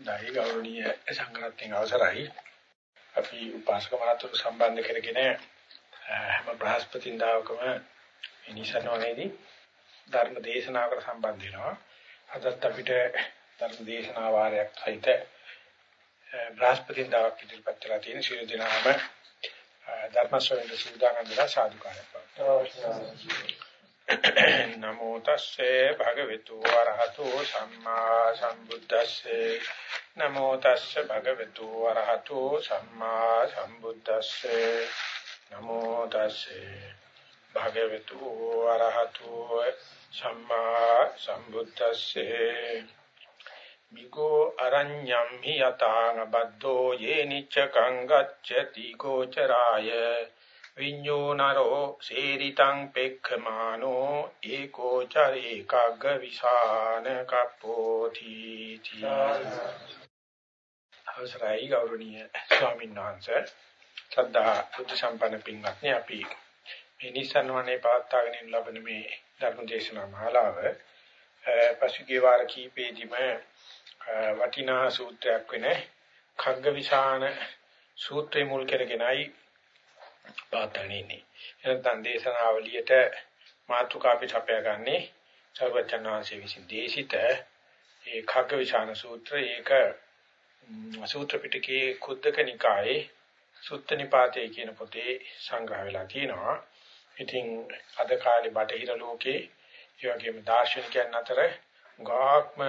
දෛ ගෞරවනීය සංඝරත්නයේ අවසරයි. අපි උපාසක මහතුරු සම්බන්ධ කරගෙන හැම බ්‍රහස්පතින්දාවකම ඉනිසනෝනේදී ධර්ම දේශනාවකට සම්බන්ධ වෙනවා. අදත් අපිට ධර්ම දේශනා වාරයක් සහිත බ්‍රහස්පතින්දාවක් ඉදිරිපත් කරලා තියෙන ශිරු දිනාම ධර්ම ශ්‍රවණ සූදානම් වෙලා සාදුකාරයක් පවත්වනවා. නමෝ තස්සේ භගවතු වරහතෝ සම්මා සම්බුද්දස්සේ. නමෝ තස්සේ භගවතු වරහතෝ සම්මා සම්බුද්දස්සේ. නමෝ තස්සේ භගවතු වරහතෝ සම්මා සම්බුද්දස්සේ. මිකෝ අරඤ්ඤම් හි යතාන බද්දෝ යේනිච්ච කංගච්ඡති ගෝචරාය. විඤ්ඤෝනරෝ සේරිතං පෙක්ඛමානෝ ඒකෝ චරේ කග්ග විසාන කප්පෝති අවසරයි ගෞරවනීය ස්වාමීන් වහන්සේ. සද්ධා බුද්ධ සම්පන්න පින්වත්නි අපි මේ නිසන්වනේ පවත්වාගෙන ලබන මේ ධර්ම දේශනා මාලාව පසුගිය වාර කීපෙදිම වටිනා සූත්‍රයක් වෙන කග්ග විසාන සූත්‍රය මුල් කරගෙනයි පාතණිනේ එනතන් දේශනාවලියට මාතුකා පිට අපයගන්නේ සර්වචනාංශයේ විසින් දේශිත ඒ khaggavisana සූත්‍රය ඒක සූත්‍ර පිටකයේ කුද්දක නිකායේ සුත්ත නිපාතේ කියන පොතේ සංග්‍රහ වෙලා තියෙනවා. ඉතින් අද කාලේ බටහිර ලෝකේ ඒ වගේම දාර්ශනිකයන් අතර ගාක්ම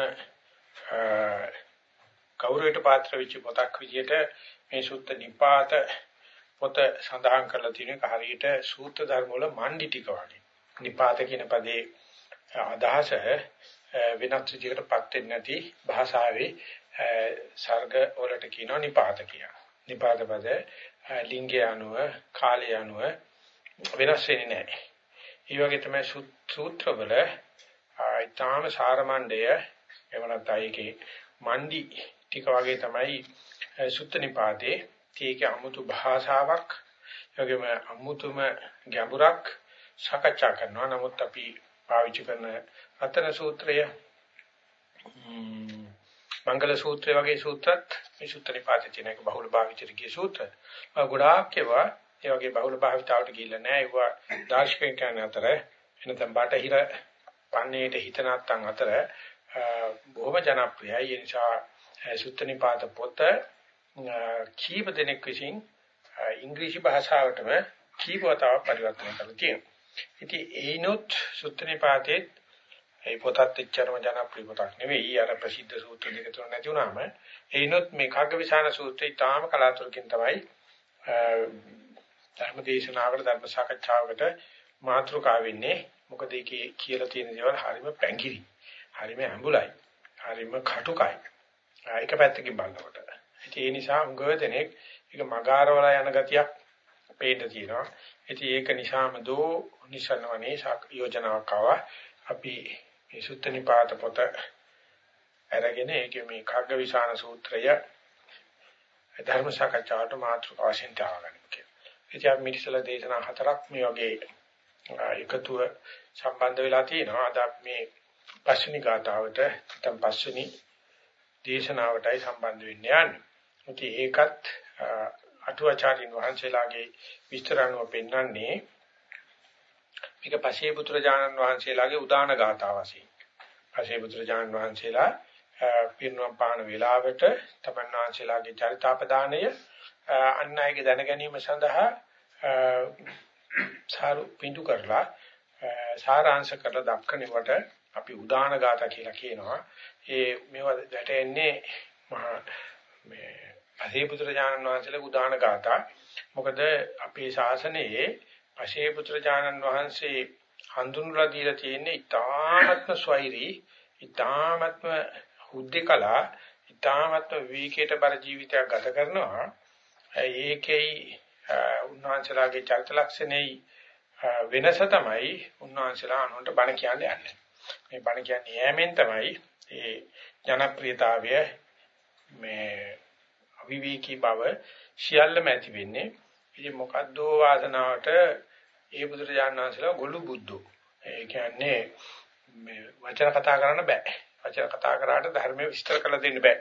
කෞරයට පාත්‍ර වෙච්ච පොතක් විදිහට මේ සුත්ත නිපාත පොත සඳහන් කරලා තියෙන එක හරියට සූත්‍ර ධර්ම වල මණ්ඩි ටික වගේ. නිපාත කියන පදේ අදහස වෙනත් විදිහකටපත් වෙන්නේ නැති භාෂාවේ සර්ග වලට කියනවා නිපාත කියලා. නිපාත පද ලිංගය අනුව කාලය අනුව වෙනස් වෙන්නේ නැහැ. ඒ වගේ තමයි සූත්‍ර වල ඊටාම සාරමණ්ඩය එව නැත්නම් ඒකේ මණ්ඩි ටික වගේ තමයි සුත්ත නිපාතේ ඒකේ අමුතු භාෂාවක් යෝගෙම අමුතුම ගැඹුරක් සාකච්ඡා කරනවා. නමුත් අපි පාවිච්චි කරන රතන සූත්‍රය මංගල සූත්‍රය වගේ සූත්‍රත් මේ සූත්‍රේ පාදේ තියෙන එක බහුල භාවිතයට ගිය සූත්‍ර. ගොඩාක් ඒවා ඒ වගේ බහුල භාවිතාවට ගිහිල්ලා නැහැ. ඒවා දාර්ශනිකයන් අතර එනතම් බටහිර පන්නේට හිත නැත්තන් අතර බොහොම ජනප්‍රියයි. ඒ නිසා සුත්තනිපාත පොත කීප දෙනෙක් විසින් ඉංග්‍රීසි භාෂාවටම කීප වතාවක් පරිවර්තනය කරලා තියෙනවා. ඉතින් ඒනොත් සුත්‍රනිපාතේ ඒ පොතත් එච්චරම ජනප්‍රිය පොතක් නෙවෙයි. අර ප්‍රසිද්ධ සූත්‍ර දෙක තුන නැති වුණාම ඒනොත් මේ කග්ගවිසාන සූත්‍රය තාම කලාතුරකින් තමයි ධර්ම දේශනාවකට ධර්ම සාකච්ඡාවකට මාතෘකාව වෙන්නේ. මොකද ඒකේ කියලා තියෙන දේවල් හරිම පැංගිරි. හරිම ඇඹුලයි. හරිම කටුකයි. ඒක පැත්තකින් බලනකොට ඒ නිසා උගව දෙනෙක් ඒක මගාරවලා යන ගතියක් පේන්න තියෙනවා. ඉතින් ඒක නිසාම දෝ නිසනවනේ යෝජනාවක් ආවා. අපි මේ සුත්ත නිපාත පොත අරගෙන ඒකේ මේ කග්ගවිසාන සූත්‍රය ධර්ම සාකච්ඡාවට මාතෘකාව වශයෙන් දාගන්න කියලා. ඉතින් අපි මිනිස්සුලා දේශනා හතරක් මේ වගේ එකතුව සම්බන්ධ වෙලා තියෙනවා. අද මේ පස්වෙනි ගාතාවට නැත්නම් පස්වෙනි දේශනාවටයි සම්බන්ධ වෙන්න යන්නේ. ඉතින් ඒකත් අටුවාචාරින් වහන්සේලාගේ විස්තර අනුව පෙන්වන්නේ මේක පසේ පුත්‍රජානන් වහන්සේලාගේ උදාන ගාථා වශයෙන්. පසේ පුත්‍රජානන් වහන්සේලා පිරිනුවම් පාන වේලාවට තමන් වහන්සේලාගේ චරිතාපදානය අන් අයගේ දැන ගැනීම සඳහා සාරු පිටු කරලා සාරාංශ කරලා දක්වනවට අපි උදාන ගාථා කියලා කියනවා. ඒ මේවා වැටෙන්නේ මහා මේ පසේ පුත්‍රජානන් වහන්සේලා උදාන ගාථා. මොකද අපේ ශාසනයේ පසේ පුත්‍රජානන් වහන්සේ හඳුන්වලා දීලා තියෙන ඊ타ත්ම ස්වෛරි, ඊ타ත්ම හුද්දකලා, ඊ타ත්ම විකේට බර ජීවිතයක් ගත කරනවා. ඒකෙයි උන්වහන්සේලාගේ චරිත ලක්ෂණෙයි වෙනස තමයි උන්වහන්සේලා අනුන්ට බණ කියන්නේ යන්නේ. මේ බණ කියන්නේ යෑමෙන් තමයි ඒ ජනප්‍රියතාවය මේ අවිවේකී බව සියල්ලම ඇති වෙන්නේ. ඉතින් මොකද්ද වාසනාවට ඒ බුදුරජාණන් වහන්සේලා ගොළු බුද්ධෝ. ඒ කියන්නේ මේ වචන කතා කරන්න බෑ. වචන කතා කරාට ධර්මයේ විස්තර කරලා දෙන්න බෑ.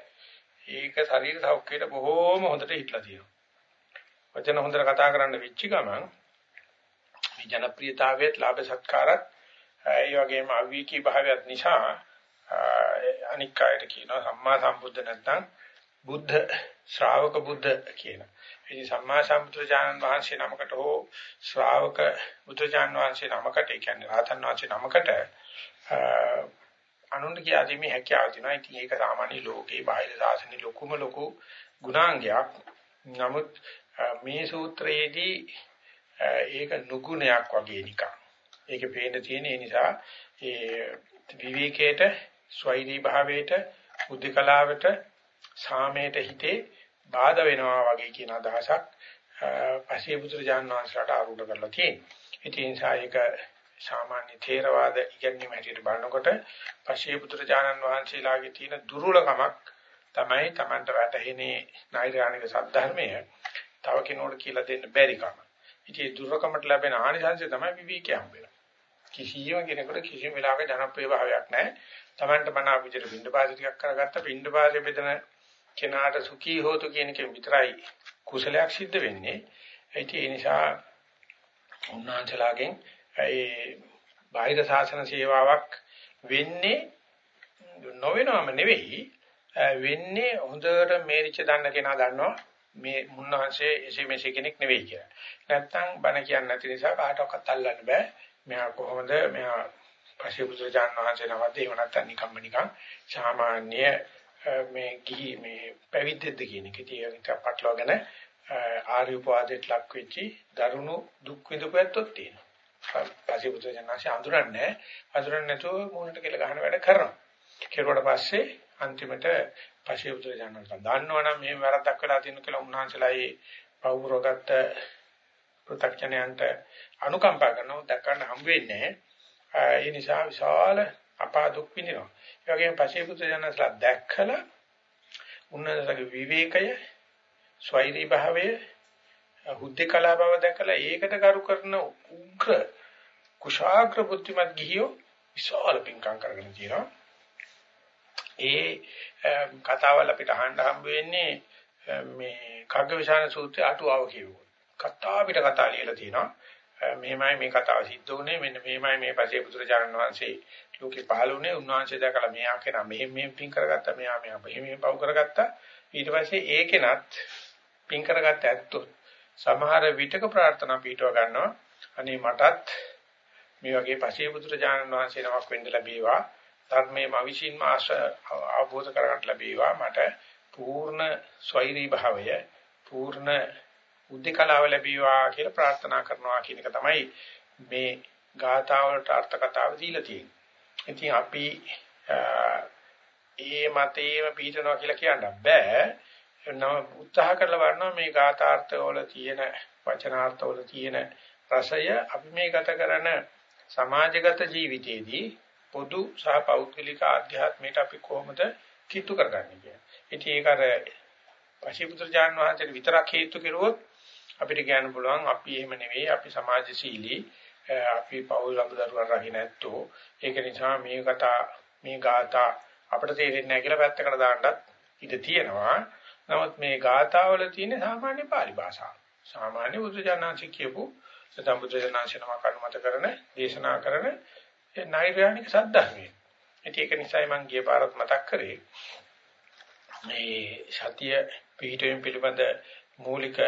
ඒක ශරීර සෞඛ්‍යයට බොහෝම හොඳට හිටලා තියෙනවා. වචන හොඳට කතා කරන්න වෙච්ච ගමන් මේ ජනප්‍රියතාවයේත් ලාභ සත්කාරත් ඒ වගේම අවීකී භාවයත් නිසා අනික් අයට කියනවා සම්මා සම්බුද්ධ නැත්නම් බුද්ධ ශ්‍රාවක බුද්ධ කියන. ඉතින් සම්මා සම්බුද්ධජානන් වහන්සේ නමකට හෝ ශ්‍රාවක බුදුජානන් වහන්සේ නමකට ඒ කියන්නේ රහතන් වහන්සේ නමකට අනුන්ට කියාදීමේ හැකියාව තියෙනවා. ඉතින් ඒක සාමාන්‍ය ලෝකේ බාහිර සාසනේ ලොකුම ලොකු ගුණාංගයක්. නමුත් මේ සූත්‍රයේදී ඒක නුගුණයක් වගේ නිකන්. ඒකේ පේන තියෙන නිසා ඒ විවේකයට, ස්වෛරී භාවයට, බුද්ධකලාවට, සාමයට හිතේ බාධා වෙනවා වගේ කියන අදහසක් පසේ පුත්‍රජාන් වහන්සේලාට ආරූඪ කරලා තියෙනවා. ඒ නිසා ඒක සාමාන්‍ය ථේරවාද ඉගැන්වීම හැටියට බලනකොට පශේ පුත්‍රජානන් වහන්සේලාගේ තියෙන දුර්වලකමක් තමයි Tamanට වැටහෙන්නේ නෛර්යානික සද්ධර්මය තව කෙනෙකුට කියලා දෙන්න බැරි කම. ඉතින් දුර්වකමට ලැබෙන ආනිසංශය තමයි විවේකී හම්බෙලා. කිසියම් කෙනෙකුට කිසිම වෙලාවක ජනප්‍රිය භාවයක් නැහැ. Tamanට මන අපිට පින්ඩපාත ටිකක් කරගත්ත පින්ඩපාතේ බෙදෙන කෙනාට සුඛී හෝතු කියන එක විතරයි කුසලයක් සිද්ධ වෙන්නේ. ඒ නිසා උන්වහන්සේලාගෙන් ඒ බාහිර සාසන සේවාවක් වෙන්නේ නොවෙනවම නෙවෙයි වෙන්නේ හොඳට මේරිච්ච දන්න කෙනා දන්නවා මේ මුන්නහන්සේ එසේ මෙසේ කෙනෙක් නෙවෙයි කියලා. නැත්තම් බණ කියන්නේ නැති නිසා කාටවත් අල්ලන්න බෑ. මෙයා කොහොමද මෙයා පස්සේ බුදුරජාන් වහන්සේ නමත් එහෙම නැත්තම් නිකම්ම නිකම් සාමාන්‍ය මේ ගිහි මේ පැවිද්දෙක්ද කියන එක තියෙන පටලවාගෙන ආර්ය උපවාදයට ලක් වෙච්චි දරුණු දුක් විඳපු ඇත්තොත් තියෙනවා. පස්සේ බුදුසසුනාංශය අඳුරන්නේ අඳුරන්නේ නැතුව මූණට කියලා ගහන වැඩ කරනවා. කෙරුවට පස්සේ අන්තිමට පස්සේ බුදුසසුනාංශ දන්නවනම් මේ වැරද්දක් වෙලා තියෙන කියලා උන්වහන්සේලා ඒ පවුරගත්ත පෘථග්ජනයන්ට අනුකම්පා කරනවා දක්වන්න හම් වෙන්නේ ඒ නිසා විශාල අපා දුක් විඳිනවා. ඒ වගේම පස්සේ බුදුසසුනාංශලා දැක්කලා උන්වහන්සේගේ විවේකය ස්වෛරී භාවය හුද්දකලා බව දැකලා ඒකට කරු කරන උග්‍ර කුශාග්‍ර බුද්ධිමත් ගිහියෝ විශාල පිංකම් කරගෙන තියෙනවා. ඒ කතාවල් අපිට අහන්න හම්බ වෙන්නේ මේ කග්ගවිශාන සූත්‍රයේ අටුවාව කියවුවා. කතා අපිට කතා ලියලා තියෙනවා. මෙහෙමයි මේ කතාව සිද්ධ වුණේ. මෙන්න මෙහෙමයි මේ පසේ පුත්‍රචාරණ වහන්සේ ලෝකේ පහළ වුණේ. උන්වහන්සේ දැකලා මෙයා කෙනා මෙහෙම මෙහෙම පිං කරගත්තා. මෙයා මෙයා මෙහෙම මෙහෙම පව් කරගත්තා. ඊට පස්සේ ඒකෙනත් පිං කරගත්ත ඇත්තොත් සමහර විටක ප්‍රාර්ථනා පිටව ගන්නවා. අනේ මටත් මේ වගේ පසේ බුදුරජාණන් වහන්සේ නමක් වෙන්න ලැබේවා. ධර්මයේ මවිසින්ම අවබෝධ කරගන්න ලැබේවා. මට පූර්ණ ස්වෛරී භාවය පූර්ණ උද්දකලාව ලැබේවා කියලා ප්‍රාර්ථනා කරනවා කියන එක තමයි මේ ගාථාවලට අර්ථ කතාව දීලා තියෙන්නේ. ඉතින් අපි ඒ මතේම පිටනවා කියලා කියන්න බෑ. නම උත්සාහ කරලා බලනවා මේ ගාථාර්ථ වල තියෙන වචනාර්ථ වල තියෙන රසය අපි මේ ගත කරන සමාජගත ජීවිතයේදී පොදු සහ පෞද්ගලික ආධ්‍යාත්මයට අපි කොහොමද කිට්ටු කරගන්නේ කියන්නේ. ඉතින් ඒක අර පශිපුත්‍ර ජාන වහන්සේට විතරක් හේතු කෙරුවොත් අපිට කියන්න පුළුවන් අපි එහෙම නෙවෙයි අපි සමාජශීලී අපි පෞල් ළඟදරුවන් රහින ඇත්තෝ ඒක නිසා මේ කතා මේ ගාථා අපිට තේරෙන්නේ නැහැ කියලා පැත්තකට දාන්නත් ඉඩ තියෙනවා. නමුත් මේ ගාථාවල තියෙන සාමාන්‍ය පාලි භාෂාව. සාමාන්‍ය බුදුජානනාංශ කියපු සතම් බුදුජානනාංශ නම කර්මත කරන දේශනා කරන ඒ නෛර්යානික සද්ධර්මය. ඒක නිසායි මම ගිය පාරත් මතක් කරේ. මේ සතිය පිළිතුරින් පිළිබඳ මූලික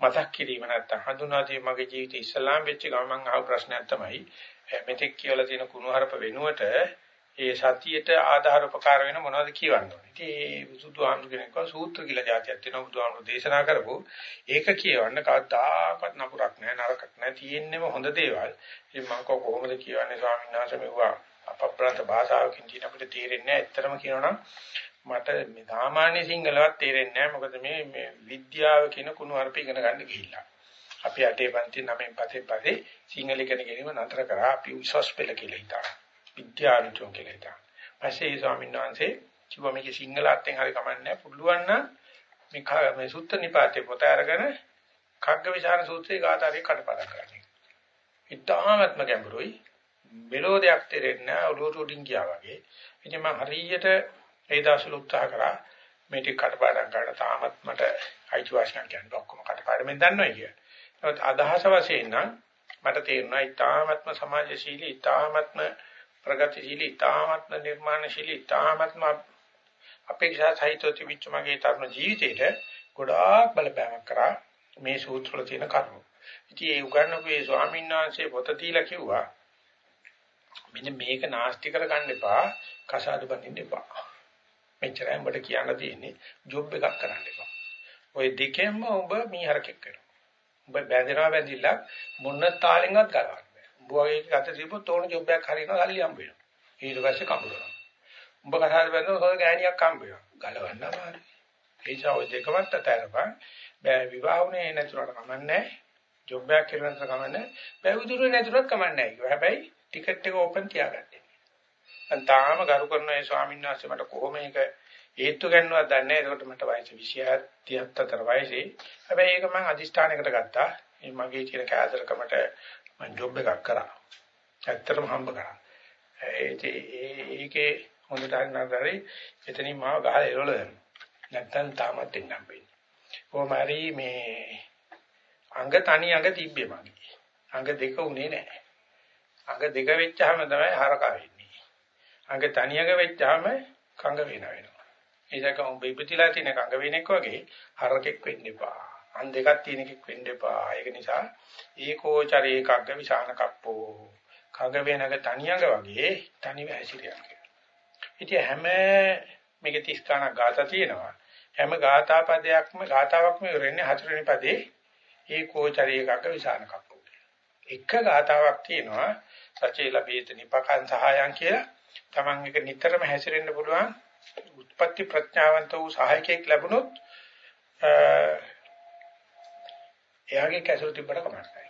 මතක් කිරීම නැත්තම් හඳුනා දීම මගේ ජීවිතේ ඉස්ලාම් වෙච්ච ගමන් මම අහපු ප්‍රශ්නයක් තමයි මෙතෙක් කියලා තියෙන කුණුහරුප වෙනුවට ඒ සතියට ආධාර උපකාර වෙන මොනවද කියවන්න ඕනේ. ඉතින් ඒ බුදුහාමුදුර කෙනෙක්ව සූත්‍ර කියලා જાතියක් තියෙනවා බුදුහාමුදුර දේශනා කරපො ඒක කියවන්න කවදාකවත් නපුරක් නැහැ නරකක් නැහැ තියෙන්නේම හොඳ දේවල්. ඉතින් මම කොහොමද කියවන්නේ ස්වාමීන් වහන්සේ මෙවුවා අපප්‍රාන්ත භාෂාවකින් කියන අපිට තේරෙන්නේ නැහැ. ඇත්තටම කියනනම් මට මේ සාමාන්‍ය සිංහලවත් තේරෙන්නේ නැහැ. මොකද මේ මේ විද්‍යාව කියන කුණු අරප ඉගෙන ගන්න ගිහිල්ලා. අපි අටේ පන්ති නමෙන් පස්සේ පස්සේ සිංහල ඉගෙන ගැනීම නතර කරා අපි උසස් පෙළ කියලා හිතා. විද්‍යානුචෝ කියලා හිතා. පස්සේ ස්වාමීන් වහන්සේ කිව්වා මේක සිංහල අර්ථයෙන් හරි කමන්නේ පුළුවන් නම් මේ මේ සුත්ත නිපාතේ පොත අරගෙන කග්ගවිචාර සූත්‍රයේ ගාථාවේ කඩපාඩම් කරන්නේ. ඉතාමත්ම ගැඹුරුයි. මෙලෝ දෙයක් තේරෙන්නේ නැහැ ඔලුවට උඩින් ගියා වගේ. ඉතින් මම හරියට ඒ දවස්වල උත්සාහ කරා මේ ටික කටපාඩම් කරලා තාමත් මට අයිතිවාසිකම් කියන්නේ ඔක්කොම කටපාඩම්ෙන් දන්නවයි කියලා. ඒවත් අදහස වශයෙන් නම් මට තේරුණා ඊ타ත්ම සමාජශීලී ඊ타ත්ම ප්‍රගතිශීලී ඊ타ත්ම නිර්මාණශීලී ඊ타ත්ම අපේක්ෂා සහිතව තිබිච්ච මගේ තරුණ ජීවිතේට ගොඩාක් බලපෑමක් කරා මේ සූත්‍ර වල තියෙන කරුණු. ඉතින් ඒ උගන්වපු ඒ ස්වාමීන් වහන්සේ පොත දීලා කිව්වා මෙන්න මේක නාස්ති කරගන්න එපා කසාද බඳින්න එපා. මෙච්චරයි උඹට කියන්න තියෙන්නේ ජොබ් එකක් කරන්න එපා. ওই දෙකෙන්ම ඔබ මීහරකෙක් වෙනවා. ඔබ බැඳෙනවා බැඳිලා මොන තාලෙන්වත් ගලවන්න බෑ. උඹ වගේ ගත තිබුත් ඕන ජොබ් එකක් හරියනවා සල්ලි හම්බ වෙනවා. ඊට පස්සේ කඹරනවා. උඹ කසාද බැඳලා හොර ගෑණියක් හම්බ වෙනවා. ගලවන්න අමාරුයි. ඒ නිසා ඔය දෙකවත් අතරපන් බෑ විවාහ වුණේ නැතුනට කමන්නේ. ජොබ් එකක් කරනකොට කමන්නේ. බෑ උදුරුවේ නැතුනත් කමන්නේ නැහැ. හැබැයි ටිකට් එක ඕපන් තියාගන්න. මම තාම ගරු කරන ඒ ස්වාමීන් වහන්සේ මට කොහොම මේක හේතු ගන්නවද දන්නේ නැහැ. ඒකට මට වයස 26 34 වයසේ. හැබැයි ඒක මම අදිෂ්ඨානයකට ගත්තා. මේ මගේ කියන කෑදරකමට මම ජොබ් එකක් කරා. ඇත්තටම හම්බ කරා. ඒකේ හොඳට අන්නතරේ එතනින් මාව ගහලා එරවල දැම්මා. නැත්තම් තාමත් එන්න හම්බෙන්නේ. කොහොම හරි මේ අංග තනි අංග තිබ්බේ මගේ. අංග දෙක උනේ නැහැ. අංග දෙක වෙච්චාම තමයි හරකා වෙන්නේ. අඟ තනියක වෙච්චාම කඟ වෙන වෙනවා. ඒසක උඹ ඉපතිලා තියෙන කඟ වෙනෙක් වගේ හරකෙක් වෙන්න එපා. අන් දෙකක් තියෙන එකෙක් වෙන්න එපා. ඒක නිසා ඒකෝචරේ කග්ග විසාන කප්පෝ. කඟ වෙනක තනියක වගේ තනිව හැසිරියක්. ඉතින් හැම මේක 30 ගණක් ગાතා තියෙනවා. හැම ગાතා පදයක්ම ગાතාවක්ම ඉවරන්නේ හතරවෙනි පදේ ඒකෝචරේ කග්ග විසාන කප්පෝ. එක ગાතාවක් තියෙනවා සචේ ලබේත නිපකං සහායං කියලා Taman එක නිතරම හැසිරෙන්න පුළුවන් උත්පත්ති ප්‍රඥාවන්ත වූ සහායකයෙක් ලැබුණොත් එයාගේ කැසුරු තිබ්බට කමක් නැහැ.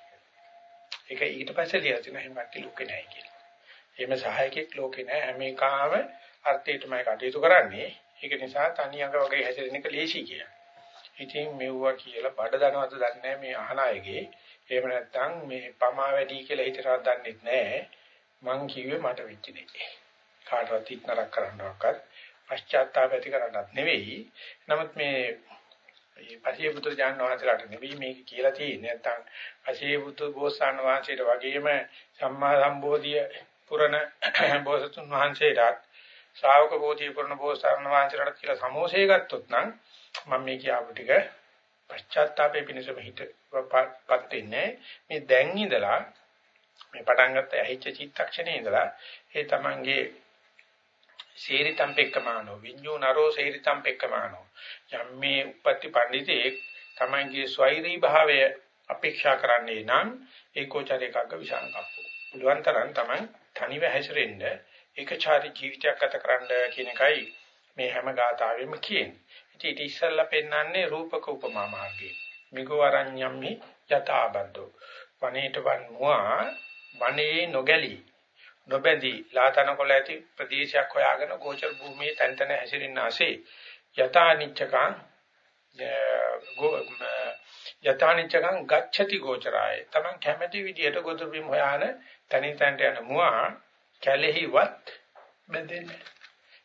ඒක ඊට පස්සේ ලියලා තියෙන හැම කට්ටිය ලෝකේ නැහැ කියලා. එහෙම සහායකෙක් ලෝකේ නැහැ. හැම එකම අර්ථයටමයි කටයුතු කරන්නේ. ඒක නිසා තනියඟ වගේ හැසිරෙන එක ලේසි කියලා. ඉතින් මෙව්වා කියලා බඩ දනවද දන්නේ මේ අහන අයගේ. එහෙම නැත්නම් මේ පමා වැඩි කියලා හිතනවත් දන්නේ නැහැ. මං කිව්වේ මට වෙච්ච දෙයක්. කාටවත් ඉක්නරක් කරන්නවක්වත් පශ්චාත්තාප ඇති කරන්නත් නෙවෙයි. නමුත් මේ මේ පසේ පුත්‍ර ජාන වහන්සේලාට නෙවෙයි මේක කියලා තියෙන්නේ. නැත්නම් පසේ පුත්‍ර බෝසතාණන් වහන්සේට වගේම සම්මා සම්බෝධිය පුරණ බෝසතුන් වහන්සේලාට ශ්‍රාවක බෝධිය පුරණ බෝසතාණන් වහන්සේලාට කියලා සමෝසය ගත්තොත් නම් මම මේ කියාපු ටික පශ්චාත්තාපේ පිණිසම හිතපත් වෙන්නේ මේ දැන් ඉඳලා මේ පටන් ගත්ත ඇහිච්ච චිත්තක්ෂණේ ඉඳලා ඒ තමන්ගේ සේරිතම් පෙක්කමානෝ විඤ්ඤෝ නරෝ සේරිතම් පෙක්කමානෝ යම් මේ උපත්ති පඬිතේ තමන්ගේ ස්වෛරී භාවය අපේක්ෂා කරන්නේ නම් ඒකෝචරයකග්ග විසංකප්පෝ. පුළුවන් තරම් තමන් තනිව හැසිරෙන්න ඒකචාරී ජීවිතයක් ගත කරන්න කියන එකයි මේ හැම ගාතාවෙම කියන්නේ. ඉතින් ඊට ඉස්සෙල්ලා පෙන්වන්නේ රූපක උපමා මාර්ගය. මිගෝ අරඤ්ඤම්හි යථාබද්දෝ වනේට වන්මුවා වනේ නොගැලී. නොබැඳී ලාතනකොළ ඇති ප්‍රදේශයක් හොයාගෙන ගෝචර භූමියේ තැන් තැන හැසිරෙන්න ASCII යථානිච්චකං යථානිච්චකං ගච්ඡති ගෝචරාය. තමන් කැමැති විදියට ගොදුරු බිම් හොයාන තනින් තනට යන මුවා කැලෙහිවත් බැඳෙන්නේ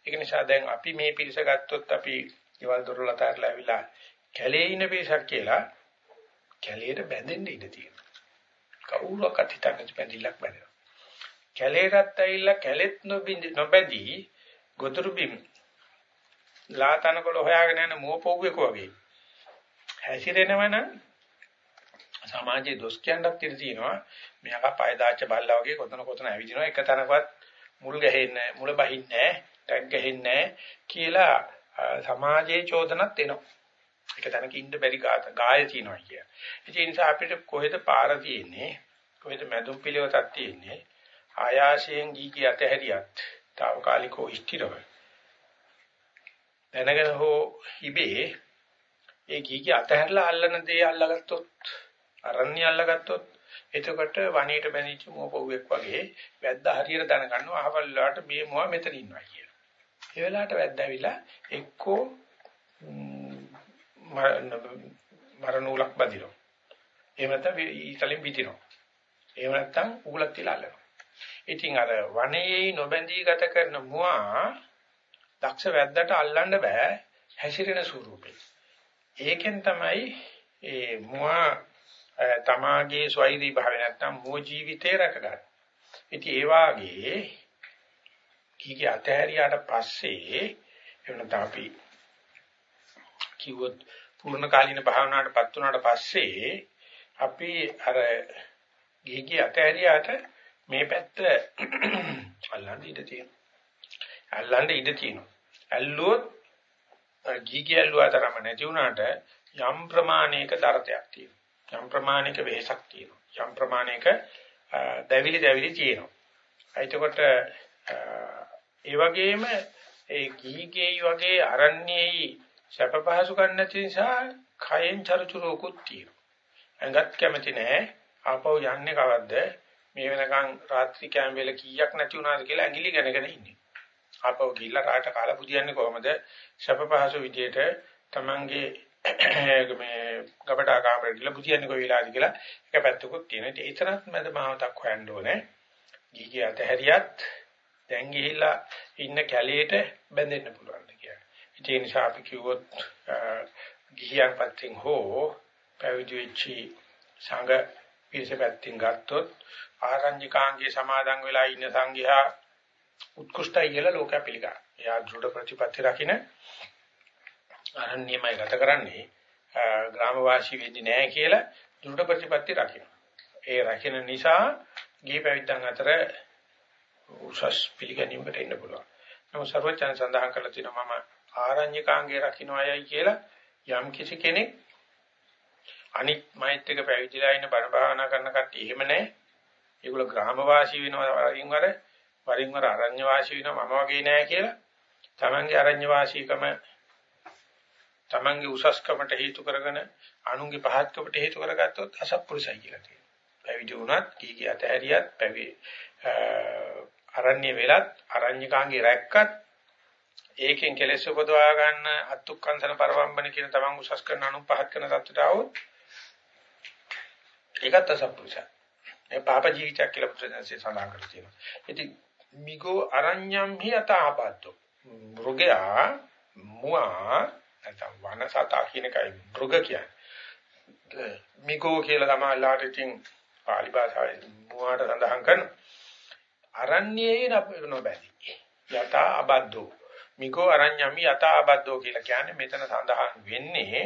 ඒක නිසා දැන් අපි මේ පිරිස ගත්තොත් අපි ඊවල් දොරලට ඇරලා ඇවිලා කැලේ ඉන්න පිරිසක් කියලා කැලේට බැඳෙන්න ඉඩ තියෙනවා. කවුරක්වත් හිතන්නේ බැඳිලක් බැඳෙනවා. කැලේටත් ඇවිල්ලා කැලෙත් නොබින්දි නොබැඳී ගොදුරු බිම්. ලාතනකොළ හොයාගෙන යන මෝපොව්වෙක වගේ. හැසිරෙනවනම් සමාජයේ දොස් කියන්නත් ඉඩ තියෙනවා. මෙයාක පය දාච්ච බල්ලා වගේ කොතන කොතන ඇවිදිනවා. එක තැනකවත් මුල් ගැහෙන්නේ මුල බහින්නේ ටැග් ගහින්නේ කියලා සමාජයේ චෝදනත් එනවා. එක තැනක ඉන්න බැරි ගාය තියෙනවා කිය. ඒ නිසා අපිට කොහෙද පාර තියෙන්නේ? කොහෙද මැදුම් පිළිවෙතක් තියෙන්නේ? ආයාසයෙන් ගීකී අතහැරියත් తాවකාලිකව ස්ථිරව දැනගෙන හෝ හිබේ ඒ ගීකී අතහැරලා අල්ලන දේ අල්ලගත්තොත් අරණ්‍ය අල්ලගත්තොත් එතකොට වණීට බැඳිච්ච මොපොව්වෙක් වගේ වැද්දා හරියට දැනගන්නවා අහවල් වලට මේ මොවා මෙතන ඉන්නවා කියලා. ඒ වෙලාවට වැද්දාවිලා එක්කෝ මරණූලක් බදිනවා. එහෙම නැත්නම් ඊතලින් පිටිනවා. එහෙම නැත්නම් උගලක් තියලා අල්ලනවා. ඉතින් අර වනයේ නොබැඳී ගත කරන මුවා දක්ෂ වැද්දට අල්ලන්න බෑ හැසිරෙන ස්වරූපේ. ඒකෙන් තමයි ඒ මුවා තමාගේ ස්වෛරී භාවය නැත්තම් මෝ ජීවිතේ රැකගන්න. ඉතින් ඒ වාගේ කීකේ අතහැරියාට පස්සේ එවනත අපි කිව්වොත් පූර්ණ කාලීන භාවනාවටපත් වුණාට පස්සේ අපි අර ගිහිගේ අතහැරියාට මේ පැත්ත අල්ලන්න ඉඩ තියෙනවා. අල්ලන්න ඉඩ තියෙනවා. ඇල්ලුවොත් ගිහිගේ ඇල්ලුවා තරම නැති වුණාට යම් ප්‍රමාණයක දරතයක් තියෙනවා. යම් ප්‍රමාණයක වෙහසක් තියෙනවා. යම් ප්‍රමාණයක දැවිලි දැවිලි තියෙනවා. එතකොට ඒ වගේම ඒ ගිහිගෙයි වගේ අරණ්‍යයේ සැප පහසු ගන්න නැති නිසා කයෙන් චරචුරෝකුත් තියෙනවා. ඇඟත් කැමති නැහැ. ආපහු යන්නේ කවද්ද? මේ වෙනකන් රාත්‍රී කැම්බෙල කීයක් නැති වුණාද කියලා ඇඟිලි ගණගෙන ඉන්නේ. ආපහු ගිහිල්ලා කාට කාලා පුදියන්නේ කොහමද? සැප පහසු විදියට Tamange මේ ගබඩා කාමරේට ගිහලා පුදියන්නේ කොයි වෙලාවද කියලා එක පැත්තකුත් තියෙනවා. ඒ තරත් මැද මාවතක් හොයන්න ඕනේ. ගිහි අතහැරියත් දැන් ගිහිල්ලා ඉන්න කැලේට බැඳෙන්න පුළුවන් කියලා. ඒ නිසා අපි කිව්වොත් ගිහියන් පැත්තෙන් හෝ පැවිදි වෙච්චි සංඝ පිරිසපැත්තෙන් ගත්තොත් ආරංචිකාංගයේ සමාදන් වෙලා ඉන්න සංඝයා උත්කෘෂ්ටයි කියලා ලෝකයා පිළිගන්නවා. එයා දෘঢ় ප්‍රතිපත්ති රකින්න අරණ්‍යමයි ගත කරන්නේ ග්‍රාමවාසී වෙන්නේ නැහැ කියලා දෘঢ় ප්‍රතිපත්ති රකින්න. ඒ රකින්න නිසා ගිහි පැවිද්දන් අතර උසස් පිළිගැනීමකට එන්න පුළුවන්. නමුත් සර්වචන් සඳහන් කරලා තියෙනවා මම ආරණ්‍යකාංගේ රකින්න අයයි කියලා යම් කිසි කෙනෙක් අනිත් මෛත් එක පැවිදිලා ඉන්න බණ භාවනා කරන කට්ටිය එහෙම නැහැ. ඒගොල්ලෝ ග්‍රාම වාසී වෙනවා වරින් වර වරින් වර අරණ්‍ය වාසී වෙනවා මම වගේ නෑ කියලා තමන්ගේ අරණ්‍ය වාසීකම තමන්ගේ උසස්කමට හේතු කරගෙන අනුන්ගේ පහත්කමට හේතු කරගත්තොත් අසත්පුරුෂයි කියලා කියනවා. පැවිදි වුණත් කීකිය ඇතහැරියත් පැවි අරණ්‍ය වෙලත් අරණ්‍යකාංගේ රැක්කත් ඒකෙන් කෙලෙස් උපදවා ගන්න අත්ුක්කංශන පරවම්බන කියන තමන් උසස් කරන අනුන් පහත් කරන தත්ත්වයට આવොත් ඒකත් අසත්පුරුෂයි. ඒ පාප ජීවිතයක් කියලා පුත්‍රයන්සේ සඳහන් කරලා තියෙනවා. ඉතින් මිගෝ අරඤ්ඤම් හි අතාපත්තෝ. මෘගයා මුවා නැත්නම් වනසතා කියන එකයි මෘග කියන්නේ. මිගෝ කියලා තමයි ලාට ඉතින් පාලි භාෂාවේ මුවාට සඳහන් කරන අරඤ්ඤේ නොබැදී. යතා අබද්දෝ. මිගෝ අරඤ්ඤම් යතා අබද්දෝ කියලා කියන්නේ මෙතන සඳහන් වෙන්නේ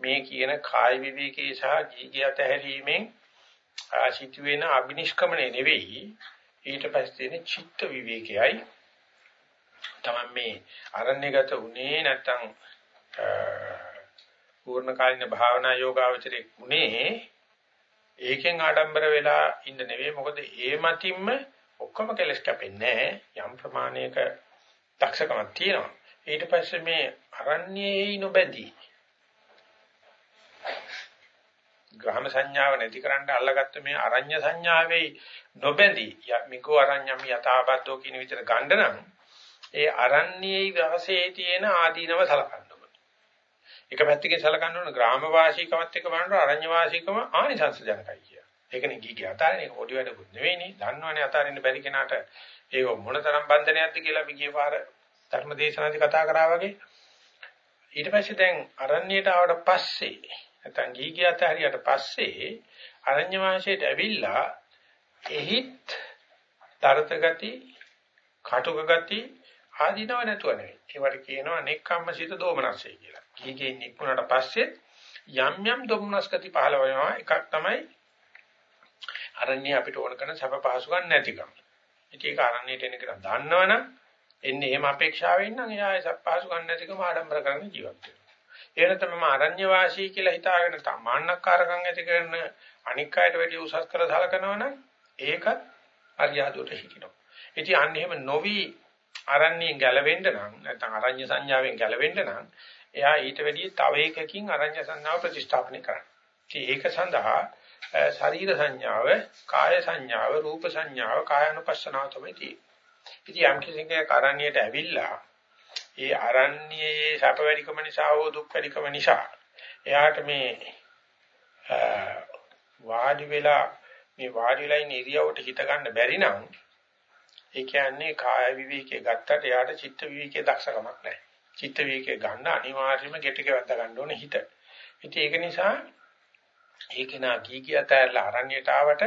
මේ කියන කාය විවේකී සහ ජීගය ඇතහැරීමෙන් ආශිත වෙන අබිනිෂ්ක්‍මණය නෙවෙයි. ඊට පස්සේ තියෙන චිත්ත විවේකයයි. තමයි මේ අරණ්‍යගත උනේ නැත්තම් පූර්ණ කාලින භාවනා යෝගාවචරයේ උනේ. ඒකෙන් ආඩම්බර වෙලා ඉන්න නෙවෙයි. මොකද ඒ මතින්ම ඔක්කොම කෙලස් කැපෙන්නේ යම් ප්‍රමාණයක දක්ෂකමක් තියෙනවා. ඊට පස්සේ මේ අරණ්‍යයේ නොබැදී ග්‍රහම සංඥාව නැති කරන්න අල්ලගත්ත මේ අරඤ්‍ය සංඥාවේ නොබැඳී මිකෝ අරඤ්ඤම් යථාබද්ධෝ කියන විතර ගන්න නම් ඒ අරණ්‍යයේ වාසයේ තියෙන ආදීනව සලකන්න ඕනේ. එක පැත්තකින් සලකන්න ඕන ග්‍රාම වාසීකමත් එක්ක බලනකොට අරඤ්‍ය වාසීකම ආනිසංස ජනකයි කිය. ඒකනේ ගිහි අතාරින එක පොඩි වැඩකුත් නෙවෙයිනේ. දන්නවනේ අතාරින්න බැරි කෙනාට ඒක මොනතරම් බන්ධනයක්ද කියලා අපි ගිය පාර ධර්මදේශනාදී කතා කරා වගේ. ඊට පස්සේ දැන් අරණ්‍යයට ආවට පස්සේ නැත්නම් ගිහි ගියත් හරියට පස්සේ අරඤ්‍ය වාසයට ඇවිල්ලා එහිත් තරත ගති, කටුක ගති ආදීනව නැතුව නෙවෙයි. ඒවට කියනවා නෙක්ඛම්ම සිත දෝමනස්සේ කියලා. ගිහිගෙන් නික්මුණාට පස්සේ යම් යම් දෝමනස් ගති පහළ වෙනවා. එකක් තමයි අරණ්‍ය අපිට ඕන කරන සබ පහසු ගන්න නැතිකම. ඉතින් ඒක අරණ්‍යයට එන කෙනා දන්නවනම් එන්නේ එහෙම අපේක්ෂාවෙන් නම් එයා ඒ සබ පහසු ගන්න නැතිකම ආඩම්බර කරගෙන ජීවත් වෙනවා. ඒ නැත්නම් අරණ්‍ය වාසී කියලා හිතාගෙන තමාන්නක්කාරකම් ඇති කරන අනික් අයට වැඩි උසස් කර සලකනවනම් ඒකත් අරියාදුවට හිටිනවා. ඉතින් අන්න එහෙම නොවි අරණ්‍යයෙන් ගැලවෙන්න නම් නැත්නම් අරණ්‍ය සංඥාවෙන් ගැලවෙන්න නම් එයා ඊට වැඩි තව එකකින් අරණ්‍ය සංඥාව ප්‍රතිස්ථාපනය කරන්න. ඉතින් ඒක සඳහා ශරීර සංඥාව, කාය සංඥාව, රූප සංඥාව, කායानुපස්සනාව තමයි තියෙන්නේ. ඉතින් යම් කෙනෙක් අරණ්‍යයට ඇවිල්ලා ඒ අරණ්‍යයේ සැප වැඩිකම නිසා හෝ දුක් වැඩිකම නිසා එයාට මේ වාඩි වෙලා මේ වාඩි වෙලා ඉන්න ඉරියවට හිත ගන්න බැරි නම් ඒ කියන්නේ කාය විවේකයේ ගත්තට යාට චිත්ත විවේකයේ දක්ෂකමක් නැහැ. චිත්ත විවේකයේ ගන්න අනිවාර්යයෙන්ම ගෙටක වැද්ද ගන්න ඕනේ හිත. ඉතින් ඒක නිසා ඒක නා කී කියතැල්ලා අරණ්‍යයට ආවට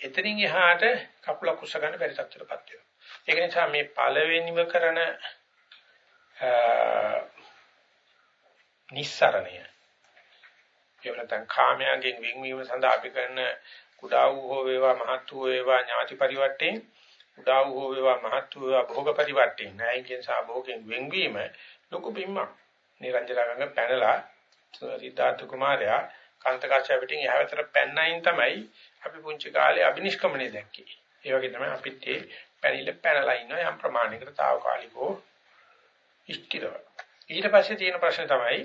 එතනින් එහාට කකුල කුස්ස ගන්න බැරි තත්ත්වයකටපත් වෙනවා. ඒක නිසා මේ පළවෙනිම කරන නිස්සරණය. එහෙම නැත්නම් කාමයන්ගෙන් වෙන්වීම සඳහා අපි කරන කුඩා වූ හෝ වේවා මහත් වූ වේවා ඥාති පරිවර්තෙන් කුඩා වූ හෝ වේවා මහත් වූ වේවා භෝග පරිවර්තෙන් නැයිකින් සහ භෝගෙන් වෙන්වීම ලොකු බිම්මක් නිරංජනගංග පැනලා සිද්ධාර්ථ කුමාරයා කාන්තකාචා පිටින් යහවතර පැන්නයින් තමයි අපි පුංචි කාලේ අබිනිෂ්ක්‍මණය දැක්කේ. ඒ වගේ තමයි අපිත් ඒ පැරිල පැනලා ඉන්නවා යම් ප්‍රමාණයකට తాවකාලිකව ඉෂ්ටිරව. ඊට පස්සේ තියෙන ප්‍රශ්නේ තමයි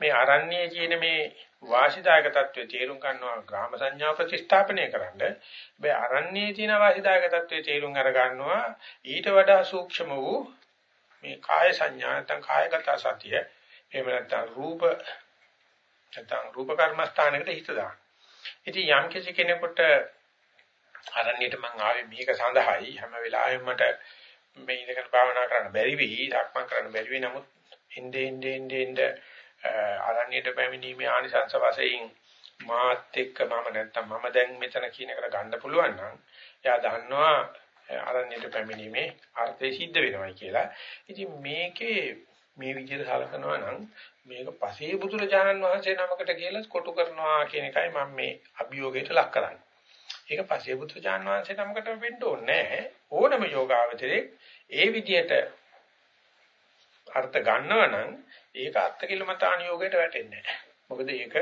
මේ ආරණ්‍යයේ කියන මේ වාසිදායක తත්වයේ තේරුම් ගන්නවා ග්‍රාම සංඥා ප්‍රතිස්ථාපනය කරන්න. හැබැයි අරණ්‍යයේ තියෙන වාසිදායක తත්වයේ තේරුම් අර ගන්නවා ඊට වඩා සූක්ෂම වූ මේ කාය සංඥා නැත්නම් කායගත සතිය. එහෙම නැත්නම් රූප නැත්නම් රූප කර්මස්ථානයකට හිත දාන්න. ඉතින් යම් කෙනෙකුට ආරණ්‍යයට මං ආවේ මේක සඳහායි හැම වෙලාවෙම මට මේ ඉඳගෙන භාවනා කරන්න බැරි වෙයි, ධක්මං කරන්න බැරි වෙයි. නමුත් එnde ende ende ende අරණ්‍යයට පැමිණීමේ ආනිසංස වශයෙන් මාත් එක්ක මම නැත්තම් මම දැන් මෙතන කියන එකට ගන්න පුළුවන් නම් එයා දන්නවා අරණ්‍යයට පැමිණීමේ අර්ථය සිද්ධ වෙනවයි කියලා. ඉතින් මේකේ මේ විදිහට සලකනවා නම් මේක පසේ බුදුරජාණන් වහන්සේ නමකට කියලා කොටු කරනවා කියන එකයි මම මේ අභියෝගයට ලක් කරන්නේ. ඒක පසේ බුදුරජාණන් වහන්සේ නමකට වෙන්න ඕනේ නැහැ. ඕනම යෝගාවචරයේ ඒ විදිහට අර්ථ ගන්නව නම් ඒක අත්කිලමතාන යෝගයට වැටෙන්නේ නැහැ. මොකද ඒක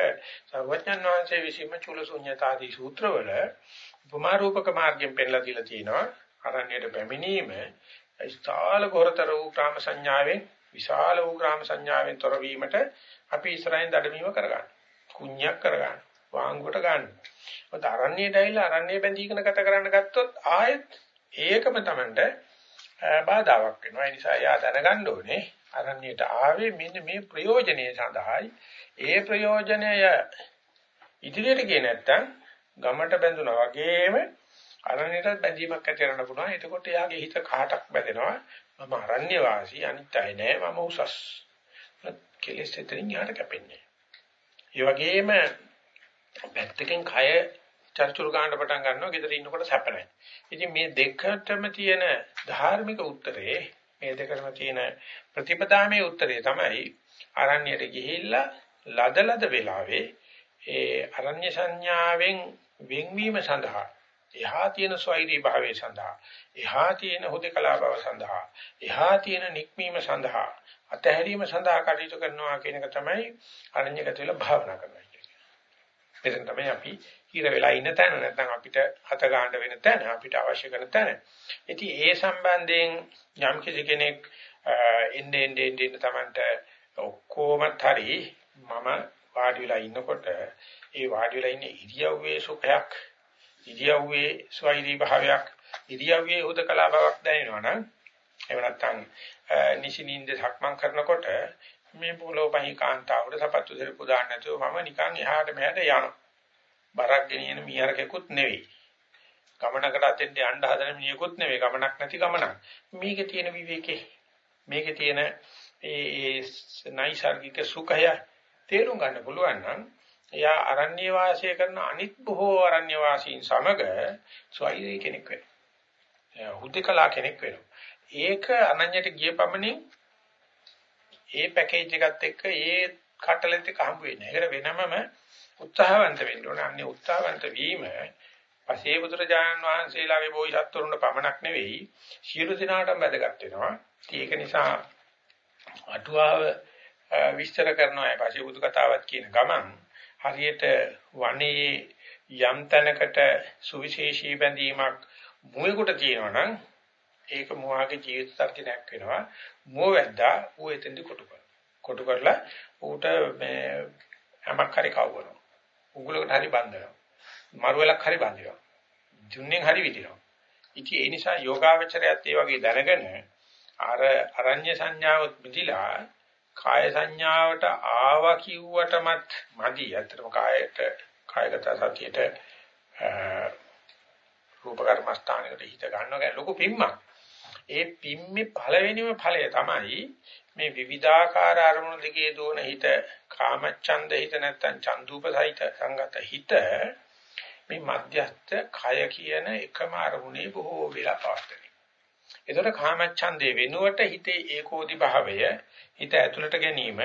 සර්වඥන් වහන්සේ විසින්ම චුලසුඤ්ඤතාදී සූත්‍රවල උපමා රූපක මාර්ගයෙන් පෙන්ලා දීලා තියෙනවා. අරණ්‍යයට පැමිණීම ස්ථාල ගොරතර වූ ග්‍රාම සංඥාවෙන් විශාල වූ ග්‍රාම සංඥාවෙන් තොර වීමට අපි ඉස්සරහින් දඩමීම කරගන්න. කුණ්‍යක් කරගන්න. වාංගුවට ගන්න. ඔත අරණ්‍යයට ඇවිල්ලා අරණ්‍ය බැඳීගෙන ගත කරන්න ගත්තොත් ආයෙත් ඒකම Tamanට බාධාවක් වෙනවා. ඒ නිසා එයා දැනගන්න ඕනේ අරණ්‍යයට ආවේ මෙන්න මේ ප්‍රයෝජනය සඳහායි. ඒ ප්‍රයෝජනය ඉදිරියට ගියේ නැත්තම් ගමට බැඳුනා වගේම අරණ්‍යයට බැඳීමක් ඇති කරන්න පුළුවන්. එතකොට එයාගේ හිත කාටක් බැඳෙනවා. මම අරණ්‍ය වාසී අනිත් අය නෑ මම උසස්. කෙලෙස් එතනින් යාට කැපෙන්නේ. ඒ වගේම පැත්තකින් කය චර්චුරු ගන්න පටන් ගන්නවා. ගෙදර ඉන්නකොට සැප නැහැ. ඉතින් මේ දෙකටම තියෙන ධාර්මික උත්තරේ මේ දෙකම තියෙන ප්‍රතිපදාමේ උත්තරේ තමයි අරණ්‍යයට ගිහිල්ලා ලදලද වෙලාවේ ඒ අරණ්‍ය සංඥාවෙන් වෙන්වීම සඳහා එහා තියෙන ස්වෛරී භාවයේ සඳහා එහා තියෙන හුදකලා බව සඳහා එහා තියෙන නික්මීම සඳහා අතහැරීම සඳහා කටයුතු කරනවා කියන එක තමයි අරණ්‍යගත වෙලා භාවනා කරනවා කියන්නේ. එතෙන් තමයි අපි හිර වෙලා ඉන්න තැන නැත්නම් අපිට හත ගන්න වෙන තැන අපිට අවශ්‍ය කරන තැන. ඉතින් ඒ සම්බන්ධයෙන් යම් කිසි කෙනෙක් එන්නේ එන්නේ එන්නේ තමන්ට ඔක්කොමත් හරි මම වාඩි වෙලා ඉන්නකොට ඒ වාඩි වෙලා ඉන්නේ ඉරියව්වේ සුඛයක් ඉරියව්වේ ස්වෛරී භාවයක් ඉරියව්වේ උදකලා බවක් දැනෙනවා නම් එහෙම නැත්නම් නිසිනින්ද සක්මන් කරනකොට මේ පොළොව පහි කාන්තාවට සපත්තු දෙක පුදාන්න නැතුව මම නිකන් එහාට මෙහාට යනවා බරක් ගෙනියන මීහරකෙකුත් නෙවෙයි. ගමනකට අතෙන්ට යන්න හදන මිනිහෙකුත් නෙවෙයි. ගමනක් නැති ගමනක්. මේකේ තියෙන විවේකේ මේකේ තියෙන ඒ නයිසර්ගික සුඛය තේරුම් ගන්න පුළුවන් නම් එයා අරණ්‍ය වාසය කරන අනිත් බොහෝ අරණ්‍ය වාසීන් සමග ස්වෛරී කෙනෙක් වෙනවා. හුදකලා කෙනෙක් වෙනවා. ඒක අනන්‍යයට ගිය පමණින් ඒ පැකේජ් එකත් එක්ක ඒ කටලෙත් එක හම්බ වෙන්නේ. ඒකට වෙනමම උත්සාහවන්ත වෙන්න ඕනේ. අන්නේ උත්සාහවන්ත වීම පසේ බුදුරජාණන් වහන්සේලාගේ බෝසත්තුරුන්ට පමණක් නෙවෙයි, සියලු දෙනාටම වැදගත් වෙනවා. ඒක නිසා අටුවාව විස්තර කරනවා ඒ පසේ බුදු කතාවත් කියන ගමන් හරියට වනයේ යම් තැනකට සුවිශේෂී බැඳීමක් මුවෙකුට තියෙනවා නම් ඒක මුවාගේ ජීවිත තර්ජනයක් වෙනවා. මුව වැද්දා ඌ එතෙන්දි කොටු කරනවා. කොටු කරලා ඌට මේ හැමක් හරි කවවනවා. උගලකට හරි බඳිනවා. මරුවලක් හරි බඳිනවා. දුන්නෙන් හරි විදිනවා. ඉතින් ඒ නිසා යෝගාවචරයත් ඒ වගේ දැනගෙන අර අරඤ්‍ය සංඥාව මිදිලා කාය සංඥාවට ආවා කිව්වටමත් මදි. අතරම කායයට කායගත සතියට රූප කර්මස්ථානයකට හිත ගන්නවා ලොකු පිම්මක්. ඒ පිම්මේ පළවෙනිම ඵලය තමයි මේ විවිධාකාර අරමුණු දිගේ දුවන හිත කාමච්ඡන්ද හිත නැත්තම් චන්දුපසහිත සංගත හිත මේ මධ්‍යස්ථ කය කියන එකම අරමුණේ බොහෝ වෙලා පවත්තනේ. ඒතර කාමච්ඡන්දේ වෙනුවට හිතේ ඒකෝදි භාවය හිත ඇතුළට ගැනීම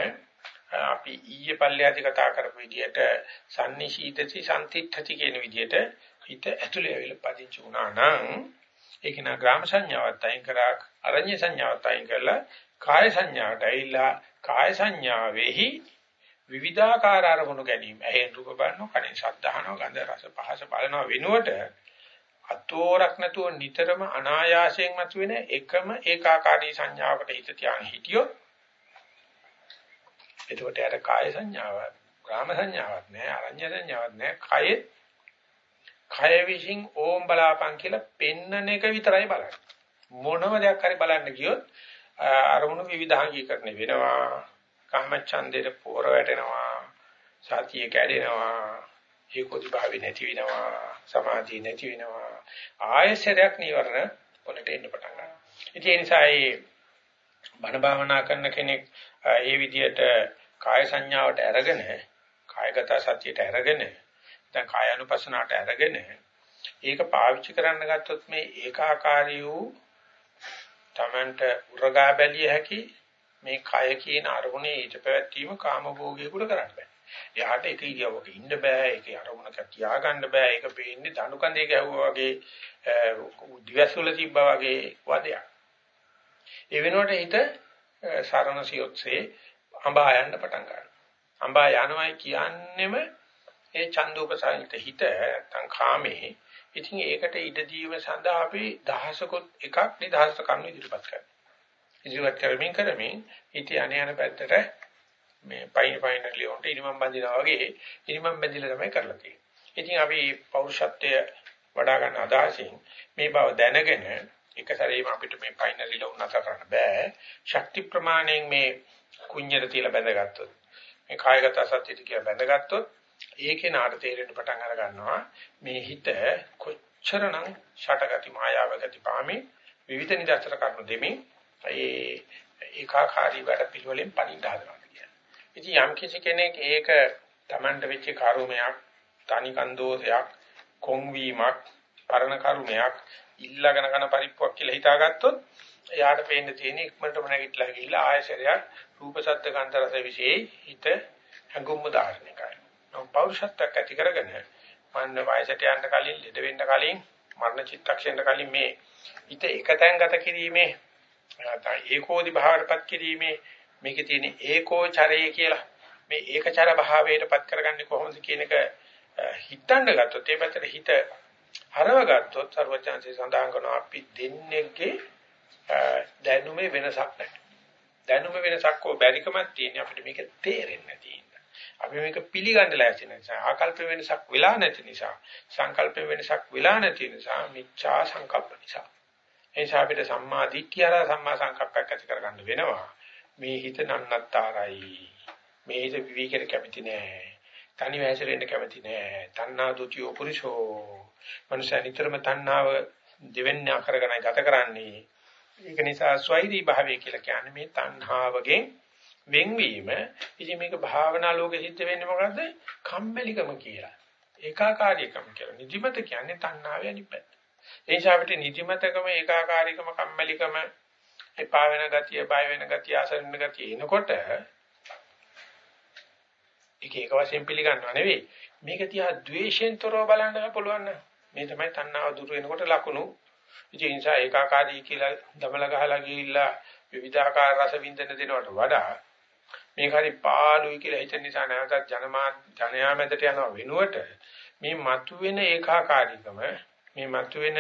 අපි ඊයේ පල්ලෙහාදී කතා කරපු විදිහට සම්නිශීතති සම්තිත්ථති කියන විදිහට හිත ඇතුළේ ඇවිල්ලා පදිංචි වුණා නම් ඒක නා ග්‍රාම සංඥාවත් අයින් කරා අරඤ්‍ය සංඥාවත් අයින් කරලා කාය සංඥාවට ඇවිල්ලා කාය සංඥාවේහි විවිධාකාර අරමුණු ගැනීම. ඇහෙන් රූප බලනවා, කනෙන් ශබ්ද අහනවා, ගන්ධ රස පහස බලනවා වෙනුවට අතෝරක් නැතුව නිතරම අනායාසයෙන් මතුවෙන එකම ඒකාකාරී සංඥාවකට හිත තියාගෙන හිටියොත් එතකොට යාට කාය සංඥාවක්, ග්‍රාම සංඥාවක් නෑ, අරඤ්‍ය සංඥාවක් නෑ. කය කය විසින් ඕම් බලාපන් කියලා පෙන්නන එක විතරයි බලන්නේ. මොනම දෙයක් හරි බලන්න ගියොත් අරමුණු විවිධාංගීකරණය වෙනවා. කාමච්ඡන්දේට පෝර වැටෙනවා. සතිය කැඩෙනවා. ඒකෝදි භාවය නැති වෙනවා. සමාධිය නැති වෙනවා. ආයසරයක් නිවරණ වලට එන්න පටන් ගන්නවා. ඉතින් ඒ නිසා මේ බණ භාවනා කරන කෙනෙක් ඒ විදිහට කාය සංඥාවට අරගෙන කායගත සතියට අරගෙන දැන් කායानुපසනාවට අරගෙන ඒක පාවිච්චි කරන්න ගත්තොත් මේ ඒකාකාරී වූ Tamanට උරගා බැලිය හැකි මේ කය කියන අරමුණේ ඊට පැවැත්වීම කාමභෝගියෙකුට කරන්න බෑ. එයාට එක ඉරියව්වක ඉන්න බෑ. ඒකේ අරමුණක තියාගන්න බෑ. ඒක පේන්නේ දණු කඳේ ගැහුවා වගේ දිවසුල තිබ්බා වගේ වදයක්. ඒ වෙනුවට හිත සරණ සියොත්සේ අඹා යන්න පටන් ගන්නවා. අඹා යනවායි කියන්නෙම ඒ චන්දෝපසාරිත හිත නැත්නම් කාමේ. ඉතින් ඒකට ඉඩ දීම සඳහා අපි දහසකොත් එකක් නිදහස් කරනු ඉදිරිපත් කරනවා. ඉදිරිපත් කරමින් කරමින් ඉති අනයන පැත්තට මේ පයින් පයින් ලියොන්ට ඉනිමම් බඳිනවා වගේ ඉනිමම් බඳිලා තමයි කරලා තියෙන්නේ. ඉතින් අපි පෞරුෂත්වය වඩා ගන්න අදහසින් මේ බව දැනගෙන එක සැරේම අපිට මේ පයින් ලියොන් නැතර කරන්න බෑ. ශක්ති ප්‍රමාණයෙන් මේ කුඤ්ඤර තියලා බැඳගත්තොත් මේ කායගත සත්‍යෙට කියලා බැඳගත්තොත් ඒකේ නාට තේරෙන්න පටන් අර ගන්නවා මේ හිත කොච්චරනම් ෂටගති මායාව ගති පාමේ විවිධ නිදර්ශන කරුණු දෙමින් ඒ ඒකාකාරී වැඩ පිළිවෙලෙන් පණින්න හදනවා කියන්නේ. ඉතින් යම් කිසි කෙනෙක් ඒක Tamanට වෙච්ච කර්මයක්, තනි කන්දෝසයක්, කොන්වීමක්, පරණ කර්මයක්, ඉල්ලගෙන කරන පරිප්පුවක් කියලා හිතාගත්තොත් එයාට පේන්න තියෙන ඉක්මනටම නැගිටලා ගිහිල්ලා ආයශරයක් රූප ශබ්ද ගන්ධ රස විශේෂ හිත හැඟුම් උදාහරණයකයි. නෝ පෞරුෂත්වයක් ඇති කරගෙන මන්න වයසට යන්න කලින් ලෙඩ වෙන්න කලින් මරණ චිත්තක්ෂණයට කලින් මේ හිත එකතෙන් ගත කිරීමේ නැත්නම් ඒකෝදි භාවයටපත් කිරීමේ මේකේ තියෙන ඒකෝචරය කියලා මේ ඒකචර භාවයටපත් කරගන්නේ කොහොමද කියන එක හිතන්න ගත්තොත් ඒ පැත්තට හිත හරව ගත්තොත් සර්වඥාන්සේ සඳහන් කරනවා අපි දෙන්නේගේ දැනුමේ වෙනසක් නැහැ. දැනුම වෙනසක් හෝ බැරිකමක් තියෙන අපිට මේක තේරෙන්නේ නැති නිසා. අපි මේක පිළිගන්න ලෑස්ති නිසා, ආකල්ප වෙනසක් වෙලා නැති නිසා, සංකල්ප වෙනසක් වෙලා නැති නිසා, මිච්ඡා සංකල්ප නිසා. ඒ නිසා අපිට සම්මා දිට්ඨිය හරහා සම්මා සංකප්පයක් ඇති කරගන්න වෙනවා. මේ හිත නන්නත්තරයි. මේ හිත විවිකර කැමති නෑ. තනි වැසරෙන්න කැමති නෑ. තණ්හා දුතියෝ පුරිෂෝ. මනුෂ්‍ය නිතරම තණ්හාව දෙවෙන්නා කරගෙන ගත කරන්නේ. ඒක නිසා ස්වෛරී භාවය කියලා කියන්නේ මේ තණ්හාවගෙන් වෙන්වීම. ඉතින් මේක භාවනා ලෝකෙ සිද්ධ වෙන්නේ මොකද්ද? කම්මැලිකම කියලා. ඒකාකාරීකම කියලා. නිදිමත කියන්නේ තණ්හාවේ අනිත් පැත්ත. ඒ නිසා අපිට නිදිමතකම ඒකාකාරීකම කම්මැලිකම එපා වෙන ගතිය, බය වෙන ගතිය, අසරණ ගතිය එනකොට ඒක එක වශයෙන් පිළිගන්නව නෙවෙයි. මේක තියා ද්වේෂයෙන් තොරව බලන්න පුළුවන් මේ තමයි තණ්හාව දුර වෙනකොට ලකුණු ඉතින් ඒ නිසා ඒකාකාරී කියලා දමල ගහලා ගිහිල්ලා විවිධාකාර රස විඳින දෙනවට වඩා මේක හරි පාළුයි කියලා හිතන නිසා නැවතත් ජනමා ජනයා මැදට යන වෙනුවට මේ මතුවෙන ඒකාකාරීකම මේ මතුවෙන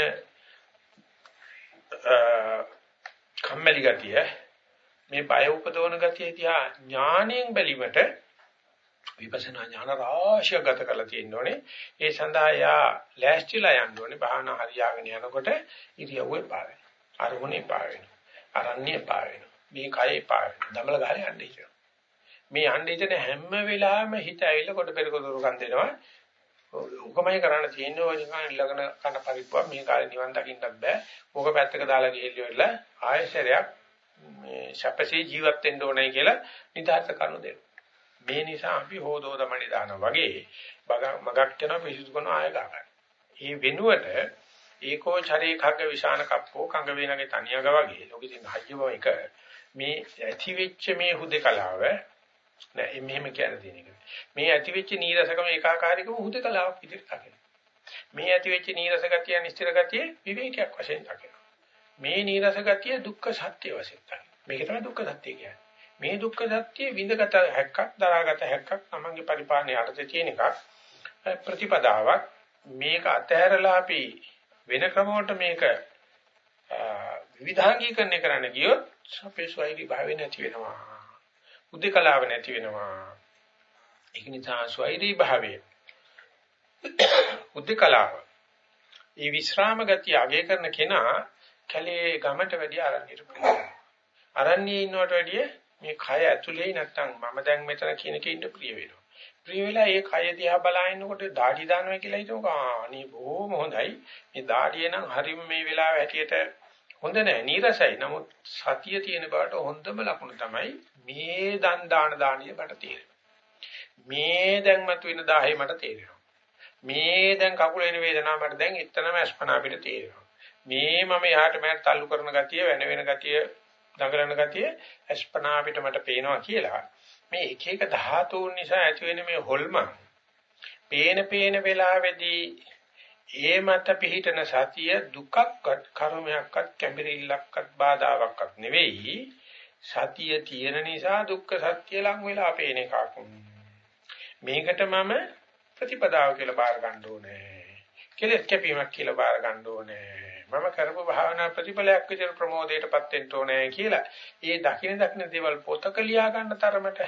කම්මැලි ගතිය මේ බය උපදවන ගතිය තියා ඥාණයෙන් බැලීමට විපස්සනා ඥාන රාශිය ගත කරලා තියෙනෝනේ ඒ සඳහා යා ලෑස්තිලා යන්න ඕනේ. භාවනා හරියාගෙන යනකොට ඉරියව්වේ පාවෙන අරමුණේ පාවෙන අරන්නේ පාවෙන මේ කයේ පාවෙන දමල ගහලා යන්න ඉතින්. මේ යන්න ඉතින් හැම වෙලාවෙම හිත ඇවිල්ලා කොට පෙරක දොරකන් දෙනවා උකමයි කරන්න තියෙන්නේ ඔය නිකන් ඊළඟන කන පරිප්පුවක් මේ කාලේ නිවන් දකින්නත් බෑ. ඕක පැත්තක දාලා ගිහිල්ලා ආයශරයක් මේ ශපසේ ජීවත් වෙන්න ඕනේ කියලා නිදාස කරනු දෙනවා. මේ නිසා අපි හෝදෝදමණි දාන වගේ මගක් කරන පිසුදු කරන ආය ගන්න. ඒ වෙනුවට ඒකෝ චරේ khග්ග විශාන කප්පෝ කංග වේනගේ තනියග වගේ ලෝකෙ තියෙන හයියව එක මේ ඇති වෙච්ච මේ හුදකලාව නෑ මෙහෙම කියන දේ නෙක. මේ ඇති වෙච්ච නීරසකම ඒකාකාරීකම හුදකලාවක් විදිහට දකිනවා. මේ ඇති වෙච්ච නීරස ගතිය අනිශ්චිත ගතිය විවේකයක් වශයෙන් දකිනවා. මේ නීරස ගතිය දුක්ඛ සත්‍ය වශයෙන් දකිනවා. මේක තමයි දුක්ඛ සත්‍ය කියන්නේ. මේ දුක්ඛ සත්‍ය විඳගත හැක්කක් දරාගත හැක්කක් තමන්ගේ පරිපාලනයේ යටතේ තියෙන එකක් ප්‍රතිපදාවක් මේක අතහැරලා අපි වෙන ක්‍රමවලට මේක විවිධාංගීකරණය කරන්න ගියොත් අපේ ස්වෛරී භාවය නැති වෙනවා. උද්දකලාව නැති වෙනවා. ඒක නිසා ස්වෛරී භාවය උද්දකලාව ඒ විශ්‍රාම ගතිය අගය කරන කෙනා කැලේ ගමට වැඩි ආරණ්‍යයට ප්‍රියයි. ආරණ්‍යයේ ඉන්නවට වැඩිය මේ කය ඇතුලේ නැත්තම් මම දැන් මෙතන කියන එකේ ඉන්න ප්‍රිය වෙනවා. ප්‍රිය වෙලා ඒ කය දිහා බලනකොට দাঁඩි දානවා කියලා හිතමුකෝ අනේ බොහොම හොඳයි. මේ দাঁඩිය නම් හරිම මේ වෙලාව හැටියට හොඳ නෑ නීරසයි. නමුත් සතිය තියෙන බවට හොඳම ලකුණ තමයි මේ දන් දාන දානිය මට තේරෙනවා. මේ දැන් මතුවෙන 10 මට තේරෙනවා. මේ දැන් කකුල එන වේදනාව මට දැන් එතනම අස්පනා අපිට තේරෙනවා. මේ මම යහට මට තල්ලු කරන ගතිය වෙන වෙන ගතිය දඟලන ගතිය අස්පනා අපිට මට පේනවා කියලා මේ එක එක ධාතුන් නිසා ඇති වෙන මේ හොල්මන් පේන පේන වෙලාවේදී ඒ මත පිහිටන සතිය දුකක්වත් කර්මයක්වත් කැඹිරිල්ලක්වත් බාධාවක්වත් නෙවෙයි. සතිය තියෙන නිසා දුක්ඛ සත්‍ය ලඟ වෙලා පේන එකක්. මේකට මම ප්‍රතිපදාව කියලා බාර ගන්න ඕනේ. කෙලෙස් කැපීමක් කියලා බාර ගන්න ඕනේ. මම කරපු භාවනා ප්‍රතිඵලයක් විදිහට ප්‍රමෝදයටපත් වෙන්න ඕනේ කියලා. ඒ දකින දකින දේවල් පොතක ලියා ගන්න තරමට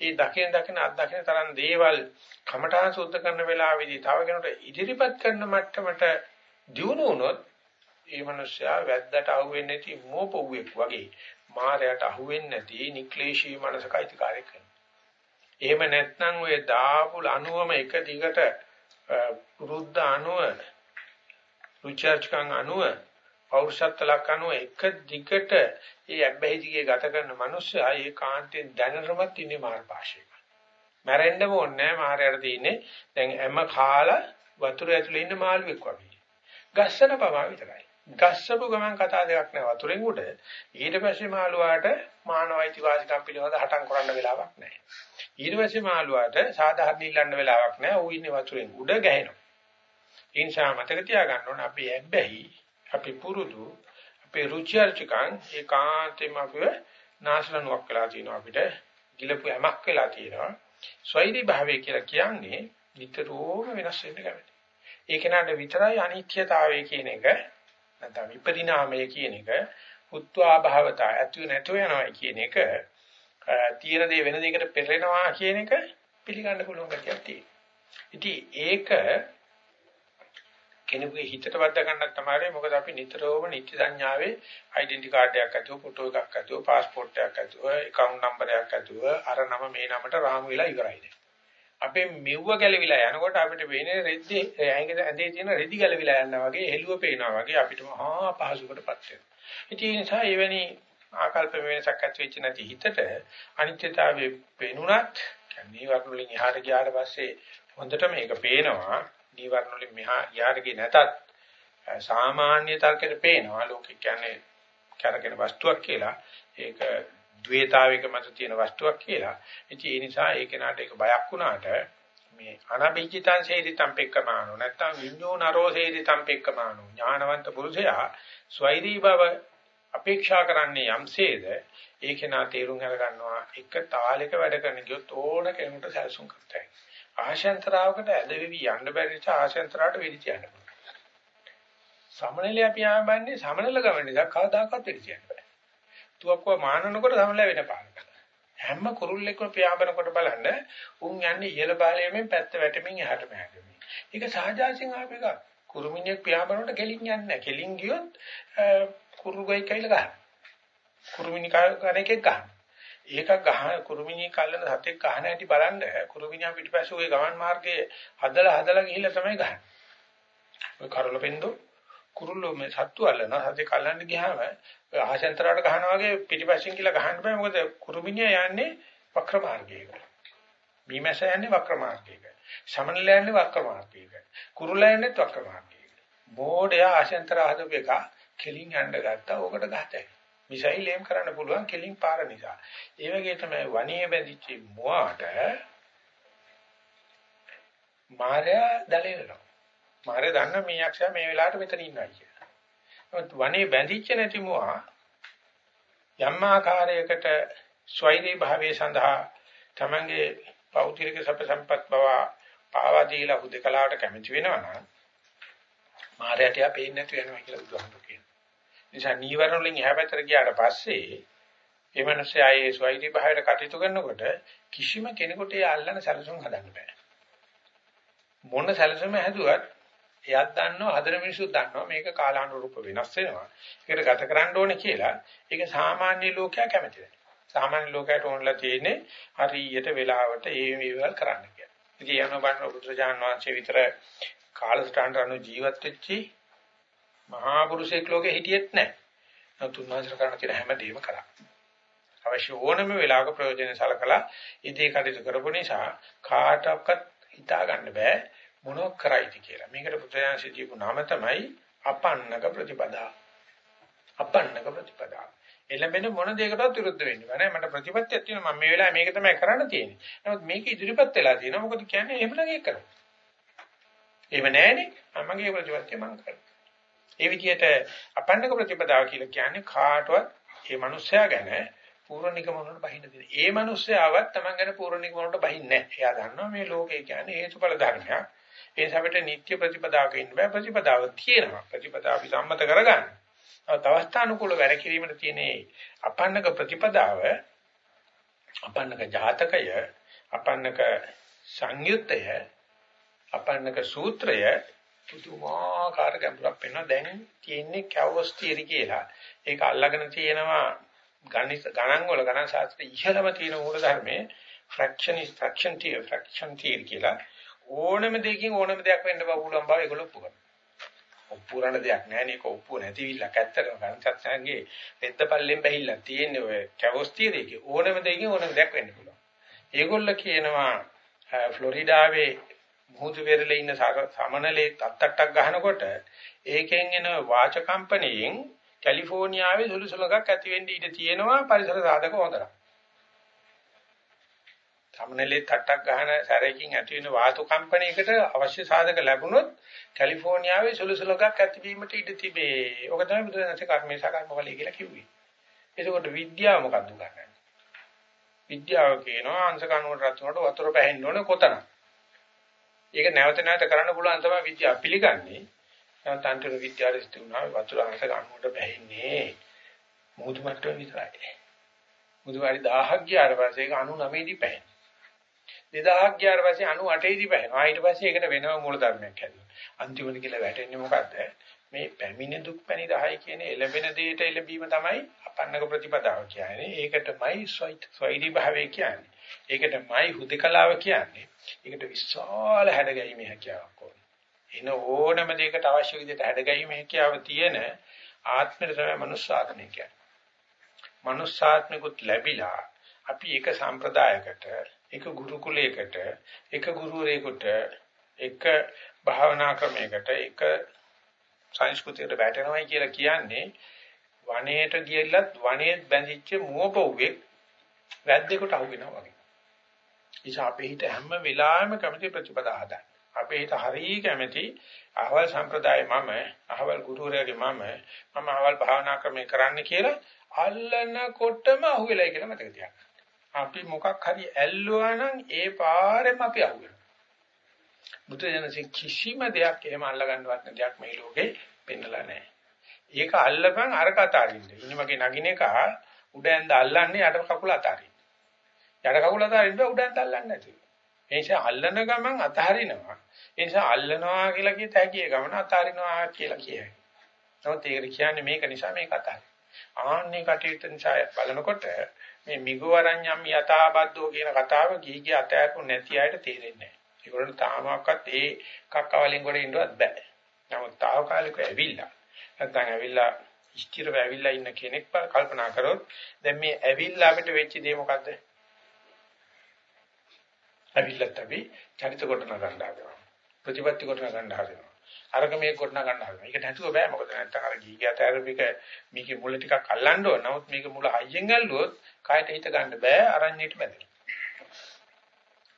ඒ දකින දකින අත්දකින තරම් දේවල් කමඨාන් සුද්ධ කරන වෙලාවේදී තව කෙනෙකුට ඉදිරිපත් කරන මට්ටමට දියුණු වුණොත් ඒ මනුස්සයා වැද්දට අහුවෙන්නේ නැති මෝපොව්වෙක් වගේ මායයට අහුවෙන්නේ නැති නික්ලේශී මනසකයිති කාර්ය කරනවා. එහෙම නැත්නම් ඔය දාපු අණුවම එක දිගට පුරුද්ද අණුව රුචර්ජකම් අනුව පෞරුෂත්ව ලක්ෂණෝ එක දිගට ඒ අබ්බැහි දිගේ ගත කරන මිනිස්සයා ඒ කාන්තෙන් දැනරමත් ඉන්නේ මාර්ගපාශයක. මැරෙන්නම ඕනේ නැහැ මාරයට තියෙන්නේ දැන් හැම කාලා වතුර ඇතුලේ ඉන්න මාළුවෙක් වගේ. ගස්සන පවා විතරයි. ගස්සපු ගමන් කතා දෙකක් නෑ වතුරෙන් උඩ. ඊට පස්සේ මාළුවාට මානවයිති වාසිකම් පිළිබඳ හටන් කරන්න වෙලාවක් නෑ. ඊට පස්සේ මාළුවාට සාධාරණ ඉල්ලන්න වෙලාවක් නෑ. ඌ ඉන්නේ වතුරෙන් උඩ ගැහෙනවා. ඒ නිසා මතක තියාගන්න ඕනේ අපි ඇබ්බැහි, අපි පුරුදු, අපේ රුචි අරුචිකන් ඒකාන්තයෙන්ම අපිව නාශලනුවක් වෙලා තියෙනවා අපිට ගිලපු යමක් වෙලා තියෙනවා. ස්වෛරී භාවය කියලා කියන්නේ නිතරම වෙනස් වෙන්න කැමති. ඒ කෙනාට විතරයි අනිත්‍යතාවය කියන එක නැත්නම් විපරිණාමය කියන එක උත්වා භාවතා ඇතු නැතු යනවා කියන එක තියෙන දේ වෙන දෙයකට පෙරලෙනවා කියන එක පිළිගන්න පුළුවන් ගැටියක් තියෙනවා. ඉතින් ඒක කෙනෙකුගේ හිතට වද්දා ගන්නත් තමයි මොකද අපි නිතරම නිත්‍ය සංඥාවේ ඩෙන්ටි කාඩ් එකක් ඇතුව ෆොටෝ එකක් ඇතුව પાස්පෝර්ට් එකක් ඇතුව account number එකක් ඇතුව අර නම මේ නමට රාමු වෙලා ඉවරයි දැන්. අපේ මෙව්ව ගැලවිලා යනකොට අපිට වෙන්නේ රෙද්දි ඇඳේ තියෙන රෙදි ගැලවිලා යනවා වගේ හෙළුව පේනවා වගේ අපිට මහා පහසුකටපත් වෙනවා. ඉතින් ඒ නිසා එවැනි ආකල්ප වෙනසක් ඇති වෙච්ච නැති හිතට අනිත්‍යතාවයේ පේනුණත් කියන්නේ වර්ණ වලින් එහාට ගියාට පස්සේ හොඳට මේක පේනවා නීවරණ වලින් මෙහා යාට ගියේ නැතත් සාමාන්‍ය තර්කයට පේනවා ලෝකෙ කියන්නේ කරගෙන වස්තුවක් කියලා. ඒක ද්වේතාවයක මත තියෙන වස්තුවක් කියලා. ඉතින් ඒ නිසා ඒ කෙනාට ඒක බයක් වුණාට මේ අනබිජිතං සේරිතං පෙක්කමානෝ නැත්තම් විඤ්ඤෝ නරෝ සේරිතං පෙක්කමානෝ ඥානවන්ත පුරුෂයා ස්වෛරී බව අපේක්ෂා කරන්නේ යම්සේද ඒ කෙනා තේරුම් අරගන්නවා එක තාලයක වැඩ කරන ගියොත් ඕන කෙනෙකුට සැලසුම් කරතයි. ආශයන්තරාවකට ඇදවිවි යන්න බැරි නිසා ආශයන්තරාවට වෙලිච යන්න පුළුවන්. සමනලයා පියාඹන්නේ සමනල ගමන නිසා කවදාකවත් වෙලිච යන්න බෑ. තුවක්කුව මානනකොට සමනල වෙන පාරකට. හැම කුරුල්ලෙක්ම පියාඹනකොට බලන්න උන් යන්නේ ඉහළ බාලයෙන් පැත්ත වැටෙමින් එහාට මෙහාට. ඒක සහජාසින් ආපු එකක්. කුරුමිනියක් පියාඹනකොට කෙලින් යන්නේ නැහැ. කෙලින් ගියොත් කුරුගයි කයිල ගන්න. කුරුමිනි කන එකෙක් ගන්න. ඒක ගහ කුරුමිනිය කල්ලන සතෙක් ගහන හැටි බලන්න කුරුමිනියා පිටිපස්සේ ওই ගමන් මාර්ගයේ හදලා හදලා ගිහිල්ලා තමයි ගහන්නේ. ඔය කරල පෙන්දෝ කුරුල්ලෝ මේ සත්තු අල්ලනවා සතෙක් කල්ලන්න ගියාම ආශෙන්තරාට ගහනවා වගේ පිටිපස්සෙන් කියලා ගහන්න බෑ මොකද කුරුමිනියා යන්නේ වක්‍ර මාර්ගයක. මීමැස යන්නේ වක්‍ර මාර්ගයක. සමනල යන්නේ වක්‍ර මාර්ගයක. කුරුල්ලා යන්නේ වක්‍ර මාර්ගයක. බෝඩයා ආශෙන්තරා හදපු එක කෙලින් යන්න ගත්තා ඕකට ගහතයි. මිසයිල් එම් කරන්න පුළුවන් කෙලින් පාර නිසා. ඒ වගේ තමයි වණේ බැඳිච්ච මුවාට මාර්යා දලේනවා. මාර්යා දන්න මේ යක්ෂයා මේ වෙලාවට මෙතන ඉන්නවා කියලා. නමුත් වණේ බැඳිච්ච නැති මුවා යම් ආකාරයකට ස්වෛරී භාවයේ සඳහා තමන්ගේ පෞද්ගලික සැප සම්පත් බව පාවා දීලා හුදකලාවට කැමති වෙනවා නම් මාර්යාට යා පේන්නේ නැති වෙනවා කියලා බුදුහාමුදුරුවෝ කියනවා. නිසා නීවරණ වලින් එහා පැත්තට ගියාට පස්සේ ඒ මනුස්සයා ඒ ස්වෛරී භාවයට කටයුතු කරනකොට කිසිම කෙනෙකුට ඒ අල්ලන සැලසුම් හදන්න බෑ. මොන සැලසුම හැදුවත් එයාත් දන්නවා හදන මිනිස්සුත් දන්නවා මේක කාලානුරූප වෙනස් වෙනවා. ඒකට ගත කරන්න ඕනේ කියලා. ඒක සාමාන්‍ය ලෝකයා කැමති නැහැ. සාමාන්‍ය ලෝකයට ඕනලා තියෙන්නේ හරියට වෙලාවට ඒ මේවල් කරන්න කියලා. ඉතින් යන බණ බුදුරජාන් වහන්සේ විතර කාලසටහනට අනුව ජීවත් වෙච්චි මහා පුරුෂයෙක් ලෝකේ හිටියෙත් නැහැ. නමුත් උන්වහන්සේ කරන තියෙන හැමදේම කරා. අවශ්‍ය ඕනම වෙලාවක ප්‍රයෝජන සලකලා ඉදී කටයුතු කරපු නිසා කාටවත් හිතා ගන්න බෑ මොනව කරයිද කියලා. මේකට පුත්‍රයන්සේ දීපු නම තමයි අපන්නක ප්‍රතිපදා. අපන්නක ප්‍රතිපදා. එළඹෙන මොන දෙයකටවත් විරුද්ධ වෙන්න බෑ. මට ප්‍රතිපත්තියක් තියෙනවා මම මේ වෙලාවේ මේක තමයි කරන්න තියෙන්නේ. නමුත් මේක ඉදිරිපත් වෙලා තියෙනවා. මොකද කියන්නේ එහෙම නම් ඒක කරනවා. එහෙම නැහැනේ. මමගේ ප්‍රතිපත්තිය මම කරනවා. ඒ විදිහට අපන්නක ප්‍රතිපදාව කියලා කියන්නේ කාටවත් මේ මිනිස්සයා ගැන පූර්ණිකම වලට බහින්න දෙන. ඒ මිනිස්සයාවත් Taman ගැන පූර්ණිකම වලට බහින්නේ නැහැ. එයා දන්නවා මේ ලෝකේ කියන්නේ හේතුඵල ධර්මයක්. ඒ සැපට නිත්‍ය ප්‍රතිපදාවක ඉන්න බෑ ප්‍රතිපදාව තියෙනවා. ප්‍රතිපදාව අපි සම්මත කරගන්න. තවස්ථානුකූල වැඩ කිරීමට තියෙන අපන්නක ප්‍රතිපදාව අපන්නක ජාතකය අපන්නක සංයුත්තය අපන්නක සූත්‍රය පුදුමාකාර ගැඹුරක් වෙනවා. දැන් තියෙන්නේ කැවස් තියරි කියලා. ඒක අල්ලගෙන තියෙනවා ගණිත ගණන් වල ගණන් ශාස්ත්‍රයේ ඉහළම තියෙන මූල ධර්මයේ fraction is fraction theory fraction theory කියලා ඕනම දෙයකින් ඕනම දෙයක් වෙන්න පුළුවන් බව ඒගොල්ලෝ ඔප්පු කරනවා. ඔප්පු කරන දෙයක් නෑ නේ ඒක ඔප්පු නැතිවිල්ලක් ඇත්තටම ගණිතඥයන්ගේ පෙද්දපල්ලෙන් බැහිලා තියෙන්නේ ඔය කැවස් තියරි එකේ ඕනම දෙයකින් ඕනම දෙයක් වෙන්න පුළුවන්. ඒගොල්ලෝ කියනවා ෆ්ලොරිඩාවේ මුහුදු වෙරළේ ඉන්න සමනලේ අත්තට්ටක් ගහනකොට ඒකෙන් එන වාච කම්පණයෙන් කැලිෆෝනියාවේ සුළු සුළඟක් ඇති වෙන්න ඉඩ තියෙනවා පරිසර සාධක හොඳට. සමනලේ තට්ටක් ගහන සැරයකින් ඇති වෙන වාතු කම්පණයකට අවශ්‍ය සාධක ලැබුණොත් කැලිෆෝනියාවේ සුළු සුළඟක් ඇතිවීමට ඉඩ තිබේ. ඔක තමයි බුදුරජාණන්සේ කර්මේ සකර්මවලයි කියලා කිව්වේ. එතකොට විද්‍යාව මොකක්ද උගන්වන්නේ? විද්‍යාව කියනවා අංශ කණුවට රත් වුණාට වතුර පැහෙන්න ඕනේ කොතනද? ඒක නැවත නැවත කරන්න පුළුවන් තමයි විද්‍යාව පිළිගන්නේ. නැත්නම් අන්තිම විද්‍යාවට තිබුණා වතුර අංශ ගන්නකොට බැහැන්නේ මුහුදු මට්ටම විතරයි. මුහුදු වාරි 1000ක් ගියාට පස්සේ ඒක 99 දී පැහැෙනවා. 2000ක් ගියාට පස්සේ 98 දී පැහැෙනවා. ඊට පස්සේ ඒකට වෙනම මූල ධර්මයක් හැදෙනවා. අන්තිමට කියලා වැටෙන්නේ මොකද්ද? මේ පැමිණි දුක් පැණි 10යි කියන්නේ එළඹෙන දෙයට එළඹීම තමයි අපන්නක ප්‍රතිපදාව කියන්නේ. ඒකටමයි ස්වෛරී භාවය කියන්නේ. ඒකටමයි හුදකලාව කියන්නේ. ඒකට විශාල හැඩගැයීමේ හැකියාවක් ඕන. එන ඕනම දෙයකට අවශ්‍ය විදිහට හැඩගැයීමේ හැකියාව තියෙන ආත්මය තමයි මනුස්සාත්මය කියන්නේ. මනුස්සාත්මිකුත් ලැබිලා අපි එක සම්ප්‍රදායකට, එක ගුරුකුලයකට, එක ගුරුවරයෙකුට, එක භාවනා ක්‍රමයකට, එක සංස්කෘතියකට වැටෙනවයි කියලා කියන්නේ වනයේට ගියලත් වනයේ බැඳිච්ච මුවපොව්වෙක් වැද්දෙකුට අහු වෙනවා වගේ. නිසා අපේ හිත හැම වෙලාවෙම කැමති ප්‍රතිපදා හදන්න. අපේ හිත හරිය කැමති අහවල් සම්ප්‍රදායේ මම, අහවල් ගුරුවරයාගේ මම, මම අහවල් භාවනා ක්‍රමේ කරන්න කියලා අල්ලනකොටම අහුවෙලයි කියලා මතක තියාගන්න. අපි මොකක් හරි ඇල්ලුවා නම් ඒ පාරෙම අපි අහුවෙනවා. බුදුදහමේ කිසිම දෙයක් එහෙම අල්ලගන්නවත් නැ දෙයක් මේ ලෝකේ පෙන්නලා නැහැ. ඒක අල්ලපන් අර කතාරින්න. ඉන්නේ මගේ නගින එක උඩ ඇඳ අල්ලන්නේ යට කකුල අතාරින්න. යට කකුල අතාරින්න උඩ ඇඳ අල්ලන්නේ නැතුව. ඒ නිසා අල්ලන ගමන් අතහරිනවා. ඒ නිසා අල්ලනවා කියලා කිය တဲ့ හැකිය ගමන අතහරිනවා කියලා කියයි. නමුත් ඒකට කියන්නේ මේක නිසා මේක අතහරින. ආන්නේ කටයුතු නිසා බලනකොට මේ මිගවරඤ්ඤම් යථාබද්දෝ කියන කතාව ගිහිගේ අතෑරපු නැති අයට තේරෙන්නේ නැහැ. ඒගොල්ලෝ තාමවත් ඒ කක්කවලින් ගොඩ ඉන්නවත් බෑ. නමුත් తాවකාලිකව ඇවිල්ලා නැත්නම් ඇවිල්ලා ස්ථිරව ඇවිල්ලා ඉන්න කෙනෙක් කල්පනා කරොත් දැන් මේ ඇවිල්ලා අපිට වෙච්ච දේ මොකද්ද? ඇවිල්ලත් අපි චරිත කොට නගන්න හදනවා. ප්‍රතිපත්ති කොට නගන්න හදනවා. අරක මේ කොට නගන්න හදනවා. ඒක නැතුව බෑ මොකද නැත්නම් අර ගීගත ඇරපික මේකේ මුල ටිකක් අල්ලන්න ඕන. නමුත් මේක මුල හයියෙන් ඇල්ලුවොත් කායට හිත ගන්න බෑ අරණ්‍යයට බැඳෙනවා.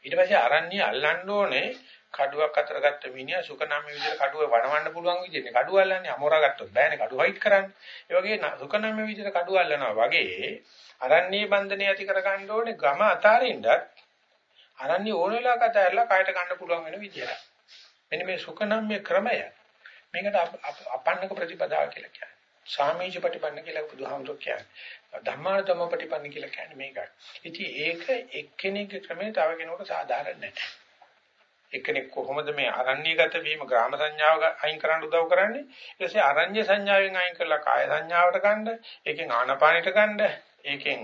ඊට පස්සේ අරණ්‍ය අල්ලන්න ඕනේ කඩුවක් අතර ගත්ත මිනිහා සුකනාම විදිහට කඩුව වණවන්න පුළුවන් විදිහනේ කඩුව අල්ලන්නේ අමෝරා ගත්තොත් බෑනේ කඩුව හයිට් කරන්නේ. ඒ වගේ සුකනාම විදිහට කඩුව අල්ලනවා වගේ අරණ්‍ය බන්ධනය ඇති කර ගන්න ඕනේ ගම අතාරින්නත් අරණ්‍ය ඕන වෙලාවක අතහැරලා කායට ගන්න පුළුවන් වෙන විදිහට. මෙන්න මේ සුකනාම්‍ය ක්‍රමය මේකට අපන්නක ප්‍රතිපදාව කියලා කියන්නේ. සාමීච ප්‍රතිපන්න කියලා බුදුහාමුදුරුවෝ කියන්නේ. ධම්මානතම ප්‍රතිපන්න කියලා කියන්නේ මේකයි. ඉතින් ඒක එක්කෙනෙක්ගේ ක්‍රමේ තව කෙනෙකුට සාධාරණ නැහැ. එක්කෙනෙක් කොහොමද මේ අරණ්‍යගත වීම ග්‍රාම සංඥාව අයින් කරන්න උදව් කරන්නේ ඊට පස්සේ අරණ්‍ය සංඥාවෙන් අයින් කරලා කාය සංඥාවට ගන්න ඒකෙන් ආනපානෙට ගන්න ඒකෙන්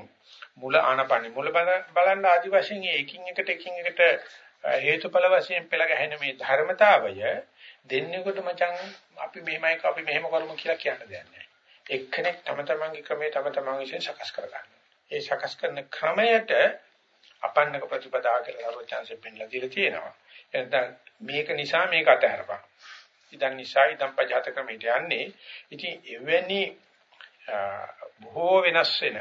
මුල ආනපානෙ මුල බලන්න ආදි වශයෙන් එකින් එකට එකින් එකට හේතුඵල වශයෙන් පෙළ ගැහෙන මේ ධර්මතාවය දෙන්නෙකුට මචං අපි මෙහෙමයි අපි මෙහෙම කරමු කියලා කියන්න දෙයක් නැහැ එක්කෙනෙක් තම තමන්ගේ ක්‍රමයේ තම තමන් විසින් සකස් කරගන්න ඒ සකස් කරන ක්‍රමයට අපන්නක ප්‍රතිපදා කියලා රොචාන්සේ පෙන්ලා දීලා තියෙනවා එතන මේක නිසා මේක අතහැරපන්. ඉතින් නිසා ඉදම් පජාත ක්‍රමයට යන්නේ. ඉතින් එවැනි බොහෝ වෙනස් වෙන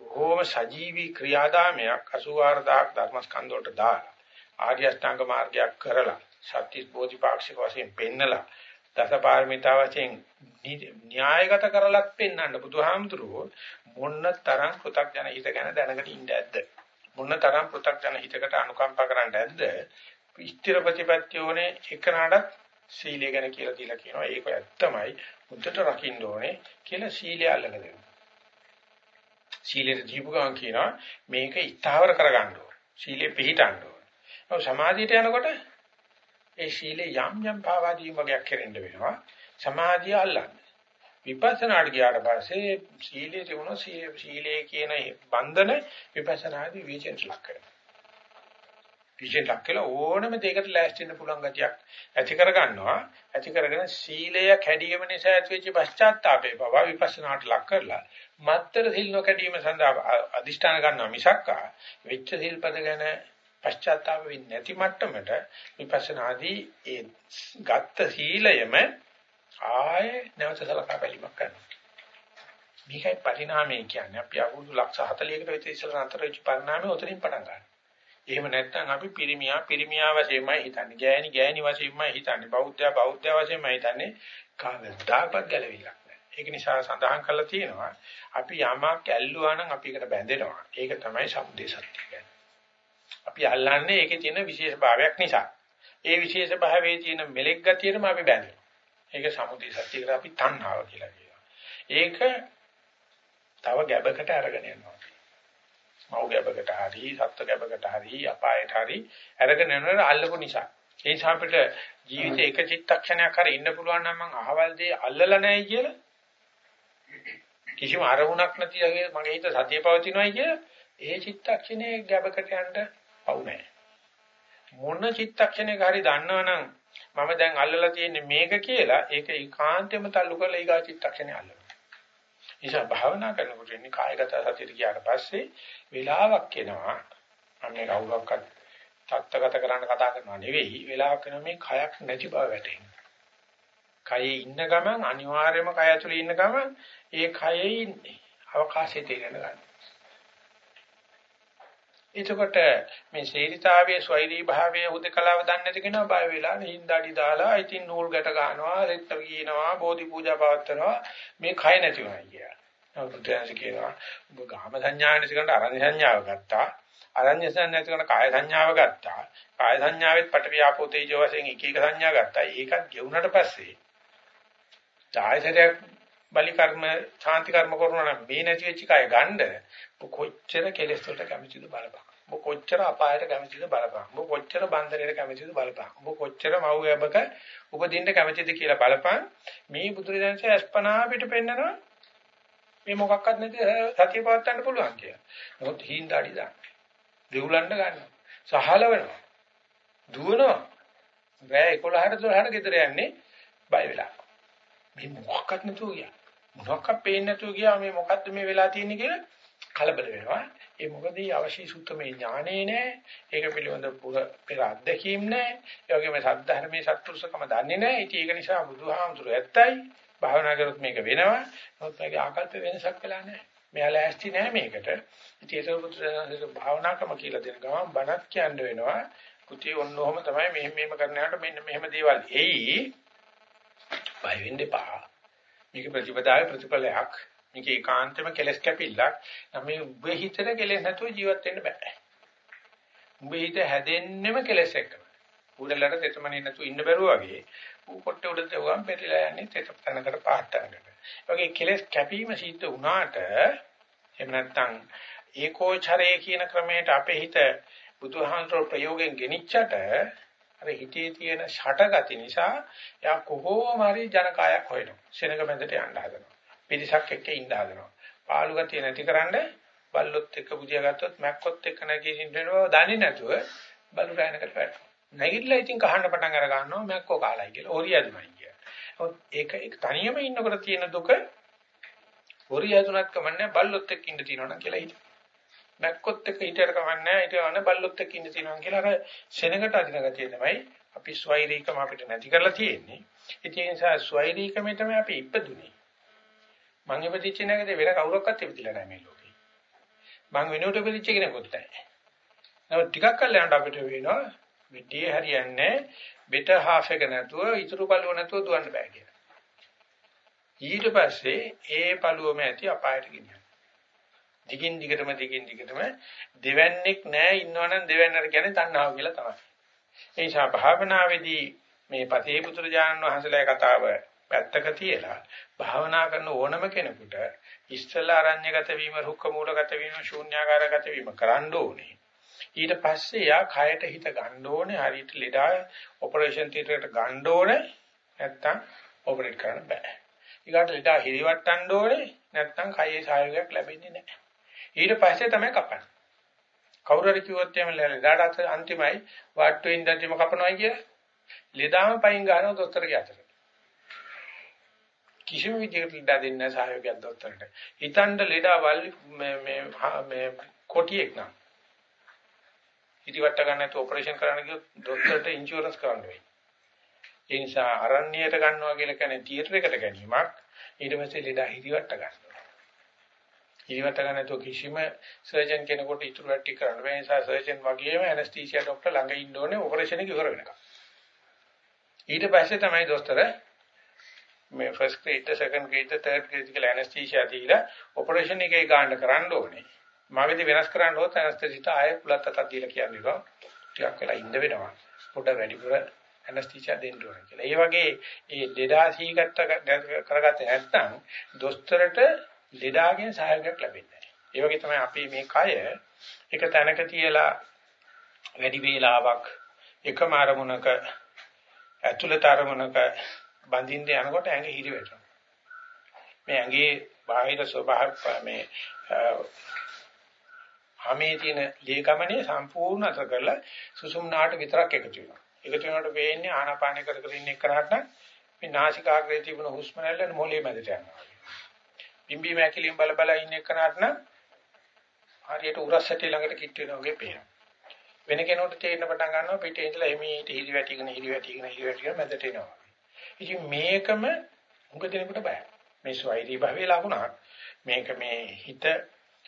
බොහෝම සජීවී ක්‍රියාදාමයක් 84000ක් ධර්මස්කන්ධ වලට දාලා ආර්ය අෂ්ටාංග මාර්ගයක් කරලා සත්‍ය බෝධිපාක්ෂික වශයෙන් පෙන්නලා දසපාරමිතා වශයෙන් න්‍යායගත කරලත් පෙන්වන්න බුදුහාමුදුරුවෝ මොන්න තරම් පෘථග්ජන හිත ගැන දැනගෙන ඉන්න ඇද්ද? මොනතරම් පෘථග්ජන හිතකට අනුකම්පා කරන්න ඇද්ද? ස්ථිර ප්‍රතිපත්තියෝනේ එකනඩත් සීලය ගැන කියලා දීලා කියනවා. ඒක ඇත්තමයි. මුද්දට රකින්න ඕනේ කියලා සීලය අල්ලගෙන දෙනවා. සීලෙට ජීපු ගමන් කියනවා මේක ඉස්තාවර කරගන්න ඕන. සීලෙ පිළිටන්න ඕන. සමාධියට යනකොට ඒ සීලේ යම් යම් පාවාදී වගේක් කෙරෙන්න වෙනවා. සමාධිය අල්ලන්න. විපස්සනාට ගියාට පස්සේ සීලයේ තිබුණ සීලයේ කියන බන්ධන විපස්සනාදී විචෙන්ස් ලක් කරනවා. විචෙන් ලක් කළා ඕනම දෙයකට ලෑස්ති වෙන්න පුළුවන් ගතියක් ඇති කර ගන්නවා. ඇති කරගෙන සීලය කැඩීම නිසා ඇතිවෙච්ච පශ්චාත්තාපේ බව විපස්සනාට ලක් කරලා මත්තර සිල් නොකැඩීම සඳහා අදිෂ්ඨාන ගන්නවා මිසක්කා වෙච්ච සිල්පද ගැන පශ්චාත්තාප වෙන්නේ නැති මට්ටමට විපස්සනාදී ඒ ගත්ත සීලයම ආයේ නැවත සලකා බැලීමක් කරනවා. මේකයි පරිණාමය කියන්නේ. අපි අවුරුදු ලක්ෂ 40කට විතර ඉස්සෙල්ලා අතර වෙච්ච පරිණාමය උතරින් පටන් ගන්නවා. එහෙම නැත්නම් අපි පිරිමියා පිරිමියා වශයෙන්මයි හිතන්නේ. ගෑණි ගෑණි වශයෙන්මයි හිතන්නේ. බෞද්ධයා බෞද්ධයා වශයෙන්මයි හිතන්නේ. කවදාකවත් ගැලවිලක් නැහැ. ඒක නිසා සඳහන් කරලා තියෙනවා අපි යමක් ඇල්ලුවා නම් අපි ඒකට බැඳෙනවා. ඒක තමයි සම්දේ සත්‍ය කියන්නේ. අපි අල්ලන්නේ ඒකේ තියෙන විශේෂ භාවයක් නිසා. ඒ විශේෂ භාවයේ තියෙන මෙලෙක් ගතියටම අපි බැඳෙනවා. ඒක සමුදේ සත්‍ය කියලා අපි තණ්හාව කියලා කියනවා. ඒක තව ගැබකට අරගෙන යනවා. මව් ගැබකට හරි, සත්ත්ව ගැබකට හරි, අපායට හරි අරගෙන යනවල අල්ලපු නිසා. ඒ නිසා අපිට ජීවිතේ එක චිත්තක්ෂණයක් හරි ඉන්න පුළුවන් නම් මං අහවල් දේ අල්ලලා නැහැ කියලා කිසිම අරමුණක් නැති වගේ මගේ හිත සතිය පවතිනවායි කියලා ඒ චිත්තක්ෂණේ ගැබකට යන්න පවු නැහැ. මොන චිත්තක්ෂණයක හරි දන්නවනම් මම දැන් අල්ලලා තියෙන්නේ මේක කියලා ඒක ඒකාන්තයෙන්ම තල්ලු කරලා ඊගා චිත්තක්ෂණේ අල්ලනවා. නිසා භාවනා කරනකොට ඉන්නේ කායගත සතියට ගියාට පස්සේ වෙලාවක් එනවා. අන්නේ කවුරක්වත් තත්ත්වගත කරන්න කතා කරනවා නෙවෙයි වෙලාවක් වෙන මේ කයක් නැති බව වැටහෙනවා. කයේ ඉන්න ගමන් අනිවාර්යයෙන්ම කය ඇතුලේ ඉන්න ගමන් ඒ කයේ අවකාශය තේරෙන ගන්නවා. එතකොට මේ ශීරිතාවයේ ස්වෛරී භාවයේ උදකලාව දන්නේ නැති කෙනා බය වෙලා නිින්දාඩි දාලා ඉතින් නූල් ගැට ගන්නවා රෙත්ත කියනවා බෝධි පූජා පවත්වනවා මේ කය නැති වුණා කියලා. බුදුන්සේ කියනවා ඔබ ගාම සංඥා නැති කරන අරඤ්‍ය සංඥාව ගත්තා. අරඤ්‍ය සංඥා නැති කරන කාය සංඥාව ගත්තා. කාය සංඥාවෙත් පටවියාපෝ තේජෝ වශයෙන් එක එක සංඥා ගත්තා. ඒකත් ගෙවුනට පස්සේ ආයතනයක් බලි කර්ම ශාන්ති කර්ම කරනවා නම් මේ නැති වෙච්ච කය ගන්න කොච්චර කෙලෙස් වලට කැමතිද බලපන්. ඔබ කොච්චර අපායට කැමතිද බලපන්. ඔබ කොච්චර බන්ධනයට කැමතිද බලපන්. ඔබ කොච්චර මව් ගැබක උපදින්න කැමතිද කියලා බලපන්. මේ බුදුරජාණන්සේ අස්පනා පිට පෙන්නනවා. මේ මොකක්වත් නැති සතිය පවත්වන්න පුළුවන් කියලා. නමුත් හිඳාඩි දාන්න. දෙවුලන්න ගන්නවා. සහලවනවා. දුවනවා. රෑ 11ට 12ට ගෙදර යන්නේ බය වෙලා. මේ මොකක්වත් නැතුව ගියා. මොනක්වත් පේන්නේ නැතුව ගියා මේ මොකද්ද මේ වෙලා තියෙන්නේ කියලා කලබල වෙනවා. ඒ මොකද මේ අවශ්‍ය සුත්තමේ ඥානේ නැහැ. ඒක පිළිබඳ පුර පෙර අත්දැකීම් නැහැ. ඒ වගේම සද්ධර්මයේ සත්පුරුෂකම දන්නේ නැහැ. ඉතින් ඒක නිසා බුදුහාමුදුරුවෝ ඇත්තයි. භාවනා කරොත් මේක වෙනවා. නමුත් මේකේ ආකල්ප වෙනසක් වෙලා නැහැ. මෙයා ලෑස්ති නැහැ මේකට. ඉතින් ඒක බුදුරජාණන් භාවනාකම කියලා දෙන ගමන් බණක් කියන්න වෙනවා. කුටි ඔන්නෝම තමයි මෙහෙම මෙහෙම කරනකොට මෙන්න මෙහෙම දේවල් එයි. බය වෙන්න එපා. මේක ප්‍රතිපදාවේ ප්‍රතිඵලයක්. මේක ඒකාන්තම කෙලස් කැපිල්ලක්. නම් මේ උඹේ හිතට කෙලස් නැතුව ජීවත් වෙන්න බෑ. උඹේ හිත හැදෙන්නෙම කෙලස් එක්කම. උඩලට තෙතමනේ නැතුව ඉන්න බැරුව වගේ ඌ කොට උඩ තවම් පෙරලා යන්නේ තෙතපතනකට පාටනකට. ඒ වගේ කෙලස් කැපීම සිද්ධ වුණාට එහෙම නැත්නම් ඒකෝචරයේ කියන ක්‍රමයට අපේ හිත බුදුහාමර ප්‍රයෝගයෙන් ගෙනිච්චට අර හිතේ තියෙන ෂටගති නිසා යා කොහොම හරි ජනකායක් හොයනවා. සෙනඟ බඳට යන්න හදනවා. පිරිසක් එක්ක ඉන්න හදනවා. පාළු ගතිය නැතිකරන්න බල්ලොත් එක්ක බුදියා ගත්තොත් මැක්කොත් එක්ක නැගිටින්න වෙනවා. දන්නේ නැතුව බලු රැනකට වැටෙනවා. නැගිටලා ඉතින් කහන්න පටන් අර ගන්නවා මැක්කෝ කාලයි කියලා. ඕරියදුමයි කියලා. ඔත් ඒක ඒක තනියම ඉන්නකොට තියෙන දුක ඕරියදුනත් කමන්නේ බල්ලොත් එක්ක ඉන්න තියෙනවා කියලා හිතේ. මැක්කොත් එක්ක හිටියට කමන්නේ ඊට වන්න බල්ලොත් එක්ක ඉන්න තියෙනවා කියලා අර සෙනඟට අදින ගතිය තමයි අපි ස්වෛරීකම අපිට නැති කරලා තියෙන්නේ. ඒ නිසා ස්වෛරීකමේ තමයි අපි ඉපදුනේ. මං ඉපදිච්ච නැගදී වෙන කවුරක්වත් ඉපදිලා නැහැ මේ ලෝකේ. මං වෙනුවට ඉපදිච්ච කෙනෙකුත් නැහැ. නමුත් ටිකක් කල් යනකොට අපිට වෙනවා මෙටි හරියන්නේ බෙට හාෆ් එක නැතුව ඉතුරු පළුව නැතුව දුවන්න බෑ කියලා. ඊට පස්සේ ඒ පළුවම ඇති අපායට ගෙනියන. දිගින් දිගටම දිගින් දිගටම දෙවන්නේක් නැහැ ඉන්නවනම් දෙවන්නර කියන්නේ තණ්හාව කියලා තමයි. ඒ නිසා භාවනාවේදී මේ පතේ පුත්‍රජානන් වහන්සේලා කතාව පැත්තක තියලා භාවනා කරන ඕනම කෙනෙකුට ඉස්සලා අරඤ්‍යගත වීම, රුක්ක මූලගත වීම, ශූන්‍යාකාරගත වීම කරන්න ඕනේ. ඊට පස්සේ යා කයට හිත ගන්න ඕනේ, හරියට ලෙඩා ඔපරේෂන් තියටරේට ගන්න ඕනේ. නැත්තම් ඔපරේට් කරන්න බෑ. ඊගාට ලෙඩා හිරිවට්ටන්න ඕනේ. නැත්තම් කයේ සහයෝගයක් ලැබෙන්නේ නැහැ. ඊට පස්සේ තමයි කපන්නේ. කවුරු හරි කිව්වොත් එහෙම ලෙඩාට අන්තිමයි වාට්ටුවෙන් ඉඳන්දිම කපනවා කියලා. ලෙඩාම පයින් ගන්නවා දොස්තරගේ අතට. කිසිම විදිහකට ලෙඩා දෙන්නේ නැහැ සහයෝගයක් දොස්තරට. හිතන්න ලෙඩා වල් මේ මේ මේ කොටියෙක් නම්. ඉතිවට ගන්න නැතුව ඔපරේෂන් කරන්න ගියොත් දොස්තරට ඉන්ෂුරන්ස් කරන්න වෙයි. ඒ නිසා අරණ්‍යයට ගන්නවා කියලා කියන්නේ තියටර් එකට ගැනීමක්. ඊට පස්සේ ලෙඩා හිරිවට ගන්නවා. ඉරිවට ගන්න නැතුව කිසිම සර්ජන් කෙනෙකුට ඉතුරු වැටි කරන්න බෑ. ඒ නිසා සර්ජන් වගේම ඇනස්තීසියා ડોක්ටර් ළඟ ඉන්න ඕනේ ඔපරේෂන් එක ඉවර වෙනකම්. ඊට පස්සේ තමයි දොස්තර මේ first grade, second grade, third grade කියලා ඇනස්තීසියා දීලා ඔපරේෂන් එකේ ගන්න කරන්න ඕනේ. මාගෙදි වෙනස් කරන්න ඕත් ඇනස්තීසියට ආයෙ පුලත් අතක් දීලා කියන්නේ ටිකක් වෙලා ඉන්න වෙනවා. පොඩ වැඩිපුර ඇනස්තීසියා දෙන්න ඕනේ කියලා. ඒ වගේ ඒ දෙදා සීගත්ත කරගත්තේ නැත්නම් දොස්තරට ලෙඩාගෙන් සහයෝගයක් ලැබෙන්නේ නැහැ. ඒ වගේ තමයි අපි මේ කය එක තැනක තියලා වැඩි වේලාවක් එකම අරමුණක ඇතුළත අරමුණක බඳින්න යනකොට ඇඟ හිරි වැටෙනවා. මේ ඇඟේ බාහිර ස්වභාව මේ හැමේ තියෙන ලේකමනේ සම්පූර්ණ අතර කරලා සුසුම්නාට විතරක් එකතු වෙනවා. එකතු වෙනකොට වෙන්නේ ආනාපාන කර කර ඉන්න එකනට මේ නාසිකාග්‍රේ තිබුණ හුස්ම රැල්ල මොළේ මැදට යනවා. පිම්බි මෑකිලින් බල බල ඉන්න එකනට නම් හරියට උරස්සටි ළඟට කිට් වෙනවා වගේ පේනවා. වෙන කෙනෙකුට තේරෙන්න පටන් ගන්නවා පිටේ ඉඳලා එමෙහිට හිරි වැටිගෙන හිරි වැටිගෙන හිරි වැටිගෙන මැදට එනවා. ඉතින් මේකම උඟ දෙනකොට බයයි. මේ ස්වෛරී භාවයේ ලකුණක්. මේක මේ හිත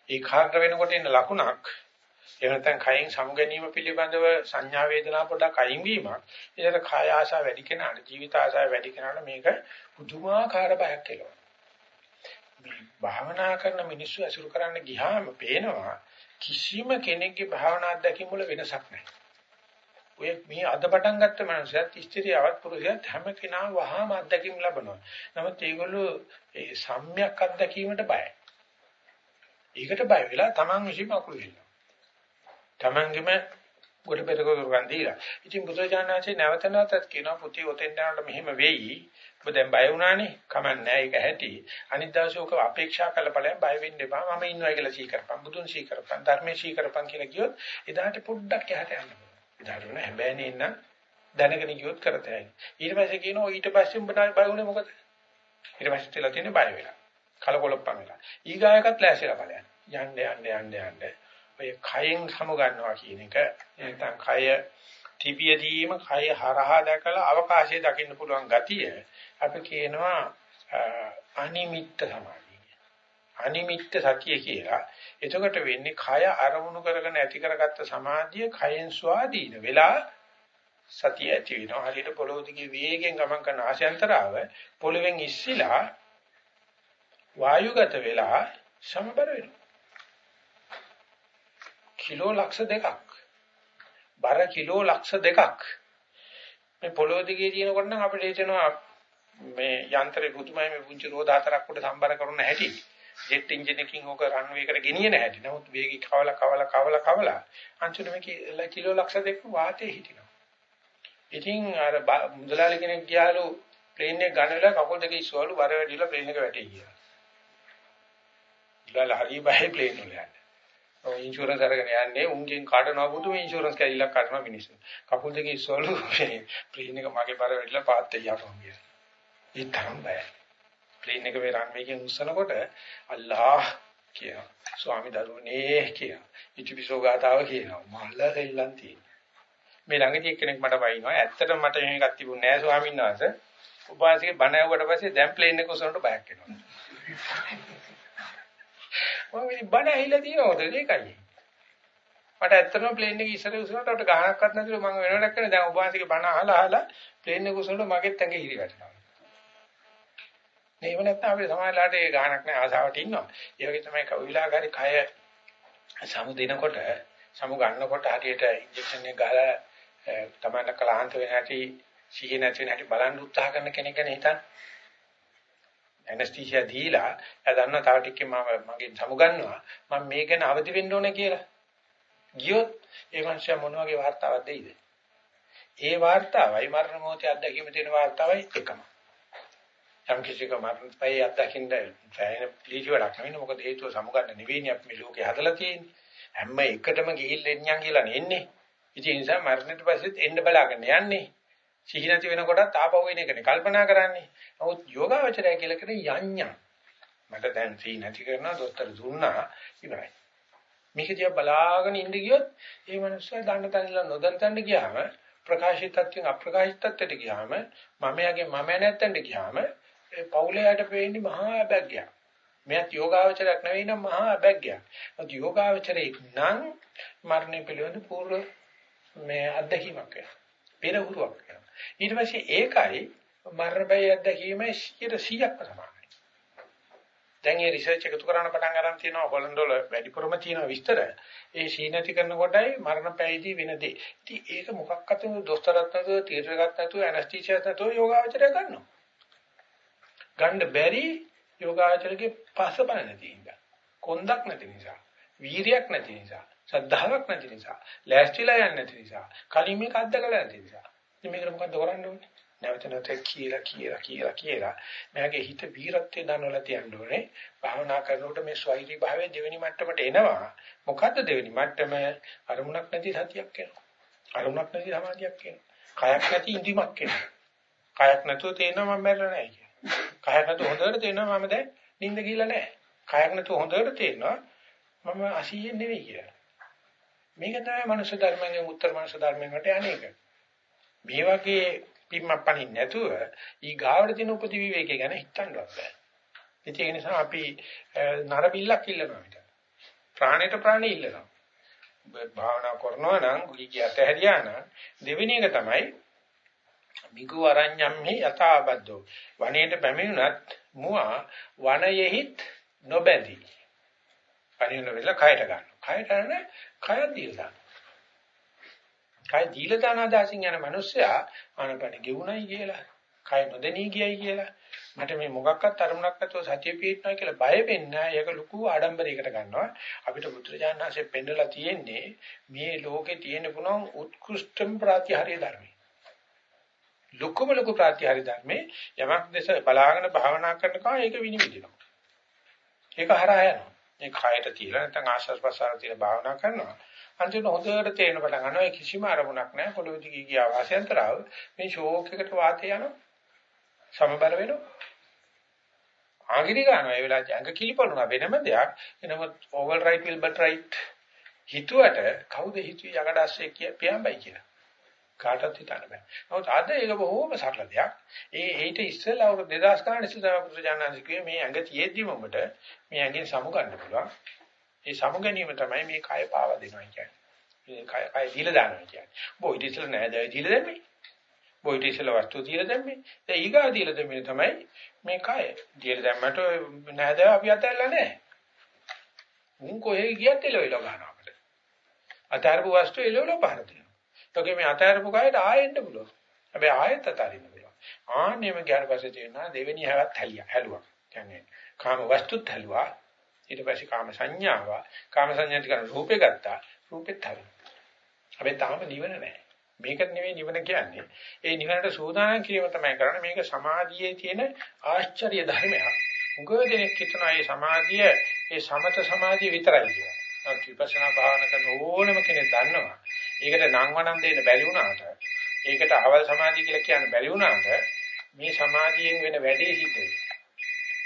ඒකාග්‍ර වෙනකොට එන ලකුණක්. එහෙම නැත්නම් කයෙන් සමුගැනීම පිළිබඳව සංඥා වේදනා පොඩක් අයින් වීමක්. ඒකට කාය ආශාව වැඩි කෙනාට ජීවිත ආශාව වැඩි කෙනාට මේක පුදුමාකාර බයක් එනවා. භාවනා කරන මිනිස්සු අසුරු කරන්න ගියාම පේනවා කිසිම කෙනෙක්ගේ භාවනා අත්දැකීම් වල වෙනසක් නැහැ. ඔය මේ අද පටන් ගත්ත මනුස්සයත් ස්ත්‍රියවත් පුරුෂයත් හැම කෙනා වහාම අත්දැකීම් ලබනවා. නමුත් ඒගොල්ලෝ ඒ සම්‍යක් අත්දැකීමට බයයි. ඒකට බය වෙලා Taman විසින්ම අකුරු වෙනවා. Tamanගෙම ගොඩ පෙරක කරගන්න දීලා. ඉතින් බුදුජානනාංශේ නැවත නැවතත් කියනවා පුතේ ඔතෙන් යනකොට මෙහෙම වෙයි. ඔබ දැන් බය වුණානේ. කමන්නේ ඒක ඇති. අනිත් දවසේ ඔක අපේක්ෂා කළ ඵලයන් බය වෙන්න එපා. මම ඉන්නවා කියලා සීකරපන්. බුදුන් සීකරපන්. ධර්මයේ සීකරපන් කියලා කියොත් එදාට පොඩ්ඩක් එහාට යන්න පුළුවන්. එදාට වෙන හැබැයි නෙන්න දැනගෙන ගියොත් කරතයි. ඊට පස්සේ කියනවා ඊට පස්සේ උඹට බය වුණේ මොකද? ඊට පස්සේ තියලා තියෙන්නේ බය වෙලා. කලකොලප්පන් වෙලා. ඊගායකත් ලෑස්තිලා ඵලයන්. යන්න යන්න යන්න යන්න. ඔය කයෙන් සම ගන්නවා කියන එක නැත්නම් කය තිබියදීම කය හරහා දැකලා අවකාශය දකින්න පුළුවන් ගතිය අපි කියනවා අනිමිත්ත සමාධිය. අනිමිත්ත සතිය කියලා. එතකොට වෙන්නේ කය අරමුණු කරගෙන ඇති කරගත්ත සමාධිය කයෙන් ස්වාධීන වෙලා සතිය ඇති වෙනවා. හරියට පොළොව දිගේ වේගෙන් ගමන් කරන ආශයන්තරාව පොළවෙන් ඉස්සිලා වායුගත වෙලා සමබර වෙනවා. කිලෝ ලක්ෂ දෙකක්. බර කිලෝ ලක්ෂ දෙකක්. මේ පොළොව දිගේ තියෙනකොට නම් අපිට හිතෙනවා මේ යන්ත්‍රේ පුදුමයි මේ පුංචි රෝද හතරක් උඩ සම්බර කරන හැටි. ජෙට් එන්ජින් එකකින් ඕක රන්වේ එකට ගෙනියන හැටි. නමුත් වේගي කවලා කවලා කවලා කවලා අන්තිමට මේ කිලෝ ලක්ෂ දෙක වාතයේ හිටිනවා. ඉතින් අර මුදලාලි කෙනෙක් ගියාලු ප්ලේන් එක ගන්නලා කකුල් දෙක ඉස්සුවලු බර වැඩිලා ප්ලේන් එක වැටේ කියලා. මුදලාලි හරි බයි ප්ලේන් වල යන්නේ. ඔය ඉන්ෂුරන්ස් අරගෙන යන්නේ උන්ගෙන් කාටනවා පුදුම ඉන්ෂුරන්ස් කැරිලා කාටනවා මිනිස්සු. කකුල් දෙක ඉස්සවලු ප්ලේන් එක මගේ බර වැඩිලා පාත් දෙයියපම් කියලා. ඒ තරම් බයයි. ප්ලේන් එක මේ රන්වේගෙන් උස්සනකොට අල්ලාහ් කියනවා. ස්වාමි දරුවනේ කියනවා. ඉතිපිසෝ ගාතාව කියනවා. මල්ල දෙල්ලන් තියෙනවා. මේ ළඟදී එක්කෙනෙක් මට වයින්නවා. ඇත්තටම මට මේකක් තිබුණේ නැහැ ස්වාමීන් වහන්සේ. ඔබ වහන්සේගේ බණ ඇහුවට පස්සේ දැන් ප්ලේන් එක උස්සනකොට බයක් එනවා. මම ඉතින් බණ ඇහිලා තියෙනවද ඒකයි. මට ඇත්තටම ප්ලේන් එක ඉස්සර උසනට උට ගහනක්වත් නැතිව මම වෙනවඩක් කරන දැන් ඔබ වහන්සේගේ බණ අහලා අහලා ප්ලේන් එක උසනට මගෙත් ඇඟ හිරි වැටෙනවා. නේ එහෙම නැත්නම් අපේ සමාජලාට ඒ ගාණක් නැහැ ආසාවට ඉන්නවා. ඒ වගේ තමයි කවිලාකාරී කය සමු දෙනකොට සමු ගන්නකොට හරියට ඉන්ජෙක්ෂන් එක ගහලා තමයි කලහන්ත වෙන හැටි සිහි නැති වෙන හැටි බලන් උත්සාහ කරන කෙනෙක් ගැන හිතන්න. ඇනස්තීසියා දීලා එයා දන්නවා තව ටිකකින් මම මගේ සමු ගන්නවා. මම මේ ගැන අවදි වෙන්න ඕනේ කියලා. ගියොත් ඒ මනුස්සයා මොන වගේ වார்த்தාවක් දෙයිද? ඒ වார்த்தාවයි මරණ මොහොතේ අත්දැකීම තියෙන වார்த்தාවයි එකම. යම් කිසික මරණ පයි අත්දකින්න සෑහෙන ප්ලීජ් වැඩක් නෙවෙයි මොකද හේතුව සමුගන්න නෙවෙයි අපි මේ ලෝකේ හදලා තියෙන්නේ. හැම එකටම ගිහිල්ලා එන්නම් කියලා නෙන්නේ. ඉතින් ඒ නිසා මරණයට පස්සෙත් එන්න බලාගෙන යන්නේ. සිහි නැති වෙනකොටත් ආපහු එන එකනේ කල්පනා කරන්නේ. නමුත් යෝගාවචරය කියලා කියන්නේ යඤ්ඤා. මට දැන් සිහි නැති කරනවා දොස්තර දුන්නා ඉවරයි. මේක දිහා බලාගෙන ඉඳ ගියොත් ඒ මනුස්සයා දන්න තැනලා නොදන්න තැනට ගියාම ප්‍රකාශිත තත්ත්වෙන් අප්‍රකාශිත තත්ත්වයට ගියාම මමයාගේ මම නැත්තෙන්ට ගියාම ඒ පෞලයට පෙන්නේ මහා අබැග්ගයක්. මෙයත් යෝගාවචරයක් නෙවෙයි නම් මහා අබැග්ගයක්. ඒත් යෝගාවචරයක් නම් මරණය පිළිබඳ පූර්ව මේ අත්දැකීමක් වෙනවා. පෙරහුරුවක් වෙනවා. ඊට පස්සේ ඒකයි මරණ බය අත්දැකීම 100%ක්ම සමානයි. දැන් මේ රිසර්ච් එකතු කරන්න පටන් ගන්න තියෙනවා හොලන්ඩ් වල වැඩිපුරම තියෙන විස්තර. ඒ සීනති කරන කොටයි මරණ පැයදී වෙන දේ. ඉතින් ඒක මොකක්වත් දොස්තරත් නැතුව තීරණයක් නැතුව ඇනස්තීසියාත් නැතුව යෝගාවචරය ගන්නවා. ගන්න බැරි යෝගාවචරයේ පස්සපන නැති නිසා. කොන්දක් නැති නිසා. වීරියක් නැති නිසා. ශ්‍රද්ධාවක් නැති නිසා. ලෑස්තිලා යන්නේ නැති නිසා. කලින් මේක අත්දකලා නැති නිසා. ඉතින් මේකට මොකද්ද කරන්න ඕනේ? නැවත නැවත කියලා කියලා කියලා කියලා මගේ හිත වීරත්වයේ දනවලා තියන්න ඕනේ. භාවනා කරනකොට මේ ස්වෛරී භාවයේ දෙවෙනි මට්ටමට එනවා. මොකද්ද දෙවෙනි මට්ටම? අරමුණක් නැති සතියක් එනවා. අරමුණක් නැති සමාධියක් එනවා. කයක් නැති ඉඳීමක් එනවා. කයක් නැතුව තේනවා මම මැරෙලා නැහැ කියලා. කයක් නැතුව හොඳට තේනවා මම දැන් නිින්ද ගිහලා නැහැ. කයක් නැතුව හොඳට තේනවා මම අසීයෙන් නෙවෙයි කියලා. මේක තමයි මනුෂ්‍ය ධර්මයෙන් උත්තර මනුෂ්‍ය ධර්මයෙන් වට යන්නේක. මේ වගේ පිම්මක් පනින්න නැතුව ඊ ගාවට තියෙන උපදි විවේකය ගැන හිතන්නවත් බෑ. ඒක නිසා අපි නරබිල්ලක් ඉල්ලනවා විතර. ප්‍රාණයට ප්‍රාණය ඉල්ලනවා. භාවනා කරනවා නම් ගුලිය ඇතහැරියා නම් දෙවෙනි එක තමයි මිගු අරඤ්ඤම්හි යථාබද්ධෝ. වනයේට පැමිණුණත් මුවා වනයෙහිත් නොබැඳී. පරිණන වෙලා කයට ගන්න. කයට ගන්න කය දීලා කය දීලා දාන අදහසින් යන මිනිස්සයා ආනපන ගෙවුණයි කියලා, කය නොදෙනී ගියයි කියලා, මට මේ මොකක්වත් අරමුණක් නැතුව සතිය පිටනවා කියලා බය වෙන්නේ ඒක ලুকু ආඩම්බරයකට ගන්නවා. අපිට බුදුරජාණන්සේ පෙන්නලා තියෙන්නේ මේ ලෝකේ තියෙන පුළුවන් උත්කෘෂ්ඨම ප්‍රාතිහාර්ය ධර්මයි. ලොකුම ලොකු ප්‍රාතිහාර්ය ධර්මේ යමක් දැස බලාගෙන භාවනා කරනකම් ඒක විනිවිදිනවා. ඒක හරහා යනවා. මේ කයට තියලා නැත්නම් ආශ්වාස ප්‍රශ්වාස තියලා භාවනා කරනවා. අන්තිමට හොඳට තේරෙන පටන් ගන්නවා ඒ කිසිම අරමුණක් නැහැ පොළොවේ දිගේ ගියා වාසයන්තරාව මේ ෂෝක් එකට වාතය යනවා. සමබර වෙනවා. ආගිරි ගන්නවා ඒ වෙලාවට අඟ කිලිපලුණා වෙනම දෙයක්. එනමුත් oval right will but right හිතුවට කවුද හිතුවේ යකඩස්සේ කිය පියම්බයි කියලා. කාටවත් හිතන්න බෑ. නමුත් අද ඒක බොහොම සරල දෙයක්. ඒ ඊට ඉස්සෙල්ලා අවුරුදු 2000 ගාන ඉස්සෙල්ලා පුරුෂජානන්සේ මේ ඇඟ තියෙද්දිම ඔබට මේ ඇඟෙන් සමු ගන්න පුළුවන්. ඒ සමු ගැනීම තමයි මේ කය පාව දෙනවා කියන්නේ. මේ කය කය දීලා දානවා කියන්නේ. බොයි ඉතිසල නෑ දැයි දීලා දැම්මේ. බොයි ඉතිසල වස්තු දීලා දැම්මේ. දැන් ඊගා දීලා දැම්මේ තමයි මේ කය. දීලා දැම්මට නෑ දැයි අපි අතල්ලා නෑ. උන් කොහේ ගියත් එළවෙලා ගන්නවා අපිට. අතාරපු වස්තු එළවෙලා පහර දෙනවා. ඒකේ මේ අතාරපු කයට ආයෙන්න පුළුවන්. හැබැයි ආයෙත් අතාරින්න පුළුවන්. ආන්නේම ගියාට පස්සේ තේරෙනවා දෙවෙනි හැවත් හැලියා හැලුවා. කියන්නේ කාම වස්තුත් හැලුවා. ඊට පස්සේ කාම සංඥාව කාම සංඥාට කරන රූපේ ගත්තා. රූපෙත් හැලුවා. හැබැයි තාම නිවන නැහැ. මේක නෙවෙයි නිවන කියන්නේ. ඒ නිවනට සූදානම් කිරීම තමයි කරන්නේ. මේක සමාධියේ තියෙන ආශ්චර්ය ධර්මයක්. උගව දෙනෙක් හිතනවා මේ සමාධිය ඒ සමත සමාධිය විතරයි කියලා. නමුත් විපස්සනා භාවනා කරන ඕනම කෙනෙක් දන්නවා. ඒකට නම් වනම් දෙන්න බැරි වුණාට ඒකට අවල් සමාධිය කියලා කියන්න බැරි වුණාට මේ සමාධියෙන් වෙන වැඩේ සිද්ධ වෙනවා.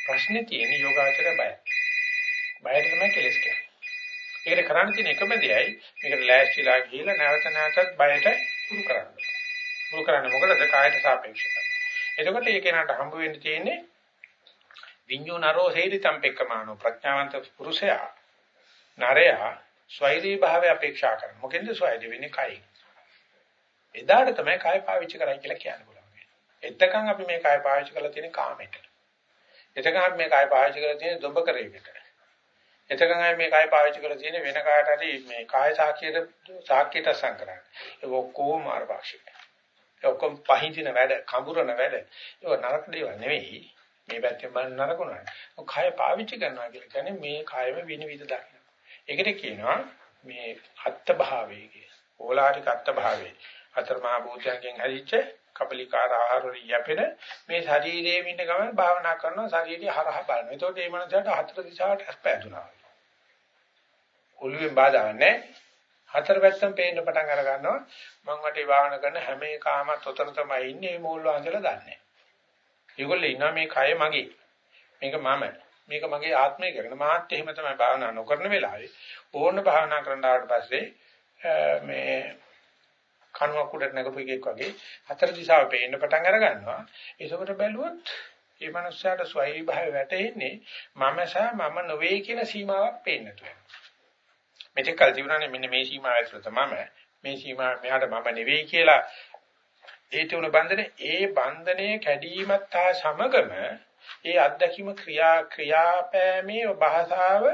ප්‍රශ්නේ තියෙන්නේ යෝගාචර බය. බයට තමයි කෙලස් කියන්නේ. ඒකට කරන්න තියෙන එකම දෙයයි මේකට ලෑස්තිලා ගිහිල්ලා නැවත නැවතත් බයට පුරු කරන්න. පුරු කරන්නේ මොකටද? කායට සාපේක්ෂව. එතකොට ඒ කෙනාට හම්බ වෙන්න තියෙන්නේ විඤ්ඤෝ නරෝ හේරි තම්පෙක්කමානෝ ප්‍රඥාවන්ත පුරුෂයා නරයා ස්වෛරී භාවය අපේක්ෂා කරන. මොකෙන්ද ස්වෛරී වෙන්නේ කයි. එදාට තමයි කය පාවිච්චි කරයි කියලා කියන්න පුළුවන්. එතකන් අපි මේ කය පාවිච්චි කරලා තියෙන කාමයට. එතකන් අපි මේ කය පාවිච්චි කරලා තියෙන දොඹ කරේකට. එතකන් අපි මේ කය පාවිච්චි කරලා තියෙන වෙන කාට හරි මේ කාය සාක්ෂියට සාක්ෂියට සංකරන. ඒක ඔක්කොම මාර්ගාක්ෂික. ඒ ඔක්කොම පහින්දින වැඩ, කඹුරන වැඩ. ඒක නරක දේවල් නෙවෙයි. මේ පැත්තෙන් බලන නරකුණා. කය පාවිච්චි කරනවා කියලා කියන්නේ මේ කයම විනිවිද දකින්න. ඒකට කියනවා මේ අත්ත් භාවයේ කිය. ඕලාරික අත්ත් භාවයේ. අතර මහ භූතයන්ගෙන් හැදිච්ච කපලිකාර ආහාර වලින් යැපෙන මේ ශරීරයේ ඉන්න ගමන් භාවනා කරනවා ශරීරය හරහා බලනවා. එතකොට මේ මනසට හතර දිශාවට හැප්පැදුනා. ඔළුවෙන් බාධා නැහැ. හතර පැත්තෙන් පේන්න පටන් අර ගන්නවා. මම වටේ භාවනා කරන හැම එකමත් උතන තමයි ඉන්නේ මේ මූල වංශල දන්නේ. ඒගොල්ලෝ ඉන්නවා මේ කය මගේ. මේක මම. මේක මගේ ආත්මය කරගෙන මාත් එහෙම තමයි භාවනා නොකරන වෙලාවේ ඕන භාවනා කරන්න ආවට පස්සේ මේ කණුවක් උඩට නැගපු එකෙක් වගේ හතර දිශාව පේන්න පටන් අර ගන්නවා ඒසකට බැලුවොත් මේ මනුස්සයාට ස්වෛරී භාවය වැටෙන්නේ මම සහ මම නොවේ කියන සීමාවක් පේන්න තුන මෙතෙක් කල් තිබුණානේ මෙන්න මේ සීමාව ඇතුළත මම මේ සීමාව මෙහාට මම නෙවෙයි කියලා ඒ තුන බන්ධනේ. ඒ බන්ධනයේ කැඩීමත් හා සමගම ඒ අත්දැකීම ක්‍රියා ක්‍රියාපෑමේ භාෂාව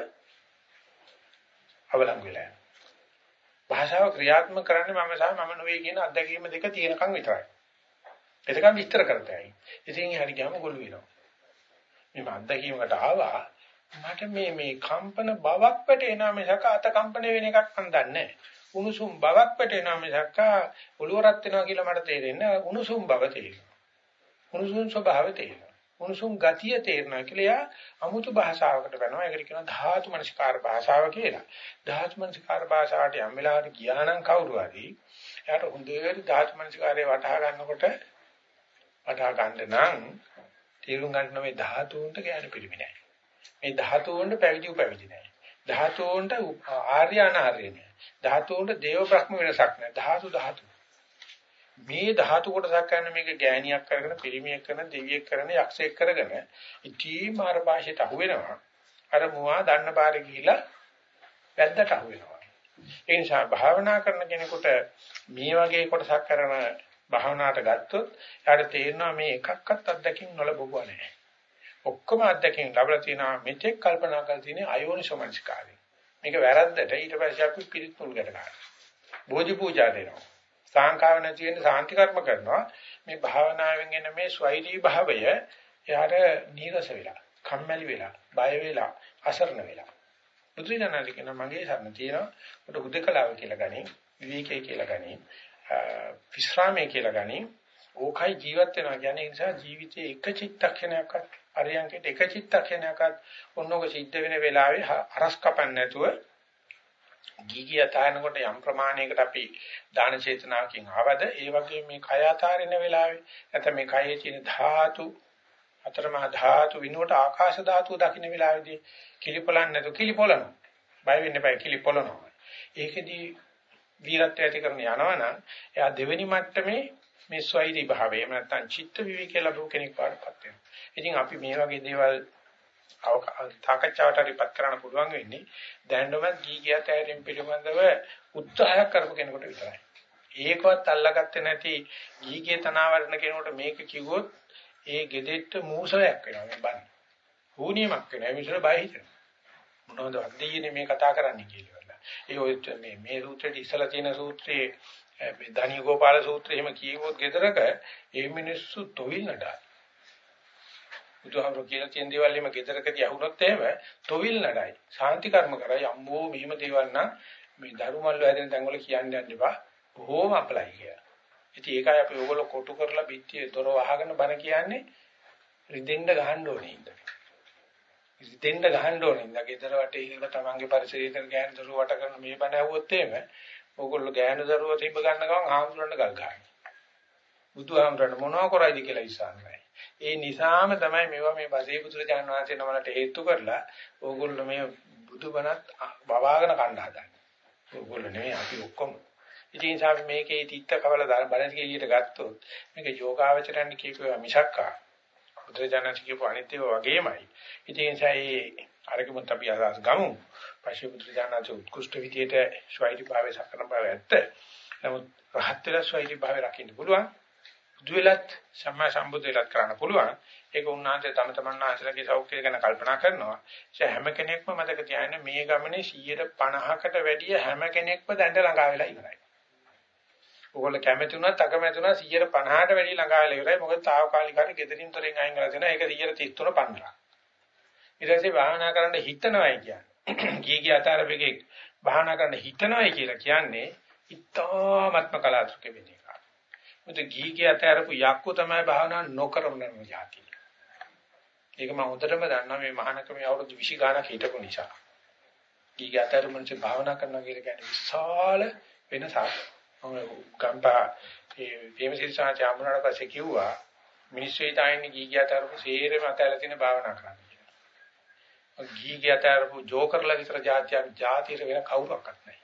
අවලංගු වෙලා භාෂාව ක්‍රියාත්මක කරන්නේ මම සහ මම නෙවෙයි කියන අත්දැකීම දෙක තියෙනකන් විතරයි. එතකන් විස්තර කරතයි. ඉතින් හරි ගියාම ගොළු වෙනවා. මේ අත්දැකීමකට ආවා මට මේ මේ කම්පන බවක් පැටේනා මිසක අත කම්පන වෙන එකක් මන් දන්නේ නැහැ. උණුසුම් බවක් පැටේනා මිසක ඔළුව රත් වෙනවා කියලා මට තේරෙන්නේ උණුසුම් බව තේරෙනවා. උණුසුම් ස්වභාවය තේරෙනවා. උණුසුම් ගතිය තේරෙනවා කියලා එයා අමුතු භාෂාවකට වෙනවා. ඒකට කියනවා ධාතු මනස්කාර භාෂාව කියලා. ධාතු මනස්කාර භාෂාවට යම් වෙලාවකට ගියා නම් කවුරු හරි එයාට හොඳට ධාතු මනස්කාරය වටහා ගන්නකොට වටහා ගන්න නම් තේරුම් ගන්න මේ ධාතුන්ට ගැන පිළිමි නැහැ. මේ ධාතුන්ට පැවිදි උපැවිදි නැහැ. ධාතුන්ට ආර්ය අනාර්ය නැහැ. ධාතුන්ට දේව බ්‍රහ්ම වෙනසක් නැහැ. ධාතු ධාතු. මේ ධාතු කොටසක් ගන්න මේක ගෑණියක් කරගෙන පිරිමියෙක් කරන දෙවියෙක් කරන යක්ෂයෙක් කරගෙන ඉතී මාර භාෂයට අහු වෙනවා. අර මුවා දන්න පාරේ ගිහිලා වැද්දට අහු වෙනවා. ඒ නිසා භාවනා කරන කෙනෙකුට මේ වගේ කොටසක් කරන භාවනාවට ගත්තොත් එයාට තේරෙනවා මේ එකක්වත් අත්දැකීම් නොලබුවා නැහැ. ඔක්කොම අත්දැකීම් ලැබලා තියෙනවා මෙතෙක් කල්පනා කරලා තියෙන අයෝනිසෝමනසිකාරය මේක වැරද්දට ඊට පස්සේ අපි පිරිත් මුල් ගැට ගන්නවා. බෝධි පූජා දෙනවා. සාංකාව නැති වෙන සාන්ති කර්ම කරනවා. මේ භාවනාවෙන් එන මේ ස්වෛරී භාවය එයාට නීරස වෙලා කම්මැලි වෙලා බය වෙලා අසරණ වෙලා. බුදුරජාණන් කියන මගේ සරණ තියෙනවා. ඔබට හුදකලාව කියලා ගනි විවේකයේ කියලා ගනි විශ්‍රාමයේ කියලා ගනි ඕකයි ජීවත් වෙනවා කියන්නේ. ඒ නිසා ජීවිතයේ එක චිත්තක්ෂණයක්වත් අරියංකේට එක චිත්තක්ෂණයක්වත් ඔන්නෝක සිද්ධ වෙන වෙලාවේ අරස් කපන්නේ නැතුව ගීගිය අතාරනකොට යම් ප්‍රමාණයකට අපි දාන චේතනාවකින් ආවද ඒ වගේ මේ කය අතාරින වෙලාවේ නැත්නම් මේ කයේ තියෙන ධාතු අතරමා ධාතු විනුවට ආකාශ ධාතුව දකින්න වෙලාවේදී කිලිපොලන්නේ නැතු කිලිපොලනවා බය වෙන්න එපා කිලිපොලනවා ඒකෙදී වීරත්වය ඇති කරන යනවනම් එයා දෙවෙනි මට්ටමේ මේ ස්වෛරී භාවය එහෙම නැත්නම් චිත්ත විවිකේ ලැබු කෙනෙක් වඩපත් වෙනවා. ඉතින් අපි මේ වගේ දේවල් තාකච්ඡාවට හරිපත් කරන්න පුළුවන් වෙන්නේ දැනනවත් ගීගියත් ඇරින් පිළිබඳව උත්සාහයක් කරපු කෙනෙකුට විතරයි. ඒකවත් අල්ලගත්තේ නැති ගීගිය තනාවරණ කෙනෙකුට මේක කිව්වොත් ඒ gedeට මූසලයක් වෙනවා මේ බන්. හුනියමක් වෙනවා. ඒ විතර බය හිතෙනවා. මොනවද අද්දීනේ මේ කතා කරන්නේ කියලා. ඒ ඔය මේ මේ සූත්‍රයේ ඉස්සලා තියෙන සූත්‍රයේ මේ ධානිය ගෝපාල සූත්‍රය එහෙම කියවොත් ගෙදරක ඒ මිනිස්සු තොවිල් නඩා. බුදුහාමුදුරු කියලා තියෙන දේවල් එහෙම ගෙදරකදී අහුනොත් එහෙම තොවිල් නඩයි. සාන්ති කර්ම කරයි අම්මෝ මෙහෙම දේවල් නම් මේ දරුමල්ල හැදෙන තැන්වල කියන්න යන්න එපා. බොහොම අපලයි කියලා. ඉතින් ඒකයි අපි ඕගොල්ලෝ කොටු කරලා පිටියේ දොර වහගෙන බන කියන්නේ රිදෙන්න ගහන්න ඕනේ ඉන්න. රිදෙන්න ගහන්න ඕනේ ඉන්න. ගෙදර වටේ ඉඳලා තමන්ගේ පරිසරයට ගෑන දොර වට කරන මේ බන ඇහුවොත් එහෙම ඕගොල්ලෝ ගෑනු දරුවෝ තිබ්බ ගන්න ගමන් ආම්තුරන්න ගල් ගන්නවා. බුදුහාමරණ මොනවා කරයිද කියලා ඉස්සන්නේ. ඒ නිසාම තමයි මේවා මේ බසේ පුත්‍රජාන වහන්සේ නමලට හේතු කරලා ඕගොල්ලෝ මේ බුදුබණත් බවාගෙන කණ්ඩ හදන්නේ. ඕගොල්ලෝ නෙවෙයි අපි ඔක්කොම. ඉතින් සාප මේකේ තිත්ත කවල බණට එළියට ගත්තොත් මේක යෝගාවචරයන් කියපුවා මිසක්කා බුදුජානක කියපු අනිත්‍යව වගේමයි. ඉතින් ඒ නිසා ඒ අරකමුත් අපි අදහස් ගමු. පස්සේ බුදුරජාණන් උත්කෘෂ්ඨ විදියට ස්වෛරි භාවයේ සකන භාවය ඇත්ත. නමුත් රහත් වෙලා ස්වෛරි භාවය රකින්න පුළුවන්. බුදු වෙලත් සම්මා සම්බුදු වෙලත් කරන්න පුළුවන්. ඒක උන්වහන්සේ තම තමන් ආශ්‍රලගේ සෞඛ්‍යය ගැන කල්පනා කරනවා. ඒ හැම කෙනෙක්ම මතක තියාගන්න මේ ගමනේ 150කට වැඩිය හැම කෙනෙක්ම දැඬ ළඟා වෙලා ඉවරයි. ඕගොල්ලෝ කැමති වුණත් අකමැති වුණත් 150ට වැඩිය ළඟා වෙලා ඉවරයි. මොකද తాවකාලික හරි gedirin තොරෙන් අයින් කරලා දෙනවා. ඒක 133 පන්නලා. ඊට පස්සේ භාවනා කරන්න හිතනවායි කියන්නේ. ගීගේ අතාරපෙකේ භාවනා කරන්න හිතනවායි කියලා කියන්නේ ඉතාමත්ම කලාතුරක වෙන මුද ගීගේ අතහැරපු යක්කෝ තමයි භාවනා නොකරන යකි. ඒක මම හොඳටම දන්නවා මේ මහානකමේ අවුරුදු 20 ගානක් හිටපු නිසා. ගීගේ අතහැර මිනිස්සු භාවනා කරනවා කියලා කියන්නේ විශාල වෙනසක්. මම ගම්පා ඒ වීමසිරි සාචා අමුණාට පස්සේ කිව්වා මිනිස්සු හිතන්නේ ගීගේ අතහැරපු සේරම අතහැරලා තියෙන භාවනා කරන්න කියලා. ගීගේ අතහැරපු ජෝකර්ලා විතර જાතියක් જાතියට වෙන කවුරක්වත් නැහැ.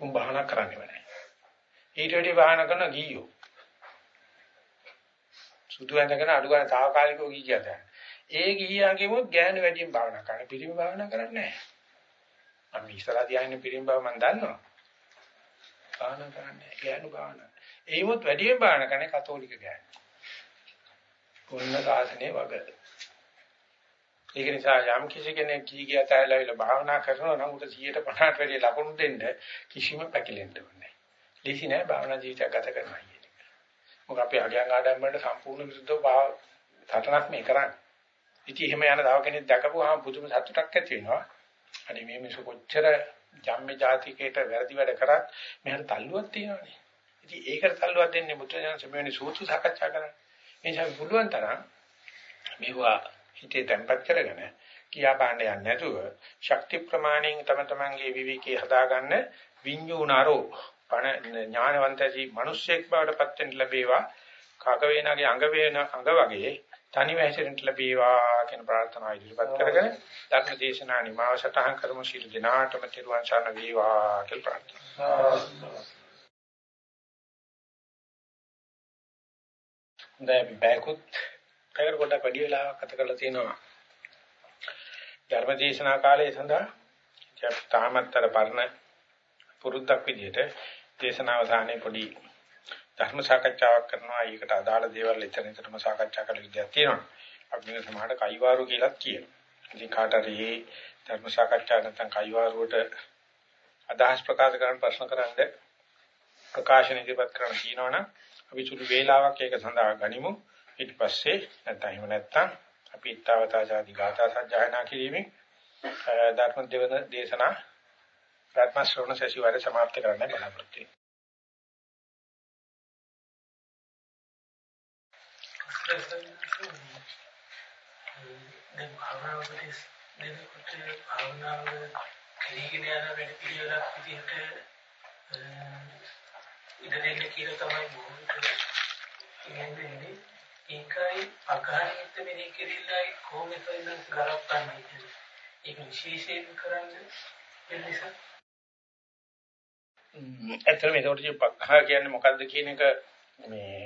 උඹ භාවනා කරන්නේ නැහැ. ඊට වඩා භාවනා කරන ගීයෝ සුදු ඇඳගෙන අඩු ගන්න తాවකාලිකව ගී කියත. ඒ ගීයාගෙමුත් ගෑනු වැඩියෙන් භාවනා කරන පිරිමි භාවනා කරන්නේ නැහැ. අපි ඉස්සරහ තියාගෙන පිරිමි භාව මම දන්නවා. භාවනා කරන්නේ ගෑනු භාවනා. ඒමුත් වැඩියෙන් භාවනා කරන්නේ කතෝලික ගෑනු. කොන්න සාසනේ වගේ. ඒක නිසා යම් කිසි කෙනෙක් කීකිය තැලවිලා භාවනා කරනවා නම් උට 150ට වැඩිය ලකුණු දෙන්න කිසිම පැකිලෙන්න ඕනේ නැහැ. ලීසි නෑ භාවනා ජීවිතයක් ගත කරනවා කියන්නේ. මොකද අපි අගයන් ආඩම්බරට සම්පූර්ණ විරුද්ධව සටනක් මේ කරන්නේ. ඉතින් එහෙම යන තව කෙනෙක් දැකපුවාම පුදුම සතුටක් ඇති වෙනවා. අනේ මේ මිනිස්සු කොච්චර ජම්මේ ජාතිකයට වැරදි වැඩ කරත් මෙහෙට තල්ලුවක් තියෙනවානේ. ඉතින් ඒකට තල්ලුවක් දෙන්නේ මුත්‍රාජන සම්මේලනේ සූත්‍ර සාකච්ඡා කරන්නේ. ඒ නිසා පුළුවන් තරම් මේවා හිතේ තැම්පත් කරගෙන කියා පාණ්ඩ යන්නේ නැතුව ශක්ති ප්‍රමාණයෙන් තම තමන්ගේ විවිකේ හදාගන්න විඤ්ඤුණාරෝ පණ ඥානවන්තජී මිනිස්සෙක් බවට පත් වෙන්න ලැබේවා. කක වේනාගේ අඟ වේන අඟ වගේ තනිව හැසිරෙන්න ලැබේවා කියන ප්‍රාර්ථනාව ඉදිරිපත් කරගෙන ධර්ම දේශනා නිමාව සටහන් කරමු. ශීල දිනාටම තිරුවන් සරණ වේවා කියලා ප්‍රාර්ථනා දැන් බෑකුත් පැයකට පොඩ්ඩක් වැඩි වෙලාවක් ගත කරලා තියෙනවා. ධර්මදේශනා කාලයේ සඳහා තාමත්තර පරණ පුරුද්දක් විදිහට දේශනාවසානයේ පොඩි ධර්ම සාකච්ඡාවක් කරනවා. ඒකට අදාළ දේවල් එතන එතනම සාකච්ඡා කරලා විදියක් තියෙනවා. අපි මේ සමහරට කයිවාරු කියලාත් කියනවා. ඉතින් කාට හරි ධර්ම සාකච්ඡා නැත්නම් කයිවාරුවට අදහස් ප්‍රකාශ කරන්න ප්‍රශ්න කරන්න ප්‍රකාශන ඉදිරිපත් කරන්න කියනවනම් අපි සුළු වේලාවක් ඒක සඳහා ගනිමු. ඊට පස්සේ නැත්නම් එහෙම නැත්නම් අපි ඊතාවතාජාති ගාථා සජ්ජායනා කිරීමෙන් ධර්ම දෙවන දේශනා ප්‍රාත්ම ශ්‍රවණ සැසිවාරය સમાપ્ત කරන්න බලාපොරොත්තු වෙනවා දැන් භාවනාවකදී දෙනකොට භාවනාව කෙරීගෙන යන වැඩ පිළිවෙලක් විදිහට ඉඩ දෙන්න කියලා තමයි බොහෝට කියන්නේ. ඒකයි අගාරිත මෙනෙහි කිරීමයි කොහොමද වෙනස් ගලපන්නේ කියන්නේ. ඒක විශේෂයෙන් කරන්නේ ඒ නිසා ඇත්තටම ඒකට පක්ඛා කියන්නේ මොකද්ද කියන එක මේ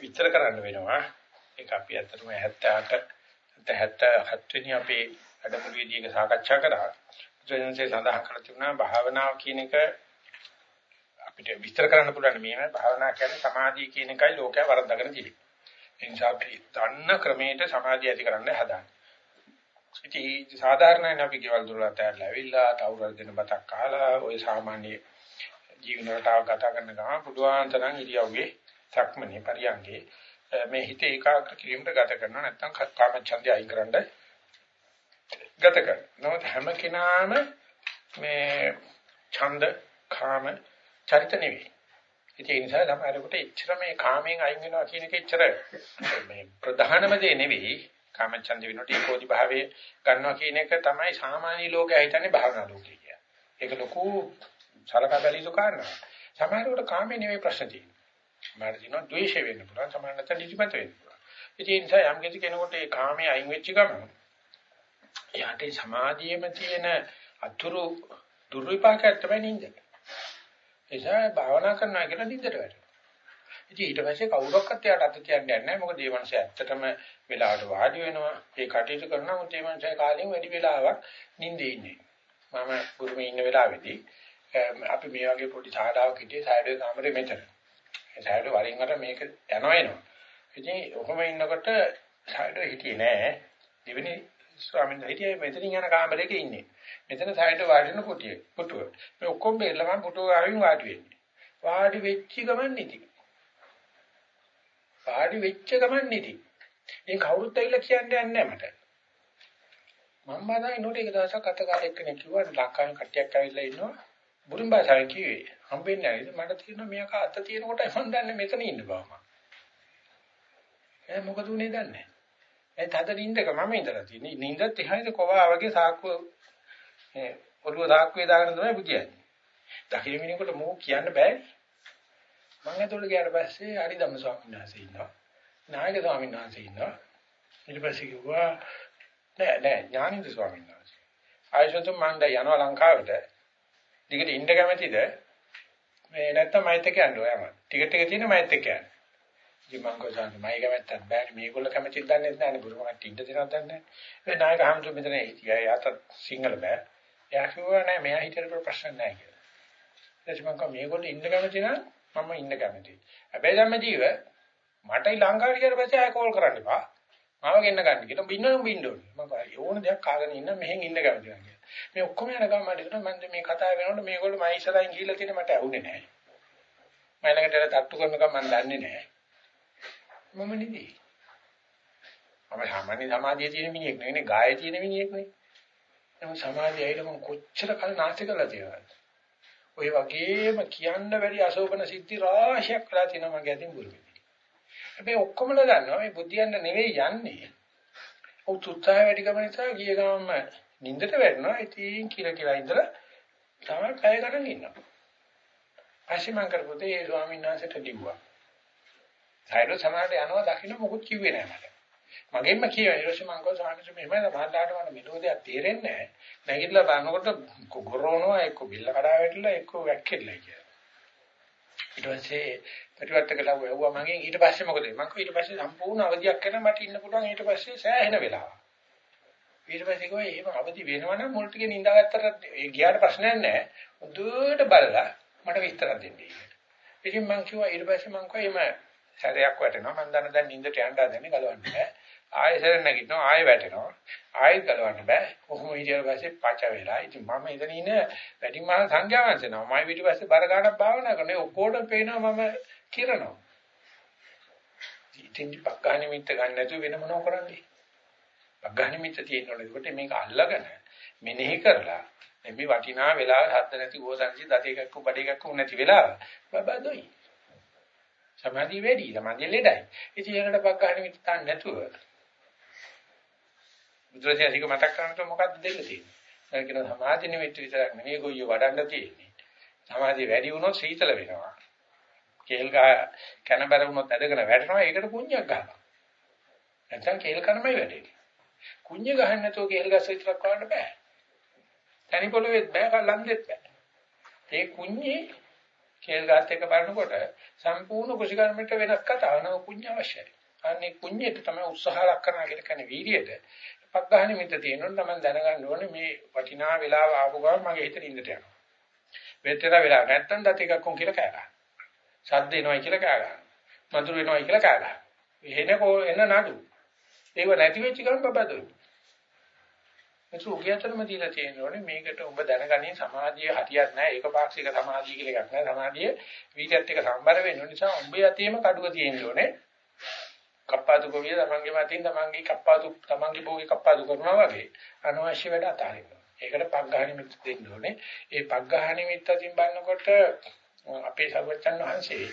විස්තර කරන්න වෙනවා. ඒක අපි ඇත්තටම 78 77 වෙනි අපේ වැඩමුළුවේදී ඒක සාකච්ඡා කරා. ජයන්සේ සඳහන් කර තිබුණා භාවනාව කියන එක අපිට විස්තර කරන්න පුළුවන් මේවයි භාවනා කියන්නේ සමාධිය කියන එකයි ලෝකයා වරද්දාගෙන තියෙන්නේ. ඒ නිසා අපි දන්න ක්‍රමයට සමාධිය ඇති කරන්න හදාගන්න. ඉතින් සාධාරණයෙන් අපි ගෙවල් දොරට ඇවිල්ලා තවුරු දෙන බතක් කාලා ওই සාමාන්‍ය ජීවන රටාව ගත කරන ගමන් පුදුආන් තරම් ඉරියව්වේ සක්මනේ පරියංගේ මේ හිත ඒකාග්‍ර කිරීමට ගත කරනවා නැත්නම් කාම ඡන්දය අයින් කරන්න ගත කරනවා. නමුත් හැම කෙනාම මේ ඡන්ද කාම චරිත නෙවෙයි. ඒ නිසා ළමයිකට එච්චර මේ කාමයෙන් අයින් වෙනවා කියන එක එච්චර මේ ප්‍රධානම දේ නෙවෙයි. කාම ඡන්ද වෙනකොට ඒකෝදි භාවයේ ගන්නවා කියන එක තමයි සාමාන්‍ය ලෝකයා හිතන්නේ භාවනා ලෝකේ කියලා. ඒක ලොකු සලකා බැලිය යුතු කාරණා. සමහරවිට කාමේ නෙවෙයි ප්‍රශ්න තියෙන්නේ. සමහරට දිනවා ද්වේෂය වෙන්න පුළුවන්. සමහරට නිදිමත වෙන්න පුළුවන්. ඒ නිසා යම් කිසි කෙනෙකුට ඒ කාමයේ අයින් වෙච්ච ගමන් එයාට සමාධියේම තියෙන අතුරු දුර්විපාකයක් තමයි නිින්ද. එසා භාවනා කරනවා කියලා නිින්දට වැටෙනවා. ඉතින් ඊට පස්සේ කවුරක්වත් එයාට අත තියන්නේ නැහැ. මොකද මේ මනුස්සයා ඇත්තටම වෙලාවට වාඩි වෙනවා. ඒ කටයුතු කරනවා. මොකද මේ මනුස්සයා කාලෙම වැඩි වෙලාවක් නිින්දේ ඉන්නේ. මම ගුරුමේ ඉන්න වෙලාවේදී අපි මේ වගේ පොඩි ශාලාවක් හිටියේ සායදේ කාමරේ මෙතන. ඒ සායදේ වරින් වර මේක යනවා එනවා. ඉතින් ඔහොම ඉන්නකොට සායදේ හිටියේ නෑ. දෙවෙනි ස්වාමීන් වහන්සේ හිටියේ මෙතනින් යන කාමරයක ඉන්නේ. මෙතන සායදේ වාඩි වෙන කුටිය. පුටුව. මේ ඔක්කොම බෙරලා මම පුටුව ආවින් වාඩි වෙන්නේ. වාඩි වෙච්ච ගමන් නිදි. වාඩි වෙච්ච ගමන් නිදි. ඒ කවුරුත් ඇවිල්ලා කියන්නේ නැහැ මට. මම බාදා නෝට එක දවසක් අත කාලෙක කෙනෙක් කිව්වා ලංකාවේ කට්ටියක් ඇවිල්ලා ඉන්නවා. බුරුම් භාෂාවෙන් කිව්වේ. හම්බෙන්නේ නැහැ. මට තියෙනවා මේක අත තියෙන කොට මම දන්නේ මෙතන ඉන්න බව මම. ඒ මොකද උනේ දන්නේ. ඒ තද නින්දක මම ඉඳලා තියෙන්නේ. නින්දත් එහායිද කොවා වගේ සාක්කුව ඒ ඔළුව සාක්කුවේ දාගෙන තමයි බුදියන්නේ. දකින්න මිනිහෙකුට මොකක් කියන්න බෑ. මම ඇතුළට ගියාට පස්සේ හරිදම්ම ස්වාමීන් වහන්සේ ඉන්නවා. නායක ස්වාමීන් වහන්සේ ඉන්නවා. ඊට පස්සේ කිව්වා නෑ නෑ ඥානින්ද ස්වාමීන් වහන්සේ. ආයශොත් මම දැන් යනවා ලංකාවට. ටිකට ඉන්න කැමතිද? මේ නැත්තම් මයිත් එක්ක යන්න ඔයාම. ටිකට් එක තියෙන මයිත් එක්ක යන්න. ඉතින් මම ගොසන් මයි කැමැත්තක් බෑනේ මේගොල්ලෝ කැමතිද දන්නේ නැහැ බුරුම කට්ටිය ඉන්න දෙනවද දන්නේ නැහැ. ඒ නායක හම්තු මෙතන හිටියා. යාත සිංහල බෑ. එයා කිව්වා නෑ මෙයා හිටියට ප්‍රශ්න නැහැ කියලා. ඊට පස්සේ මම කිව්වා මේගොල්ලෝ ඉන්න කැමති නම් මම ඉන්න කැමතියි. හැබැයි ධම්ම ජීව මට ලංකාවට ගියාට පස්සේ ආයෙ කෝල් කරන්න එපා. මාව ගෙන්න ගන්න කියලා බින්නනම් බින්න ඕනේ. මම ඕන දෙයක් කාගෙන ඉන්න මෙහෙන් ඉන්න කැමති නැහැ කියලා. මේ ඔක්කොම යන ගමන් මට හිතුණා මම මේ කතාව වෙනකොට මේගොල්ලෝ මම ඉස්සරහින් ගිහිල්ලා තියෙන මට ඇහුනේ නැහැ. මම ළඟට තට්ටු කරනකම් මම දන්නේ නැහැ. මම නිදි. මම සාමාන්‍ය සමාධියේ තියෙන මිනිහෙක් නෙවෙයි, ගායේ තියෙන මිනිහෙක් නෙවෙයි. නමුත් සමාධිය ඇවිල්ලා මම කොච්චර කල් නාස්ති කරලා තියෙනවද? ඔය වගේම කියන්න බැරි අශෝභන සිද්ධි රාශියක් කරලා තියෙනවා මගේ අතින් බුරුමේ. හැබැයි ඔක්කොමලා දන්නවා මේ බුද්ධියන්න නෙවෙයි යන්නේ. ඔව් උත්සාහය වැඩි ගමන නිසා ගිය ගමන්ම නින්දට වැටෙනවා. ඉතින් කියලා කියලා ඉඳලා තමයි පැය ගණන් ඉන්නවා. පස්සේ මම කරපොතේ ඒ ස්වාමීන් වහන්සේට ලිව්වා. සයිඩ් සමානට යනවා දකින්න මොකුත් කිව්වේ නෑ මට. මගෙන්ම කියනවා ඊට පස්සේ මම කිව්වා ස්වාමීන් වහන්සේ මෙහෙමයි මහල්ලාට මට මෙලෝදියක් තේරෙන්නේ නෑ. නැගිටලා බලනකොට ගොරවනවා එක්ක බිල්ල කඩා වැටිලා එක්ක වැක්කෙලා කියලා. ඊට පස්සේ ප්‍රතිවර්තක ලව්ව ඇව්වා මගෙන් ඊට පස්සේ මොකද මම කිව්වා ඊට පස්සේ සම්පූර්ණ අවධියක් කරන මට ඉන්න පුළුවන් ඊට පස්සේ සෑහෙන වෙලාවක් ඊට පස්සේ කිව්වා එහෙම අවදි වෙනවනම් මුල් ටිකේ නිදාගත්තට ඒ ගියාට ප්‍රශ්නයක් නැහැ. මුදුවට බලලා මට විස්තර දෙන්න ඉතින් මම කිව්වා ඊට පස්සේ මම කිව්වා එහෙම සැරයක් වැටෙනවා. මම දන්න දැන් නිින්දට යන්න හදන්නේ ගලවන්න බෑ. ආයෙ සැර නැගිටිනවා ආයෙ වැටෙනවා. ආයෙ ගලවන්න බෑ. කොහොම හිටියට පස්සේ පච වෙලා. ඉතින් මම එතන ඉන වැඩි මහා සංඥා වංශනවා මම ඊට පස්සේ බර ගන්නක් භාවනා කරනවා ඔක්කොටම පේනවා මම කිරනවා. ඉතින් පක්කානි මිත්ත ගන්න නැතුව වෙන මොනව කරන්නේ? පක්කානි මිත්ත තියෙනවනේ ඒකට මේක අල්ලගෙන මෙනෙහි කරලා මේ වටිනා වෙලාව හද්ද නැති ගෝසන්සි දති එකක් බඩ එකක් නැති වෙලාව බබා දොයි සමාධිය වැඩි. සමාධිය ලෙඩයි. ඉතින් ඒකට පග්ගහන මිත්‍ර තාන්න නැතුව බුදුරජාණන්සික මතක් කරනකොට මොකද්ද දෙන්න තියෙන්නේ? ඒ කියන සමාධි නිමිත්ත විතරක් නෙවෙයි ගොයිය වඩන්න තියෙන්නේ. සමාධිය වැඩි වුණොත් සීතල වෙනවා. කේල් ගහ කනබර වුණොත් ඇදගෙන වැටෙනවා. ඒකට පුණ්‍යක් ගන්නවා. නැත්නම් කේල් කනමයි වැඩෙන්නේ. කුඤ්ඤ ගහන්න නැතුව කේල් ගස් විතරක් වඩන්න බෑ. තනි පොළොවේත් බෑ කල්ලන්දෙත් බෑ. ඒ කුඤ්ඤේ කේල් ගස් එක බලනකොට සම්පූර්ණ කුෂිකර්මයට වෙනස් කතාවක් නෝ කුඤ්ඤ අවශ්‍යයි. අනේ කුඤ්ඤයට තමයි උත්සාහ ලක් කරනවා කියලා කියන්නේ වීර්යයට. පග්ගහන මිත තියෙනොත් තමයි දැනගන්න ඕනේ මේ වටිනා වෙලාව ආපු ගමන් මගේ හිතේ ඉඳට යනවා. වෙතර වෙලා නැත්තම් දත් එකක් කොන් කියලා කෑ ගන්නවා. ශබ්ද එනවයි කියලා කෑ ගන්නවා. මధుර වෙනවයි කියලා කෑ ගන්නවා. එහෙනකෝ එන නඩු. ඒව නැති වෙච්ච ගමන් බබදොයි. ඒක උගයතරම දීලා තියෙනෝනේ මේකට ඔබ දැනගන්නේ සමාධිය හරියක් නැහැ ඒකපාක්ෂික සමාධිය කියලා එකක් නැහැ සමාධිය වීර්යයත් එක්ක සම්බර වෙන්න නිසා උඹේ අතේම කඩුව තියෙන්න ඕනේ කප්පාදු කවිය තමන්ගේ මතින් තමන්ගේ කප්පාදු තමන්ගේ භෝගේ කප්පාදු කරනවා වගේ අනවශ්‍ය වැඩ අතාරින්න. ඒකට පග්ඝාණි මිත්‍ර දෙන්න ඕනේ. ඒ පග්ඝාණි මිත්‍රින් බලනකොට අපේ සර්වචන් වහන්සේ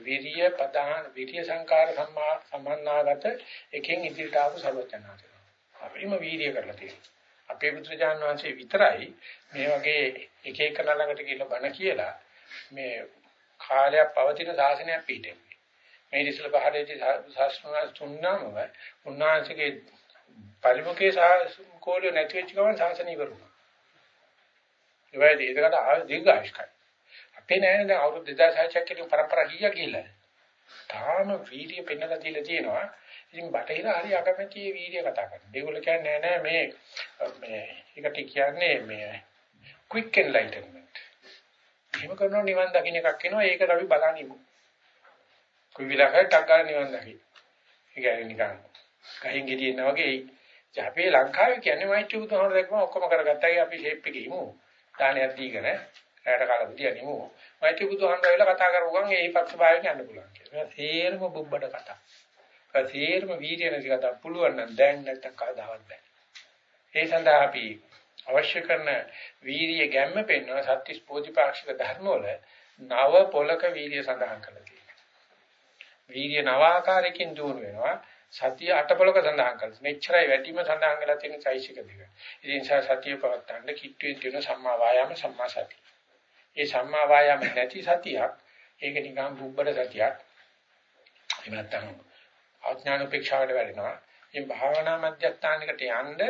විරිය පදාන විරිය සංකාර සම්මා සම්මන්නාගත එකෙන් ඉදිරියට ආපු සර්වචන් වහන්සේ. අපිම වීර්ය කරලා තියෙනවා. අපේ පුත්‍රජාන් වහන්සේ විතරයි මේ වගේ එක එක ළඟට ගිහිල්ලා බණ කියලා මේ කාලයක් පවතින ශාසනයක් පිටින්. මේ ඉස්සල පහරේදී ශාස්ත්‍රඥ තුන්නාමව උන්වහන්සේගේ පරිමුඛයේ කෝලිය නැති වෙච්ච ගමන් ශාසනය ඉවරුණා. ඒ වගේ ඒකට ආ දීර්ඝායුෂ්කයි. අපේ නෑනේ දැන් අවුරුදු 2600ක් කියන පරම්පරා කීයක් ගිහිල්ලා. තාම වීර්ය පෙන්නලා දීලා තියෙනවා. ඉතින් බටහිර හරි අකමැති වීර්ය කතා කරනවා. ඒගොල්ලෝ කියන්නේ නෑ නෑ මේ මේ ඒකට කියන්නේ මේ quick enlightenment. එහෙම කරනවා නිවන් දකින්න එකක් එනවා. ඒකට අපි බලන්නේ කොයි විලාකයක් ගන්න නිවන් දකි. ඒ කියන්නේ නිකන් ගහින් ගෙඩියෙන්න වගේ ඉතින් අපේ ලංකාවේ කියන්නේ මෛත්‍රී බුදුහාමර දැක්කම ඔක්කොම කරගත්තා. අපි ෂේප් එකේ ඉමු. දානයක් දීගෙන රැට කාලා බුදියා නිමු. මෛත්‍රී බුදුහාමර වෙලා කතා කරපු ගමන් ඒ පක්ෂ භාවයෙන් යන්න පුළුවන් කියලා. සේරම බුබ්බඩ කතා. ඒ සේරම වීර්ය නැති කතා පුළුවන් නම් දැන් නැත්තම් කවදාවත් බෑ. ඒ සඳහා අපි අවශ්‍ය කරන වීර්ය ගැම්ම පෙන්වන සත්‍තිස් පෝධිපාක්ෂික ධර්ම වල නව පොලක වීර්ය සඳහන් කරලා වීර්ය නවාකාරයකින් දුර වෙනවා. සතිය අටපොලක සඳහන් කරලා. මෙච්චරයි වැටීම සඳහන් වෙලා තියෙන චෛසික දෙක. ඉතින් නිසා සතිය පවත්තන්න කිට්ටුවේ තියෙන සම්මා වායාම සම්මා සතිය. ඒ සම්මා වායාම නැති සතියක් ඒක නිකන් බුබ්බඩ සතියක්. එහෙම නැත්නම් ආඥාන උපේක්ෂාවට වැඩෙනවා. මේ භාවනා මධ්‍යස්ථානයකට යන්න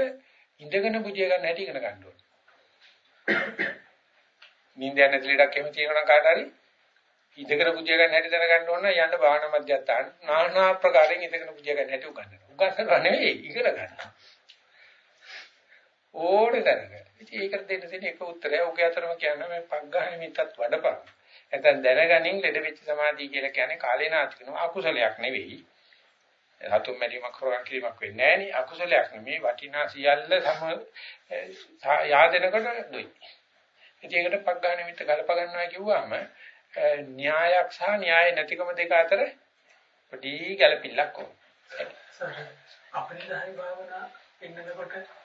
ඉඳගෙන බුදිය ගන්න හැටි ඉගෙන ගන්න ඕනේ. නිින්ද යන දෙලඩක් එහෙම තියෙනවා නම් කාට හරි ඉඳගෙන පුජය ගන්න හැටි දැනගන්න ඕන නම් යන්න භාවනා මධ්‍යස්ථාන নানা ආකාරයෙන් ඉඳගෙන පුජය ගන්න හැටි උගන්වනවා. උගන්වනවා නෙවෙයි ඉගෙන ගන්න. ඕනේ දැනගන්න. ඉතින් ඒකට දෙන්න තියෙන එක උත්තරය ඔගේ අතරම කියන්නේ මේ පග්ගහ නිමිත්තත් වඩපන්. නැත්නම් දැනගනින් ලෙඩ වෙච්ච සමාධිය කියලා කියන්නේ කාලේනාත් කරනවා අකුසලයක් නෙවෙයි. හතුම් මැරීමක් කරන් කිරීමක් වෙන්නේ නැහැ නේ අකුසලයක් නෙමේ වටිනා සියල්ල සම යාදෙනකොට දුයි. ඉතින් ඒකට පග්ගහ නිමිත්ත ගලප ගන්නවා කිව්වම න්‍යායක් සහ න්‍යාය නැතිකම දෙක අතර පොඩි ගැළපිල්ලක් ඕන. අපරිදායි භාවනා ඉන්නකොට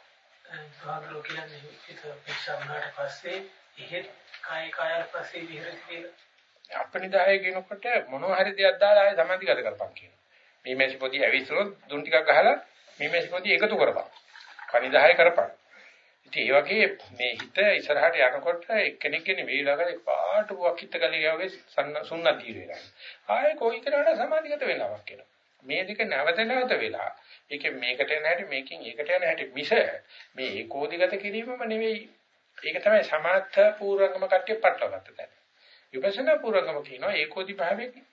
භාගලෝ කියන්නේ හිත පිටසම් වුණාට පස්සේ එහෙත් කාය කාය පස්සේ විහෙරති කියලා. අපනිදාය කියනකොට මොනවා හරි දෙයක් දාලා ආයෙ සමාධිගත කරපන් කියනවා. මේ මේසි පොඩි ඇවිස්සුනොත් දුන් ටිකක් ගහලා මේ මේසි පොඩි එකතු කරපන්. කනිදාය කරපන්. ඉතින් ඒ වගේ මේ හිත ඉස්සරහට යනකොට එක්කෙනෙක් නෙවෙයි ළඟට පාට වකිට ගලිය වගේ සුන්නත් දීර වෙනවා. ආයේ කොයි කරාට සමාධිගත වෙලාවක් එනවා. මේ දෙක නැවත නැවත වෙලා ඒකෙන් මේකට යන හැටි මේකෙන් ඒකට යන හැටි මිස මේ ඒකෝදිගත කිරීමම නෙවෙයි. ඒක තමයි සමාත්ත පූර්වංගම කට්ටිය පටලවගත්ත තැන. විපස්සනා පූර්වංගම කියනවා ඒකෝදි භාවයේ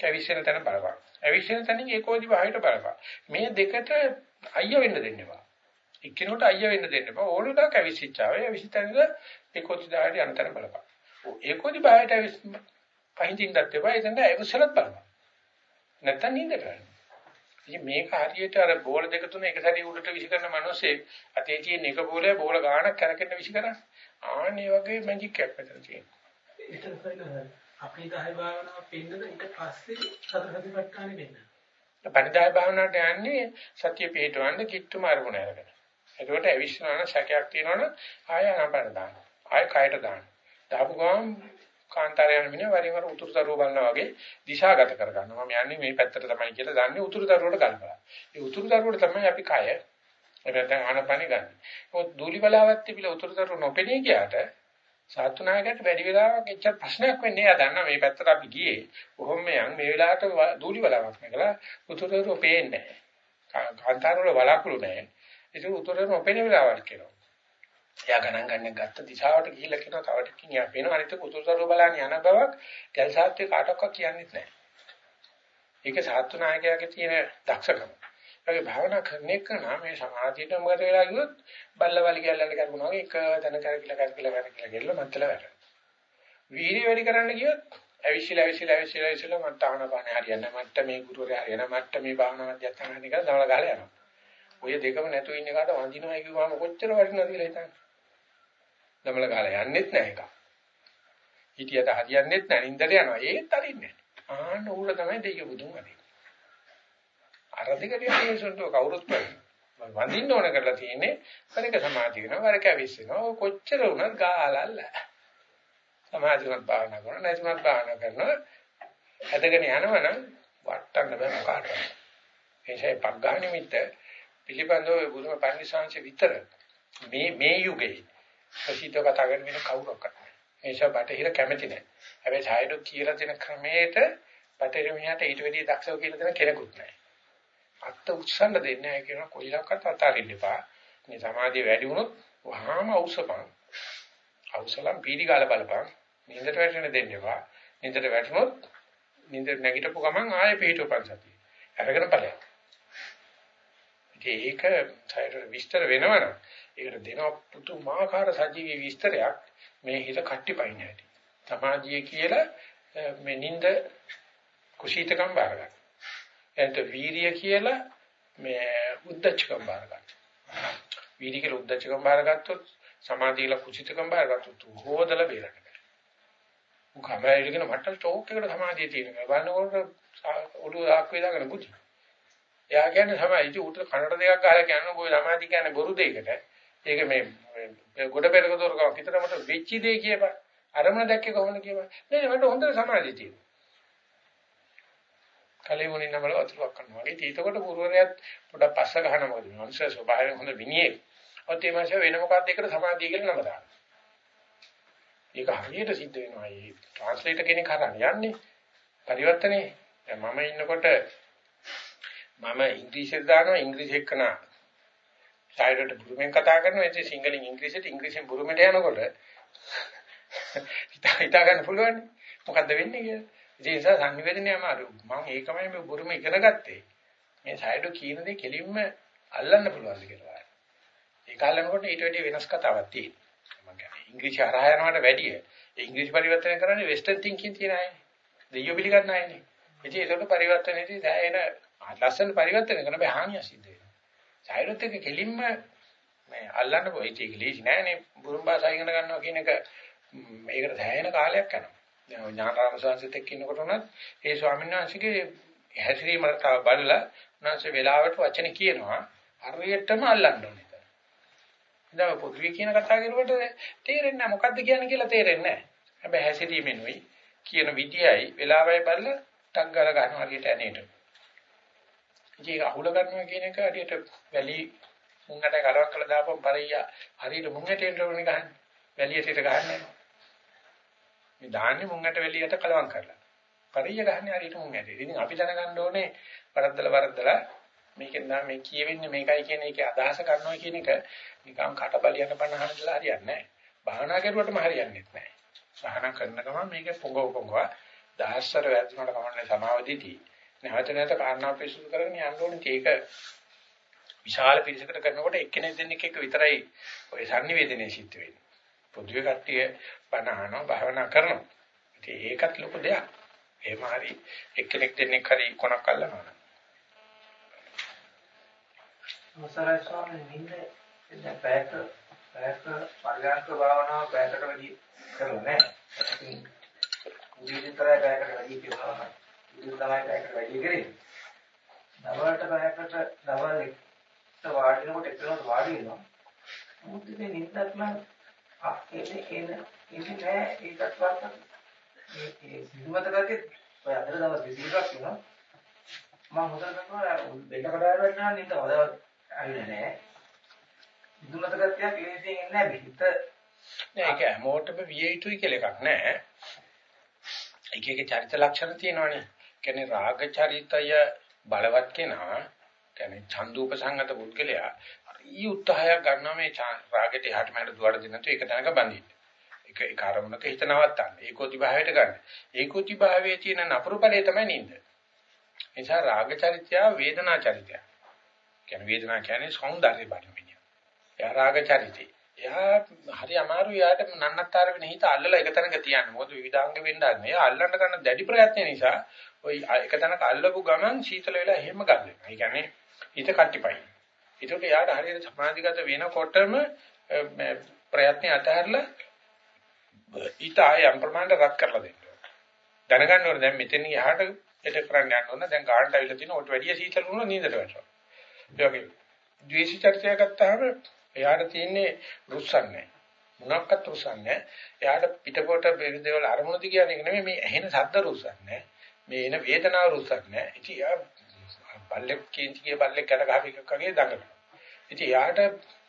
කැවිසෙන තැන බලපන්. අවිසෙන තැනින් ඒකෝදි භාවයට බලපන්. මේ දෙකට අයිය වෙන්න දෙන්න එපා. එක්කිනෙකුට අයිය වෙන්න දෙන්න බෑ. ඕනලා කැවිසිච්චාවේ අවිසිතනද ඒකෝටි දායට අන්තර බලපන්. ඒකෝටි බාහිරට පහින්දින්නත් එපා. එතන ඒකසලත් බලපන්. නැත්තම් නින්ද කරන්න. ඉතින් මේක හරියට අර බෝල දෙක තුන එක සැරේ උඩට විසි කරන මිනිස්සේ අතේ තියෙන එක බෝලේ බෝල ගානක් කරකෙන්න විසි කරන්නේ. ආන්නේ වගේ මැජික් එකක් මෙතන තියෙනවා. අපේ දහය භාවනාව පින්නද ඊට පස්සේ සතර සතිපට්ඨානෙ වෙන්න. පරිදාය භාවනාවට යන්නේ සතිය පිටවන්න කිට්ටුම අරමුණ අරගෙන. එතකොට අවිශ්වාස සැකයක් තියෙනවනම් ආය ආනපන දාන්න. ආය කයට දාන්න. දාපු ගමන් කාන්තාරය යන මිනිහ වරින් වර උතුරු දරුව බලනවා වගේ දිශාගත කරගන්නවා. මම යන්නේ මේ පැත්තට තමයි කියලා දන්නේ උතුරු දරුවට ගල්පලා. ඒ උතුරු දරුවට තමයි අපි කය නැත්නම් ආනපනෙ ගන්න. මොකද දූලි බලාවක් තිබිලා උතුරු දරුව නොපෙනී ගියාට සාතු නායකයට වැඩි වෙලාවක් එච්චර ප්‍රශ්නයක් වෙන්නේ නැහැ. දන්නා මේ පැත්තට අපි ගියේ. කොහොම යන් මේ වෙලාවට දූලි බලාවක් නැගලා උතුරු දරුව පේන්නේ නැහැ. කාන්තාර වල බලාකුළු නැහැ. ඒක උතුරු දරුව නොපෙනී වෙලාවක් කියනවා. එයා ගණන් ගන්න ගත්ත දිශාවට ගිහිල්ලා කියනවා තව ටිකකින් එයා පේනවා අනිත් කුතුසරව බලන්න යන බවක් ගැල් සාත්‍ය කාටවත් කියන්නේත් නැහැ. ඒක සාත්තු නායකයාගේ තියෙන දක්ෂකම. ඒගේ භාවනා කරන එක නම් මේ සමාධියට මොකද වෙලා ගියොත් බල්ලවලි ගැල්ලන්න කරුණා වගේ එක තැන කරකිලා කරකිලා කරකිලා ගෙල්ල මත්තල වැටෙනවා. වීර්ය වැඩි කරන්න ගියොත් ඇවිසිලා ඇවිසිලා ඇවිසිලා ඇවිසිලා මට ආනපාන හරියන්නේ මට මේ ගුරුවරයා හරියන මට මේ භාවනා මධ්‍යස්ථාන හරියන එක දවල් ගහලා යනවා. ඔය දෙකම නැතුව ඉන්න කාට වඳිනවා කියුවාම කොච්චර වටිනවද කියලා හිතන්න. දමල ගහලා යන්නෙත් නැහැ එක. හිටියට හරියන්නෙත් නැහැ නින්දට යනවා. ඒත් අරින්නේ නැහැ. ආන්න ඌර තමයි දෙයිය බුදුන් වදින්නේ. අර දෙකට යන්නේසොන්ට කවුරුත් බලන්නේ. වඳින්න ඕන කරලා තියෙන්නේ වරක සමාධිය වෙනවා වරක අවිස්සනවා. කොච්චර වුණත් ගාලල්ල. සමාධියවත් භාවනා කරන නැතිවත් භාවනා කරනවා. හැදගෙන යනවනම් වටන්න බෑ මොකාටවත්. එනිසා පග්ගා නිමිත්ත පිළිබඳව බුදුම පන්සිංශ විතර මේ මේ යුගයේ ප්‍රසිද්ධ කතා කරන වෙන කවුරක්වත් නැහැ. ඒ නිසා බටහිර කැමති නැහැ. හැබැයි සායඩු කියලා දෙන ක්‍රමයට බටහිර මිනිහට ඊට වැඩිය දක්ෂව කියලා දෙන කෙනෙකුත් නැහැ. අත්ත උත්සන්න දෙන්නේ නැහැ කියන කොයිලක්වත් අතාරින්න එපා. මේ සමාධිය වැඩි වුණොත් වහාම අවශ්‍යපන්. අවශ්‍යලම් පීඩි ගාල බලපන්. නින්දට වැටෙන්න දෙන්න එපා. නින්දට වැටුනොත් නින්ද නැගිටපු ගමන් ආයෙ පිටුපන් සතිය. අරගෙන ඵලයක්. ඒක විස්තර වෙනවනම් ඒකට දෙන පුදුමාකාර සජීවී විස්තරයක් මේ හිත කට්ටිපයින් ඇති. සමාජීය කියලා මේ නිନ୍ଦ කුසීතකම් බාර ගන්න. එතන වීරිය කියලා මේ උද්දච්චකම් බාර ගන්න. වීරිය කියලා උද්දච්චකම් බාර ගත්තොත් සමාධිය කියලා කුසීතකම් බාර ගත්තොත් හොදලා බේරන්න බෑ. උකමයිලගෙන මට චෝක් එකට සමාධිය තියෙනවා. බලනකොට ඔළුව ආක් වේදාගෙන බුද්ධි. එයා කියන්නේ තමයි ඉතින් උට කනට දෙකක් ගහලා කියන්නේ බොයි සමාධිය කියන්නේ බොරු දෙයකට. ඒක මේ ගොඩ පෙරක දොරකක් විතරමට වෙච්ච දේ කියපන්. අරමුණ දැක්කේ කොහොමද කියපන්. නෑ මට හොඳට සමාධිය තියෙනවා. කලෙමුණින් නමල වතුරක් කරනවා වගේ. ඊටකොට පුරවරයත් පොඩක් පස්ස ගහන මොකද? මනුෂ්‍ය ස්වභාවයෙන් හොඳ විනියේ. ඔත් මේ මාසේ වෙන මොකක්ද ඒකට සමාධිය කියලා නම දානවා. ඒක හරියට සිද්ධ වෙනවා. මේ ට්‍රාන්ස්ලේටර් කෙනෙක් හරහා යන්නේ පරිවර්තනේ. දැන් මම ඉන්නකොට මම ඉංග්‍රීසියෙන් දානවා ඉංග්‍රීසි එක්කන සායරට බුරුමෙන් කතා කරනවා ඉතින් සිංහලෙන් ඉංග්‍රීසියට ඉංග්‍රීසියෙන් බුරුමෙට යනකොට හිතා හිතා ගන්න පුළුවන් මොකද්ද වෙන්නේ කියලා. ඉතින් ඒ නිසා සංනිවේදනය අමාරු. මම ඒකමයි මේ බුරුම ඉගෙන ගත්තේ. මේ සායරට කියන දේ කෙලින්ම අල්ලන්න පුළුවන්ද කියලා. ඒක අල්ලනකොට ඊට වැඩි වෙනස් කතාවක් තියෙනවා. මම කියන්නේ ඉංග්‍රීසි හරහා යනවට වැඩිය ඒ ඉංග්‍රීසි පරිවර්තනය කරන්නේ වෙස්ටර්න් තින්කින් තියෙන අයනේ. දෙයියෝ පිළිගන්න අයනේ. ඉතින් ඒකට පරිවර්තනයේදී දැනෙන ලස්සන පරිවර්තන කරන බෑ හානිය සිද්ධ වෙනවා. සයිරොත් එක කෙලින්ම මේ අල්ලන්න පොයි ඒක ලේසි නෑනේ බුරුම් භාෂාව ඉගෙන ගන්නවා කියන එක මේකට දැහැෙන කාලයක් යනවා. දැන් ඥානරාම සංසිත එක්ක ඉන්නකොට උනත් ඒ ස්වාමීන් වහන්සේගේ හැසිරීම බලලා උන්වහන්සේ වෙලාවට වචන කියනවා හරියටම අල්ලන්න ඕනේ. ඉතින් පොදුවේ කියන කතා කරුවට තේරෙන්නේ නැහැ මොකද්ද කියන්නේ කියලා තේරෙන්නේ නැහැ. හැබැයි හැසිරීමෙනුයි කියන විදියයි වෙලාවයි බලලා ටක් ගාලා ගන්නවා හරියට ඇනේට. ඉතින් ඒක අහුල ගන්නවා කියන එක හරියට වැලි මුංගට කරවක් කළා දාපම් පරිය හරියට මුංගට එන්න ඕනේ ගහන්නේ. වැලියට ගහන්නේ. මේ දාන්නේ මුංගට වැලියට කලවම් කරලා. පරිය ගහන්නේ හරියට මුංගට. ඉතින් අපි දැනගන්න ඕනේ වරද්දලා වරද්දලා මේකෙන් නම් මේ කියවෙන්නේ මේකයි කියන එකේ අදහස ගන්නවා කියන එක නිකන් කට බලියන්න බනහන කියලා හරියන්නේ නැහැ. භාවනා කරුවටම හරියන්නේ නැහැ. භාවනා කරන ගමන් මේක පොඟව පොඟව දහස්තර වැදුනට කමන්නේ සමාවදීදී නැවත නැවත කාරණා පිරිසුදු කරගෙන යන්න ඕනේ. ඒක විශාල පිරිසකට කරනකොට එක්කෙනෙක් දෙන්නෙක් එක්ක විතරයි ඔය sannivedanaye සිද්ධ වෙන්නේ. පොදුවේ කට්ටිය බණහනවා භාවනා කරනවා. ඉතින් ඒකත් ලොකු දෙයක්. එහෙම හරි එක්කෙනෙක් දෙන්නෙක් හරි කොනක් අල්ලනවා. මොසරයි ස්වාමීන් වහන්සේ දැන් පැයක පැයක පරිගණක භාවනාව පැයකට වැඩි කරලා නැහැ. උදේ විතරයි පැයකට වැඩි කියලා ඉතින් තමයි පැයකට වැඩි කරේ. දවල්ට පැයකට දවල් එක්ක වාඩි වෙනකොට එක්කනට වාඩි වෙනවා. මොකද මේ නිින්දක් නම් අක්කේ එන ඉන්නේ නැහැ. ඒකත් වත් මේ සිදුමත කරකේ ඔය අතර දවස් 21ක් වෙනවා. මම හොදට කරනවා බෙල්ල කඩාගෙන වැටෙනවා නින්ද වදවත් ඇවිල්ලා නැහැ. සිදුමත කරකයක් ලේසියෙන් එන්නේ නැහැ. හිත නෑ ඒක හැමෝටම විය යුතුයි කියලා එකක් නෑ. එක එක චරිත ලක්ෂණ තියෙනවානේ. කියන්නේ රාග චරිතය බලවත් කෙනා කියන්නේ ඡන්දූපසංගත පුද්ගලයා ඊ උත්සාහයක් ගන්නවා මේ රාගෙට එහාට මෙහාට දුවඩ දෙන්න තු ඒක තැනක බඳින්න. ඒක ඒ කාර්මණක හිත නවත්තන්න. ඒකෝති භාවයට ගන්න. ඒකෝති භාවයේ තියෙන නපුරු ඵලය තමයි නින්ද. නිසා රාග චරිතය වේදනා චරිතය. කියන්නේ වේදනා කියන්නේ సౌందර්ය බලමිනිය. එයා රාග චරිතය. එයා හරි අමාරු යාට නන්නත්තර වෙන හිත අල්ලලා එක තැනක තියන්න. මොකද විවිධාංග වෙන්න හදන. එයා අල්ලන්න ගන්න දැඩි ප්‍රයත්න නිසා ওই එක තැනක අල්ලපු ගමන් සීතල වෙලා එහෙම ගන්න. ඒ කියන්නේ හිත කට්ටිපයි. ඒකට යාට හරියට සමාධිගත වෙනකොටම ප්‍රයත්න අතහැරලා ඊට ආයම් ප්‍රමාණයට රත් කරලා දෙන්න. දැනගන්න ඕනේ දැන් මෙතන යහට එට කරන්න යන්න ඕන. දැන් ගානට අවිලා තියෙන ඔට වැඩිය සීතල වුණා නින්දට වැටෙනවා. ඒ වගේ ද්වේෂ චර්චය ගත්තාම එයාට තියෙන්නේ රුස්සන්නේ. මොනක්වත් රුස්සන්නේ. එයාට පිටපොට බෙරදේවල් අරමුණු දිග යන එක නෙමෙයි මේ ඇහෙන ශබ්ද රුස්සන්නේ. මේ එන වේදනාව රුස්සන්නේ. ඉතින් එයා බල්ලෙක් කේන්තිගේ බල්ලෙක් කර ගහ එකක් වගේ දඟලනවා. ඉතින් එයාට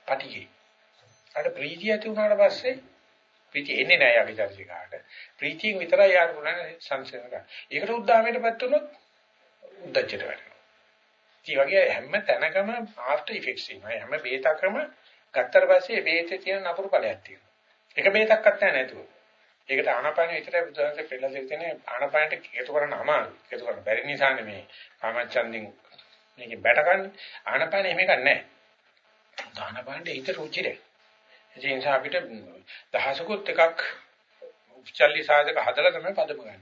පටිගේ. අර ප්‍රීතිය ඇති වුණාට පස්සේ ප්‍රීතිය එන්නේ නැහැ යාගේ චර්චිකාට. ප්‍රීතියෙන් විතරයි යාර පුළන්නේ සංසයන ගන්න. ඒකට උද්දාමයටපත් වුණොත් උද්දච්චයට වැටෙනවා. ඉතින් වගේ හැම තැනකම ආෆ්ටර් ඉෆෙක්ට්ස් ඉන්නවා. හැම බේතකම ගත්තට පස්සේ බේතේ තියෙන නපුරු ඵලයක් තියෙනවා. එක බේතක්වත් නැහැ නේතුව. ඒකට ආනාපානෙ විතරයි බුදුහන්සේ පෙළලා දෙන්නේ තියෙන්නේ ආනාපානට හේතු කරන්න අමාරුයි. හේතු කරන්න බැරි නිසානේ මේ කාමච්ඡන්දින් මේකේ බැටකන්නේ. ආනාපානෙ එහෙම එකක් නැහැ. ආනාපානෙට හිත රුචිරේ. ඒ නිසා අපිට දහසකුත් එකක් උච්චල්ලි සාධක හදලා තමයි පදම ගන්න.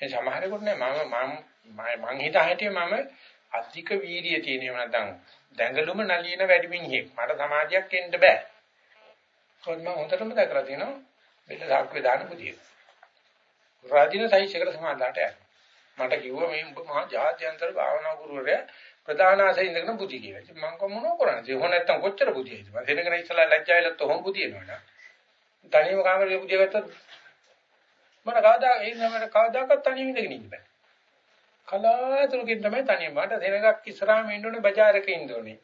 ඒ සමහරෙකුට නෑ මම මම මං හිතා හිටියේ මම අධික වීර්යය තියෙනව නැත්නම් දැඟලුම නලියන වැඩි මිනිහෙක්. මට සමාජයක් එන්න බෑ. කොහොමද මම හොඳටම දැකලා තියෙනවා මෙන්න සාක්කුවේ දාන පුතිය. රාජින සයිසකට සමාදාට යන්න. මට කිව්වා මේ උඹ මහා ජාත්‍යන්තර භාවනා ගුරුවරයා ප්‍රධානාසයෙන් ඉඳගෙන බුද්ධි කියලා. ඉතින් මං කො මොනව කරන්නේ? හො නැත්තම් කොච්චර බුද්ධියද? මම දෙනගෙන ඉස්සලා ලැජ්ජායිලත් හොම් බුද්ධියනවනේ. තනියම කාමරේ බුද්ධිය ගත්තත් මම කවදා ඒ නමර කවදාකවත් තනියම ඉඳගෙන ඉන්න බෑ. කලාතුරකින් තමයි තනියම මට දෙනගක් ඉස්සරහාම ඉන්න ඕනේ බજારක ඉන්න ඕනේ.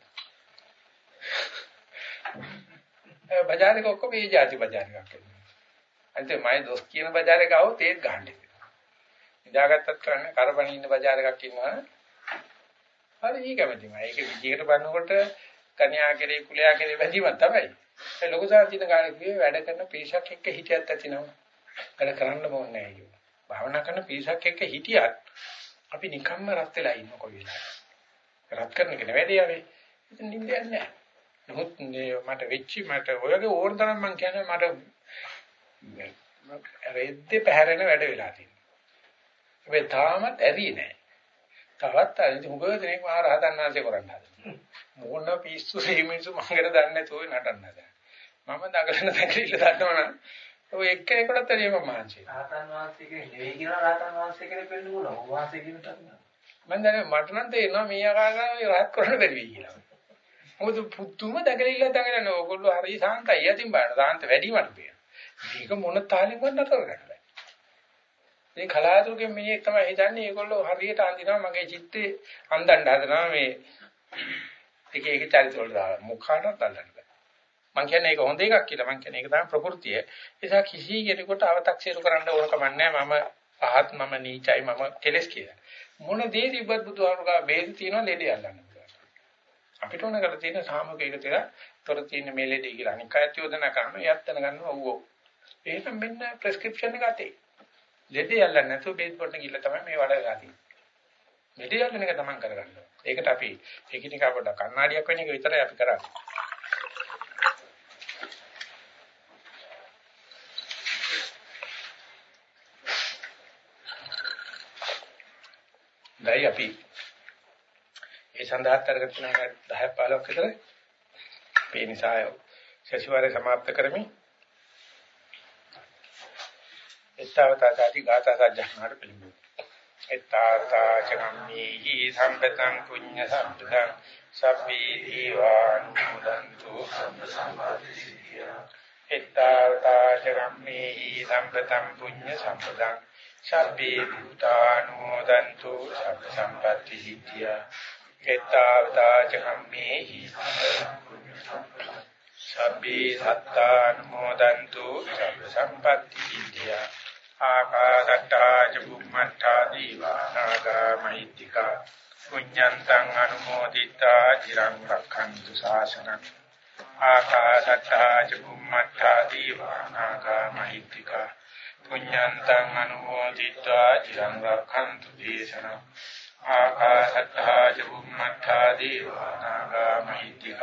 බજારක ඔක්කොම ඒ જાති බજારකක්. අනිත් මම දොස් කියන බજાર එක આવොත් ඒත් ගහන්න කියලා. නිදාගත්තත් කරන්න කරපණ ඉන්න බજાર එකක් ඉන්නවා. හරි ඊ කැමතිම. ඒක විදිහට බලනකොට කන්‍යා කෙරේ කුලයා කෙරේ බැඳීමක් තමයි. ඒ ලොකු සාතින කාලේ වැඩ කරන පීෂක් එක්ක හිටියත් ඇතිනවා. වැඩ කරන්න ඕනේ නෑ ඒක. භාවනා කරන පීෂක් එක්ක හිටියත් අපි නිකම්ම රත් වෙලා ඉන්න කොයි වෙලාවෙ. රත් කරන එක නෙවෙයි යන්නේ. ඉතින් නිින්ද යන්නේ නෑ. නමුත් මට වෙච්චි මට ඔයගේ ඕන තරම් මං කියන්නේ මට රෙද්දේ පැහැරෙන වැඩ වෙලා තියෙනවා. හැබැයි තාමත් ඇරියේ නැහැ. තවත් අනිත් මුගව දෙනෙක් මහා රහතන් වහන්සේ කරන්න හදනවා. මොන පිස්සු මේ මිනිස්සු මංගල දන්නේ නැතුව නටන්න හදනවා. මම දඟලන දඟලිල්ල දන්නවනම් ඔය එක්කෙනෙකුට තේරෙම මාංශය. රහතන් වහන්සේ කෙනෙක් නෙවෙයි කියලා රහතන් වහන්සේ කෙනෙක් වෙන්න ඕන. වහන්සේ කියන තරම. මම දන්නේ මට නම් තේරෙනවා මේ ආකාරව රහත් කරන්න බැරි වෙයි කියලා. මොකද පුතුම දඟලිල්ල දඟලන ඕගොල්ලෝ හරි සාන්තයි. යතින් බලන්න සාන්ත වැඩි මට පේනවා. මේක මොන තාලෙන්වත් නතර කරන්න බෑ. මේ කලාතුරකින් මිනිහෙක් තමයි හිතන්නේ ඒගොල්ලෝ හරියට අඳිනවා මගේ චිත්තේ අන්දන්න හදනවා මේ එක එක චරිත වල දාලා මුඛාටත් අල්ලන්න බෑ. මං කියන්නේ ඒක හොඳ එකක් කියලා. මං කියන්නේ ඒක තමයි ප්‍රകൃතිය. ඒ නිසා කිසි කෙනෙකුට අව탁සිරු කරන්න ඕන කමක් නැහැ. මම පහත් මම නීචයි මම කෙලස් කියලා. මොන දේ තිබ්බත් බුදුහාමුදුරුවෝ බේද තියනවා ලෙඩ යල්ලන්න පුළුවන්. අපිට ඕන කරලා තියෙන සාමූහික එක තියලා තොර තියෙන මේ ලෙඩ කියලා අනික් අයත් යෝජනා කරනවා. එයත් දැනගන්නවා ඔව් ඔව්. එහෙනම් මෙන්න ප්‍රෙස්ක්‍රිප්ෂන් එක අතේ. ලෙඩ යල්ලන්නේ නැතුව බේත් පොට්ට ගිහලා තමයි මේ වැඩ කරන්නේ. ලෙඩ යල්ලන එක තමන් කරගන්න ඕනේ. ඒකට අපි ඒකිනික පොඩ්ඩක් කණ්ණාඩියක් වෙන එක විතරයි අපි කරන්නේ. දැයි අපි ඒ සඳහා කරගත්ත 10 15ක් විතර මේ නිසා සතිವಾರේ સમાપ્ત කරමි. එත්තවතාචාති ගාථා සජ්ජහනාට පිළිඹු. එත්තාතා චනම්මේහි සම්පතං පුඤ්ඤ සම්පතං සබ්බී දීවානුදන්තු සම්ප සම්පති සිද්ධියා. එත්තාවතා චරම්මේ සම්පතම් පුඤ්ඤ සම්පදං සබ්බේ භූතානුමෝදන්තු සබ්බ සම්පatti සිද්ධියා. එත්තාවතා චරම්මේ සබ්බේ සත්තානුමෝදන්තු සබ්බ සම්පatti සිද්ධියා. ආකාසට්ටා ච බුම්මට්ටා දීවානාගා මහිත්‍තික පුඤ්ඤන්තං අනුමෝදිතා චිරං රක්ඛන්තු ශාසනං ආකාසට්ටා ච බුම්මට්ටා දීවානාගා මහිත්‍තික පුඤ්ඤන්තං අනුමෝදිතා චිරං රක්ඛන්තු දේශනං ආකාසට්ටා ච බුම්මට්ටා දීවානාගා මහිත්‍තික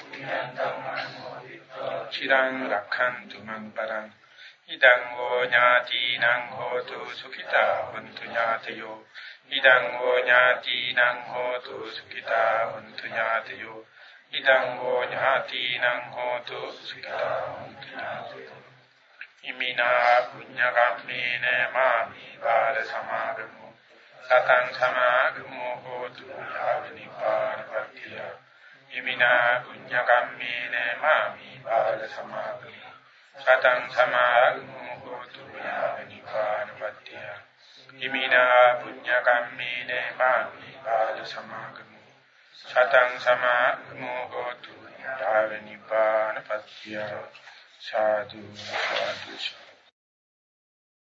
පුඤ්ඤන්තං අනුමෝදිතා චිරං රක්ඛන්තු මං පරං ඉදං හෝ ඥාතිනං හෝතු සුඛිතා වന്തു ඥාතයෝ. ඉදං හෝ ඥාතිනං හෝතු සුඛිතා වന്തു ඥාතයෝ. ඉදං හෝ ඥාතිනං හෝතු සුඛිතා වന്തു ඥාතයෝ. ඉමිනා පුඤ්ඤ කම්මේන මාමි බාල සමාගමු. සතං සමාගමු හෝතු යාව නිපාතපත්තිය ඉමිනා පුඤ්ඤ කම්මේන මාමි බාල සමාගමු. සතං සමාගමු හෝතු යාව නිපාතපත්තිය ඉමිනා පුඤ්ඤ කම්මේන මාමි බාල සමාගමු සතං සමාධිමෝ හෝතු යාව නිපාන පත්‍ය සාදු සාදු.